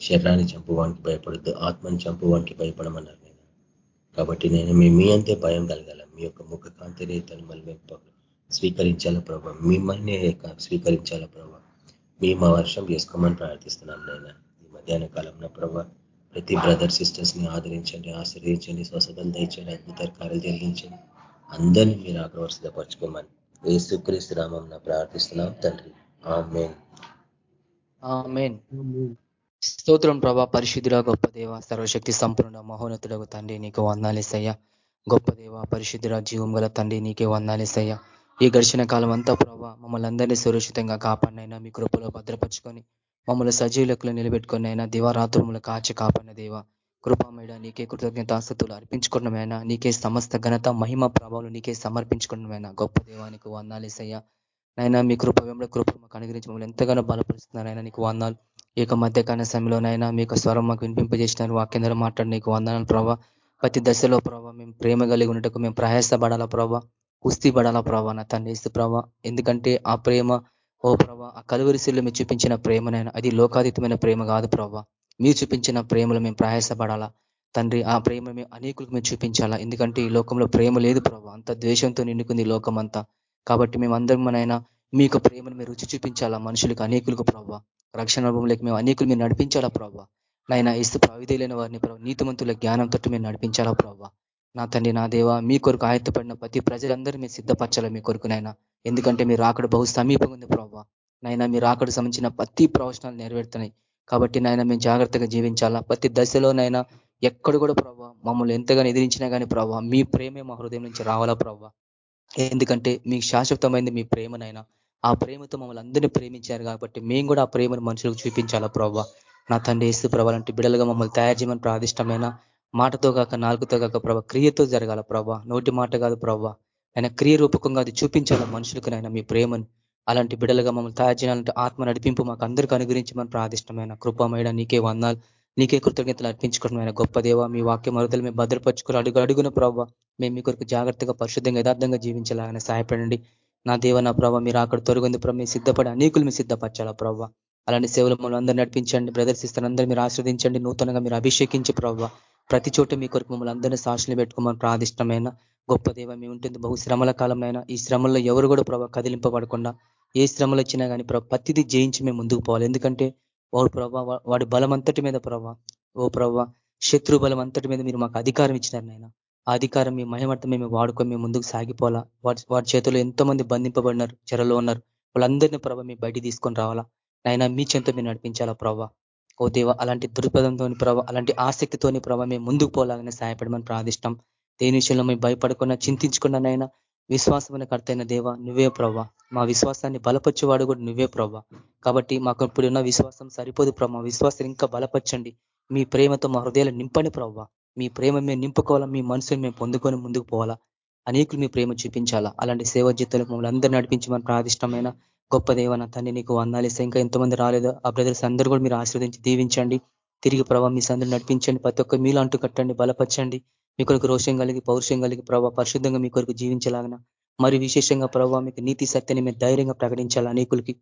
శరీరాన్ని చంపువానికి భయపడద్దు ఆత్మని చంపువానికి భయపడమన్నారు నేను కాబట్టి నేను మీ మీ అంతే భయం కలగాల. మీ యొక్క ముఖ కాంతి మేము స్వీకరించాల ప్రభావ మిమ్మల్ని స్వీకరించాల ప్రభావ మేము వర్షం చేసుకోమని ప్రార్థిస్తున్నాం నేను ఈ మధ్యాహ్న కాలంలో ప్రభావ ప్రతి బ్రదర్ సిస్టర్స్ని ఆదరించండి ఆశ్రయించండి స్వసతలు దండి అద్భుత కార్యాలు జరిగించండి. అందరినీ మీరు ఆగ్రవర్షపరచుకోమని ఏసుక్రీస్తు రామం ప్రార్థిస్తున్నాం తండ్రి. ఆమెన్. స్తోత్రం ప్రభా పరిశుద్ధుల గొప్ప దేవ సర్వశక్తి సంపూర్ణ మహోన్నతులకు తండ్రి నీకు వందాలేసయ్యా గొప్ప దేవ పరిశుద్ధుడ జీవం గల తండ్రి నీకే వందాలేసయ్యా ఈ ఘర్షణ కాలం అంతా ప్రభావ మమ్మల్ని అందరినీ సురక్షితంగా కాపాడినైనా మీ కృపలో భద్రపరుచుకొని మమ్మల్ని సజీవులకు నిలబెట్టుకుని అయినా దివారాత్రములు కాచి కాపాడిన దేవ. కృపామేడ నీకే కృతజ్ఞతాస్తుతులు అర్పించుకున్నమైనా నీకే సమస్త ఘనత మహిమ ప్రభావం నీకే సమర్పించుకున్నమైనా గొప్ప దేవానికి వందాలేసయ్యా నైనా మీ కృప వెంబడి కృప మాకు అనుగ్రహించి మమ్మల్ని ఎంతగానో బలపరుస్తున్నారైనా నీకు వందాలు. ఈ యొక్క మధ్యకాల సమయంలోనైనా మీకు స్వరం మాకు వినిపింపజేసినారు వాక్యంధ్ర మాట్లాడి నీకు వందనాలు ప్రభావ ప్రతి దశలో ప్రభావ మేము ప్రేమ కలిగి ఉండటకు మేము ప్రయాసపడాలా ప్రభావ కుస్తీ పడాలా ప్రభావ నా తండ్రి ప్రభావ ఎందుకంటే ఆ ప్రేమ ఓ ప్రభా ఆ కలువరిశీల్లో మీరు చూపించిన ప్రేమనైనా అది లోకాతీతమైన ప్రేమ కాదు ప్రభా. మీరు చూపించిన ప్రేమలో మేము ప్రయాసపడాలా? తండ్రి ఆ ప్రేమ మేము అనేకులకు మేము చూపించాలా? ఎందుకంటే ఈ లోకంలో ప్రేమ లేదు ప్రభా. అంత ద్వేషంతో నిండుకుంది లోకం అంతా కాబట్టి మేము అందరం మీ యొక్క ప్రేమను మీరు రుచి చూపించాలా? మనుషులకు అనేకులకు ప్రభావ రక్షణ అనుభవంలోకి మేము అనేకులు మీరు నడిపించాలా ప్రభావ నైనా ఇస్తు ప్రవిధులైన వారిని ప్రభావ నీతిమంతుల జ్ఞానం తోటి మేము నడిపించాలా ప్రభావ నా తండ్రి నా దేవ మీ కొరకు ఆయత్తపడిన ప్రతి ప్రజలందరూ మీరు సిద్ధపరచాలా మీ కొరకునైనా ఎందుకంటే మీరు రాకడ బహు సమీపంగా ఉంది ప్రభావ నైనా మీరు రాకడ సంబంధించిన ప్రతి ప్రవచనాలు నెరవేరుతున్నాయి. కాబట్టి నాయన మేము జాగ్రత్తగా జీవించాలా? ప్రతి దశలోనైనా ఎక్కడ కూడా ప్రభావ మమ్మల్ని ఎంతగానో ఎదిరించినా కానీ ప్రభావ మీ ప్రేమే మా హృదయం నుంచి రావాలా ప్రభావ ఎందుకంటే మీకు శాశ్వతమైంది మీ ప్రేమనైనా ఆ ప్రేమతో మమ్మల్ని అందరినీ ప్రేమించారు కాబట్టి మేము కూడా ఆ ప్రేమను మనుషులకు చూపించాలా ప్రభావ నా తండ్రి ఏసు ప్రభావంటే బిడలుగా మమ్మల్ని తయారు చేయమని ప్రాదిష్టమైన మాటతో కాక నాలుగుతో కాక ప్రభ క్రియతో జరగాల ప్రభా. నోటి మాట కాదు ప్రభా. ఆయన క్రియ రూపకంగా అది చూపించాలి మనుషులకు నైనా మీ ప్రేమను. అలాంటి బిడలుగా మమ్మల్ని తయారు చేయాలంటే ఆత్మ నడిపింపు మాకు అందరికీ అనుగ్రహించమని ప్రాదిష్టమైన కృపమైన నీకే వందాలు నీకే కృతజ్ఞతలు అర్పించుకోవడం గొప్ప దేవ. మీ వాక్య మరుదలు మేము భద్రపరుచుకుని అడుగు అడుగున ప్రభావ మేము మీ కొరకు జాగ్రత్తగా పరిశుద్ధంగా యథార్థంగా జీవించాలని సహాయపడండి. నా దేవ నా ప్రభావ మీరు అక్కడ తొలగింది ప్రభావ మీ సిద్ధపడి అనేకులు మీ సిద్ధపరచాలా ప్రభావ అలాంటి సేవలు మమ్మల్ని అందరూ నడిపించండి. ప్రదర్శిస్తాను అందరూ మీరు ఆశ్రదించండి నూతనంగా మీరు అభిషేకించి ప్రభావ ప్రతి చోట మీ కొరకు మమ్మల్ని అందరినీ సాక్షులు పెట్టుకోమని ప్రాదిష్టమైన గొప్ప దేవ మీ ఉంటుంది. బహు శ్రమల కాలంలో ఈ శ్రమల్లో ఎవరు కూడా ప్రభావ కదిలింపబడకుండా ఏ శ్రమలు వచ్చినా కానీ ప్రతిదీ జయించి మేము ముందుకు పోవాలి. ఎందుకంటే వాడు ప్రభావ వాడి బలం అంతటి మీద ప్రభావ ఓ ప్రభావ శత్రు బలం అంతటి మీద మీరు మాకు అధికారం ఇచ్చినారు నాయన. ఆ అధికారం మీ మహిమర్థం మేము వాడుకొని మేము ముందుకు సాగిపోవాలా. వాడి వాడి చేతుల్లో ఎంతో మంది బంధింపబడినారు చెరలో ఉన్నారు. వాళ్ళందరినీ ప్రభావ మీ బయట తీసుకొని రావాలా. నైనా మీ చెంత మీరు నడిపించాలా ప్రభావ ఓ దేవ అలాంటి దృక్పథంతో ప్రభావ అలాంటి ఆసక్తితోని ప్రభావ మేము ముందుకు పోలాలని సహాయపడమని ప్రార్థిష్టం. దేని విషయంలో మేము భయపడకుండా చింతించుకున్నానైనా విశ్వాసమైన కర్తైన దేవ నువ్వే ప్రవ్వ. మా విశ్వాసాన్ని బలపరిచేవాడు కూడా నువ్వే ప్రవ్వ. కాబట్టి మాకు ఇప్పుడున్న విశ్వాసం సరిపోదు ప్రభా విశ్వాసం ఇంకా బలపరచండి. మీ ప్రేమతో మా హృదయాలు నింపని ప్రవ్వ. మీ ప్రేమ మేము నింపుకోవాలా మీ మనసుని మేము పొందుకొని ముందుకు పోవాలా. అనేకులు మీ ప్రేమ చూపించాలా. అలాంటి సేవ జీతాలకు మమ్మల్ని అందరూ నడిపించమని ప్రాదిష్టమైన గొప్ప దేవన తన్ని నీకు వందాలిస్తే ఇంకా ఎంతమంది రాలేదు. ఆ బ్రదర్స్ అందరూ కూడా మీరు ఆశీర్వదించి దీవించండి. తిరిగి ప్రభావ మీ సందరూ నడిపించండి. ప్రతి ఒక్క మీలు అంటూ కట్టండి బలపరచండి. మీ కొరకు రోషం కలిగి పౌరుషం కలిగి ప్రభావ పరిశుద్ధంగా మీ కొరకు జీవించలాగన. మరి విశేషంగా ప్రభావ మీకు నీతి సత్యని మీరు ధైర్యంగా ప్రకటించాలి అనేకులకి.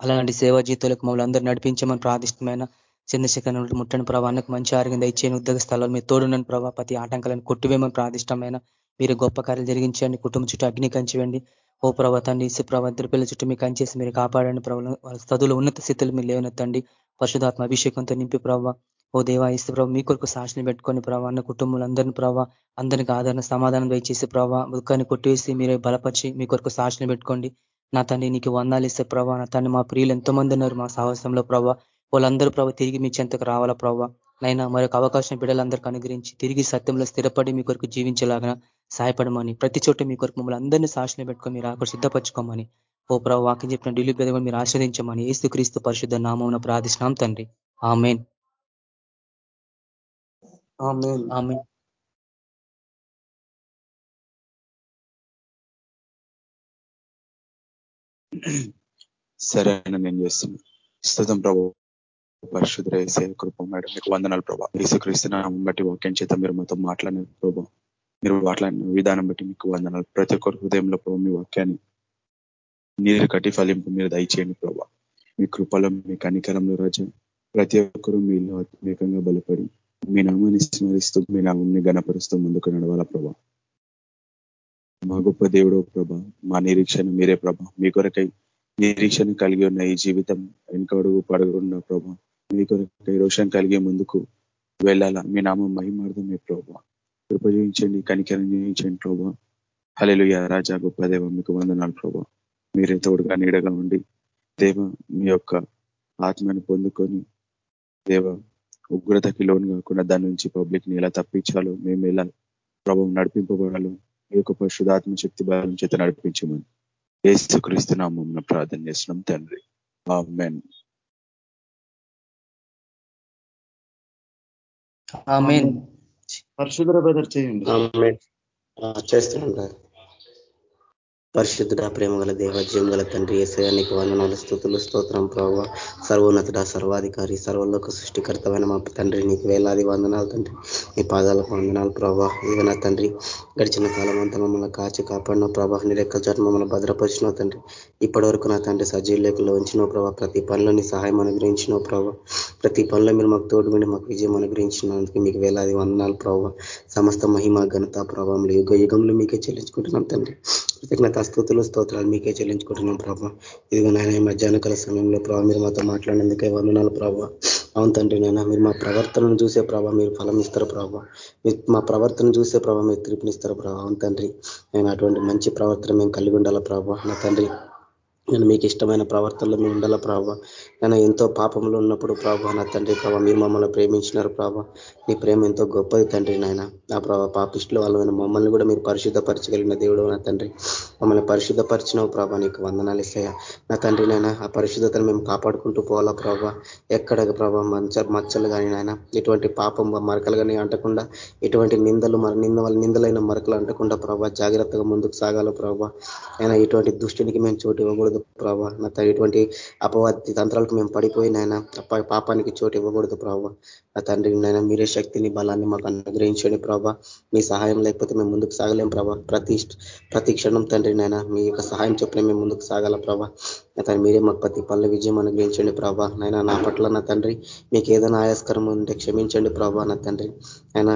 అలాంటి సేవా జీతాలకు మమ్మల్ని అందరూ నడిపించమని ప్రాదిష్టమైన చంద్రశేఖర ముట్టని ప్రభావానికి మంచి ఆరోగ్యం దయచేయని ఉద్యోగ స్థలాలు మీరు తోడునని ప్రభావ ప్రతి ఆటంకాలను కొట్టివేమని ప్రాదిష్టమైన మీరు గొప్ప కార్యాలు జరిగించండి. కుటుంబం చుట్టూ అగ్ని కంచివండి ఓ ప్రభా తండ్రి ఇసు ప్రభా పిల్లల చుట్టూ మీకు కంచేసి మీరు కాపాడండి ప్రభావ వాళ్ళ చదువులు ఉన్నత స్థితులు మీరు లేవనెత్తండి. పరిశుధాత్మ అభిషేకంతో నింపి ప్రభావ ఓ దేవా ఇసు ప్రభావ మీ కొరకు సాక్షిని పెట్టుకొని ప్రభావ అన్న కుటుంబాలందరినీ ప్రభావ అందరికీ ఆదరణ సమాధానం దయచేసి ప్రభావ దుఃఖాన్ని కొట్టివేసి మీరే బలపరిచి మీ కొరకు సాక్షిని పెట్టుకోండి. నా తండ్రి నీకు వందాలు ఇస్తే ప్రభావ నా తండ్రి మా ప్రియులు ఎంతో మంది ఉన్నారు మా సాహసంలో ప్రభావ వాళ్ళందరూ ప్రభావ తిరిగి మీ చెంతకు రావాలా ప్రభావ నైనా మరొక అవకాశం బిడ్డలందరికీ అనుగ్రహించి తిరిగి సత్యంలో స్థిరపడి మీ కొరకు జీవించలాగా సహాయపడమని ప్రతి చోట మీ కొరకు మమ్మల్ని అందరినీ సాక్షిని పెట్టుకొని మీరు ఆకు సిద్ధపరచుకోమని ఓ ప్రభావ వాక్యం చెప్పిన ఢిల్లీ పెదవి మీరు ఆశ్రదించమని ఏసు క్రీస్తు పరిశుద్ధ నామం ప్రార్థిస్తున్నాం తండ్రి. ఆమెన్. ఆమెన్. సరే నేను చేస్తున్నా? స్థుతం ప్రభు. పరిశుద్ర ఏసే కృప మేడం మీకు వందనాలు ప్రభా. ఏసుక్రీస్తున్న బట్టి వాక్యం చేత మీరు మాతో మాట్లాడిన ప్రభా. మీరు మాట్లాడిన విధానం బట్టి మీకు వందనాలు. ప్రతి ఒక్కరి హృదయంలో ప్రభు మీ వాక్యాన్ని నీరు కట్టి ఫలింపు మీరు దయచేయండి ప్రభా. మీ కృపలో మీ కనికరంలో రజ ప్రతి ఒక్కరూ మీలో ఆత్మీయంగా బలపడి మీ నామాన్ని స్మరిస్తూ మీ నామంని గణపరుస్తూ ముందుకు నడవాల ప్రభా. మా గొప్ప దేవుడో ప్రభ మా నిరీక్షణ మీరే ప్రభా. మీ కొరకై నిరీక్షణ కలిగి ఉన్న ఈ జీవితం వెనుకడుగు పడుగున్న ప్రభా. మీ కొరకు రోషం కలిగే ముందుకు వెళ్ళాలా. మీ నామం మహిమార్థమే ప్రభా. కృప చూపించండి కనికరం చూపించండి ప్రభా. హలెలు రాజా గొప్ప దేవ మీకు వందనాలు ప్రభా. మీరే తోడుగా నీడగా ఉండి దేవ మీ యొక్క ఆత్మను పొందుకొని దేవ ఉగ్రతకి లోన్ కాకుండా దాని నుంచి పబ్లిక్ని ఎలా తప్పించాలో మేము ఎలా ప్రభావం నడిపింపబడాలో మీ యొక్క పరిశుధాత్మ శక్తి బలం చేత నడిపించమని. ఏసుక్రీస్తున్నామం ప్రార్థన చేస్తున్నాం తండ్రి. ఆమెన్. ఆమెన్. పరిశుద్ర బ్రదర్ చేయండి. చేస్తున్నాం పరిశుద్ధుడ ప్రేమ గల దేవ జీవంగల తండ్రి ఏసయానికి వందనాలు స్థుతులు స్తోత్రం ప్రభావ సర్వోన్నతుడ సర్వాధికారి సర్వలోక సృష్టికర్తమైన మా తండ్రి నీకు వేలాది వందనాలు తండ్రి. నీ పాదాలకు వందనాలు ప్రభావ ఇవన్న తండ్రి గడిచిన కాలం అంతా మమ్మల్ని కాచి కాపాడిన ప్రభావ నీ రెక్క చోట మమ్మల్ని భద్రపరిచిన తండ్రి. ఇప్పటి వరకు నా తండ్రి సజీవ లేఖలో ఉంచిన ప్రభావ ప్రతి పనిలో నీ సహాయం అనుగ్రహించిన ప్రభావ ప్రతి పనిలో మీరు మాకు తోడు మాకు విజయం అనుగ్రహించినందుకు మీకు వేలాది వందనాలు ప్రభావ సమస్త మహిమ ఘనత ప్రభావం యుగ యుగంలో మీకే చెల్లించుకుంటున్నాం తండ్రి. కృతజ్ఞత స్థుతులు స్తోత్రాలు మీకే చెల్లించుకుంటున్నాం ప్రభావ ఇదిగో నాయన మధ్యాహ్న కాల సమయంలో ప్రభావ మీరు మాతో మాట్లాడినందుకే వందనాలు ప్రభావ అవును తండ్రి నేను మీరు మా ప్రవర్తనను చూసే ప్రభావ మీరు ఫలం ఇస్తారు ప్రభావ మా ప్రవర్తన చూసే ప్రభావ మీరు తీర్పునిస్తారు ప్రభావ అవును తండ్రి నేను అటువంటి మంచి ప్రవర్తన మేము కలిగి ఉండాలా ప్రభావ నా తండ్రి నేను మీకు ఇష్టమైన ప్రవర్తనలో మేము ఉండాలా ప్రభావ నేను ఎంతో పాపంలో ఉన్నప్పుడు ప్రభావ నా తండ్రి ప్రభావ మీరు మమ్మల్ని ప్రేమించినారు ప్రభావ నీ ప్రేమ ఎంతో గొప్పది తండ్రి నాయన. నా ప్రభావ పాపిష్టుల వాళ్ళమైన మమ్మల్ని కూడా మీరు పరిశుద్ధపరచగలిగిన దేవుడు నా తండ్రి. మమ్మల్ని పరిశుద్ధపరిచినావు ప్రభా నీకు వందనాలు ఇస్తాయా. నా తండ్రి నాయన ఆ పరిశుద్ధతను మేము కాపాడుకుంటూ పోవాలా ప్రభావ ఎక్కడ ప్రభావ మంచ మచ్చలు కానీ నాయన ఎటువంటి పాపం మరకలు కానీ అంటకుండా ఎటువంటి నిందలు నింద నిందలైన మరకలు అంటకుండా ప్రభావ జాగ్రత్తగా ముందుకు సాగాల ప్రభావ అయినా ఇటువంటి దుష్టునికి మేము చోటు ఇవ్వకూడదు ప్రభావ నా ఎటువంటి అపవాది తంత్రాలు మేము పడిపోయి నాయన పాపానికి చోటు ఇవ్వకూడదు ప్రభావ. ఆ తండ్రి నైనా మీరే శక్తిని బలాన్ని మాకు అనుగ్రహించండి ప్రభా. మీ సహాయం లేకపోతే మేము ముందుకు సాగలేం ప్రభా. ప్రతి ప్రతి క్షణం తండ్రి నైనా మీ యొక్క సహాయం చెప్పిన మేము ముందుకు సాగాల ప్రభా. నా మీరే మాకు ప్రతి పనుల విజయం అనుగ్రహించండి ప్రభా. నైనా నా పట్ల నా తండ్రి మీకు ఏదైనా ఆయాస్కరం ఉంటే క్షమించండి ప్రభా నా తండ్రి. అయినా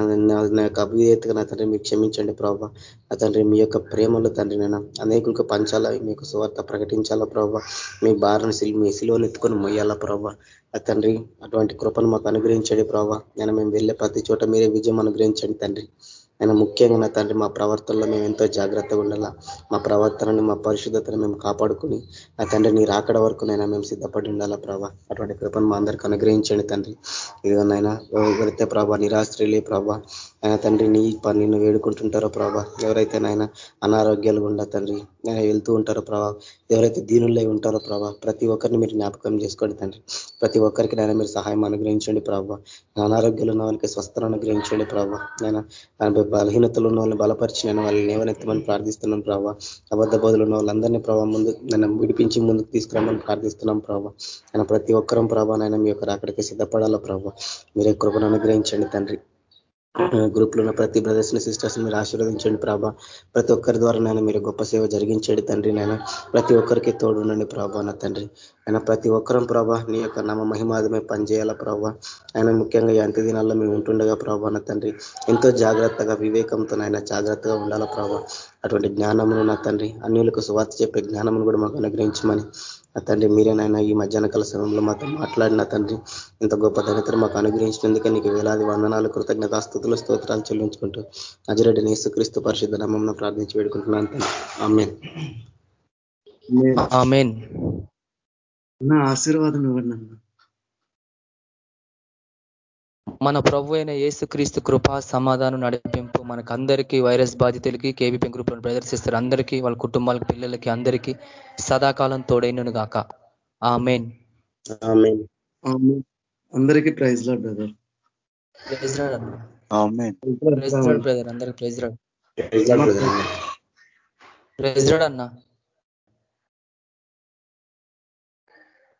నా యొక్క అభివేతగా నా తండ్రి మీరు క్షమించండి ప్రభా. నా తండ్రి మీ యొక్క ప్రేమలో తండ్రి నైనా అనేకులకు పంచాలా మీకు సువార్త ప్రకటించాలా ప్రభావ మీ బారను మీ సిలువను ఎత్తుకొని మొయ్యాలా ప్రభావ తండ్రి అటువంటి కృపను మాకు అనుగ్రహించండి ప్రభావ నేను మేము వెళ్ళే ప్రతి చోట మీరే విజయం అనుగ్రహించండి తండ్రి. ఆయన ముఖ్యంగా నా తండ్రి మా ప్రవర్తనలో మేము ఎంతో జాగ్రత్తగా ఉండాలా. మా ప్రవర్తనని మా పరిశుద్ధతను మేము కాపాడుకుని నా తండ్రి నీ రాకడ వరకు నైనా మేము సిద్ధపడి ఉండాలా ప్రభా. అటువంటి కృపను మా అందరికి అనుగ్రహించండి తండ్రి. ఇదిగోనైనా ఎవరైతే ప్రభా నిరాశ్రయులే ప్రభా. ఆయన తండ్రి నీ నిన్ను వేడుకుంటుంటారో ప్రభా. ఎవరైతే నాయన అనారోగ్యాలు ఉండ తండ్రి వెళ్తూ ఉంటారో ప్రభా ఎవరైతే దీనుల్లో ఉంటారో ప్రభా ప్రతి ఒక్కరిని మీరు జ్ఞాపకం చేసుకోండి తండ్రి. ప్రతి ఒక్కరికి నాయన మీరు సహాయం అనుగ్రహించండి ప్రభావ అనారోగ్యాలు ఉన్న వాళ్ళకి స్వస్థను అనుగ్రహించండి ప్రభావ నేను బలహీనతలు ఉన్న వాళ్ళని బలపరిచి నేను వాళ్ళని లేవనెత్తమని ప్రార్థిస్తున్నాను ప్రభావ అబద్ధ బదులు ఉన్న వాళ్ళందరినీ ప్రభావ ముందు నన్ను విడిపించి ముందుకు తీసుకురామని ప్రార్థిస్తున్నాం ప్రభావ ఆయన ప్రతి ఒక్కరం ప్రభావ నైనా మీ యొక్క అక్కడికి సిద్ధపడాలా ప్రభా. మీరే కృపను అనుగ్రహించండి తండ్రి. గ్రూప్లో ఉన్న ప్రతి బ్రదర్స్ని సిస్టర్స్ మీరు ఆశీర్వదించండి ప్రభా. ప్రతి ఒక్కరి ద్వారా నాయన మీరు గొప్ప సేవ జరిగించండి తండ్రి నేను ప్రతి ఒక్కరికి తోడుండండి ప్రభా నా తండ్రి. ఆయన ప్రతి ఒక్కరం ప్రభా నీ యొక్క నమ్మ మహిమాదమే పనిచేయాలా ప్రభా. ఆయన ముఖ్యంగా ఈ అంత్య దినాల్లో మేము ఉంటుండగా ప్రభా నా తండ్రి. ఎంతో జాగ్రత్తగా వివేకంతో ఆయన జాగ్రత్తగా ఉండాలా ప్రభా. అటువంటి జ్ఞానమును నా తండ్రి అన్యులకు స్వార్థ చెప్పే జ్ఞానమును కూడా మాకు అనుగ్రహించమని నా తండ్రి మీరేనైనా ఈ మధ్యాహ్న కాల సమయంలో మాతో మాట్లాడిన తండ్రి ఇంత గొప్ప ధనతను మాకు అనుగ్రహించినందుకే నీకు వేలాది వందనాలు కృతజ్ఞతాస్థుతులు స్తోత్రాలు చెల్లించుకుంటూ అజరెడ్డి నేసుక్రీస్తు పరిశుద్ధ నామం ప్రార్థించి వేడుకుంటున్నాను ఆమెన్. ఆశీర్వాదం ఇవ్వండి మన ప్రభు అయిన క్రీస్తు కృప సమాధానం నడిపింపు మనకందరికీ వైరస్ బాధితులకి కేబీపీ గ్రూప్లను ప్రదర్శిస్తారు అందరికీ వాళ్ళ కుటుంబాలకి పిల్లలకి అందరికీ సదాకాలం తోడైనను గాక. ఆ మెయిన్ అందరికీ praise lord brother. Praise brother అందరికి ప్రైజ్ ప్రైజ్ అన్న.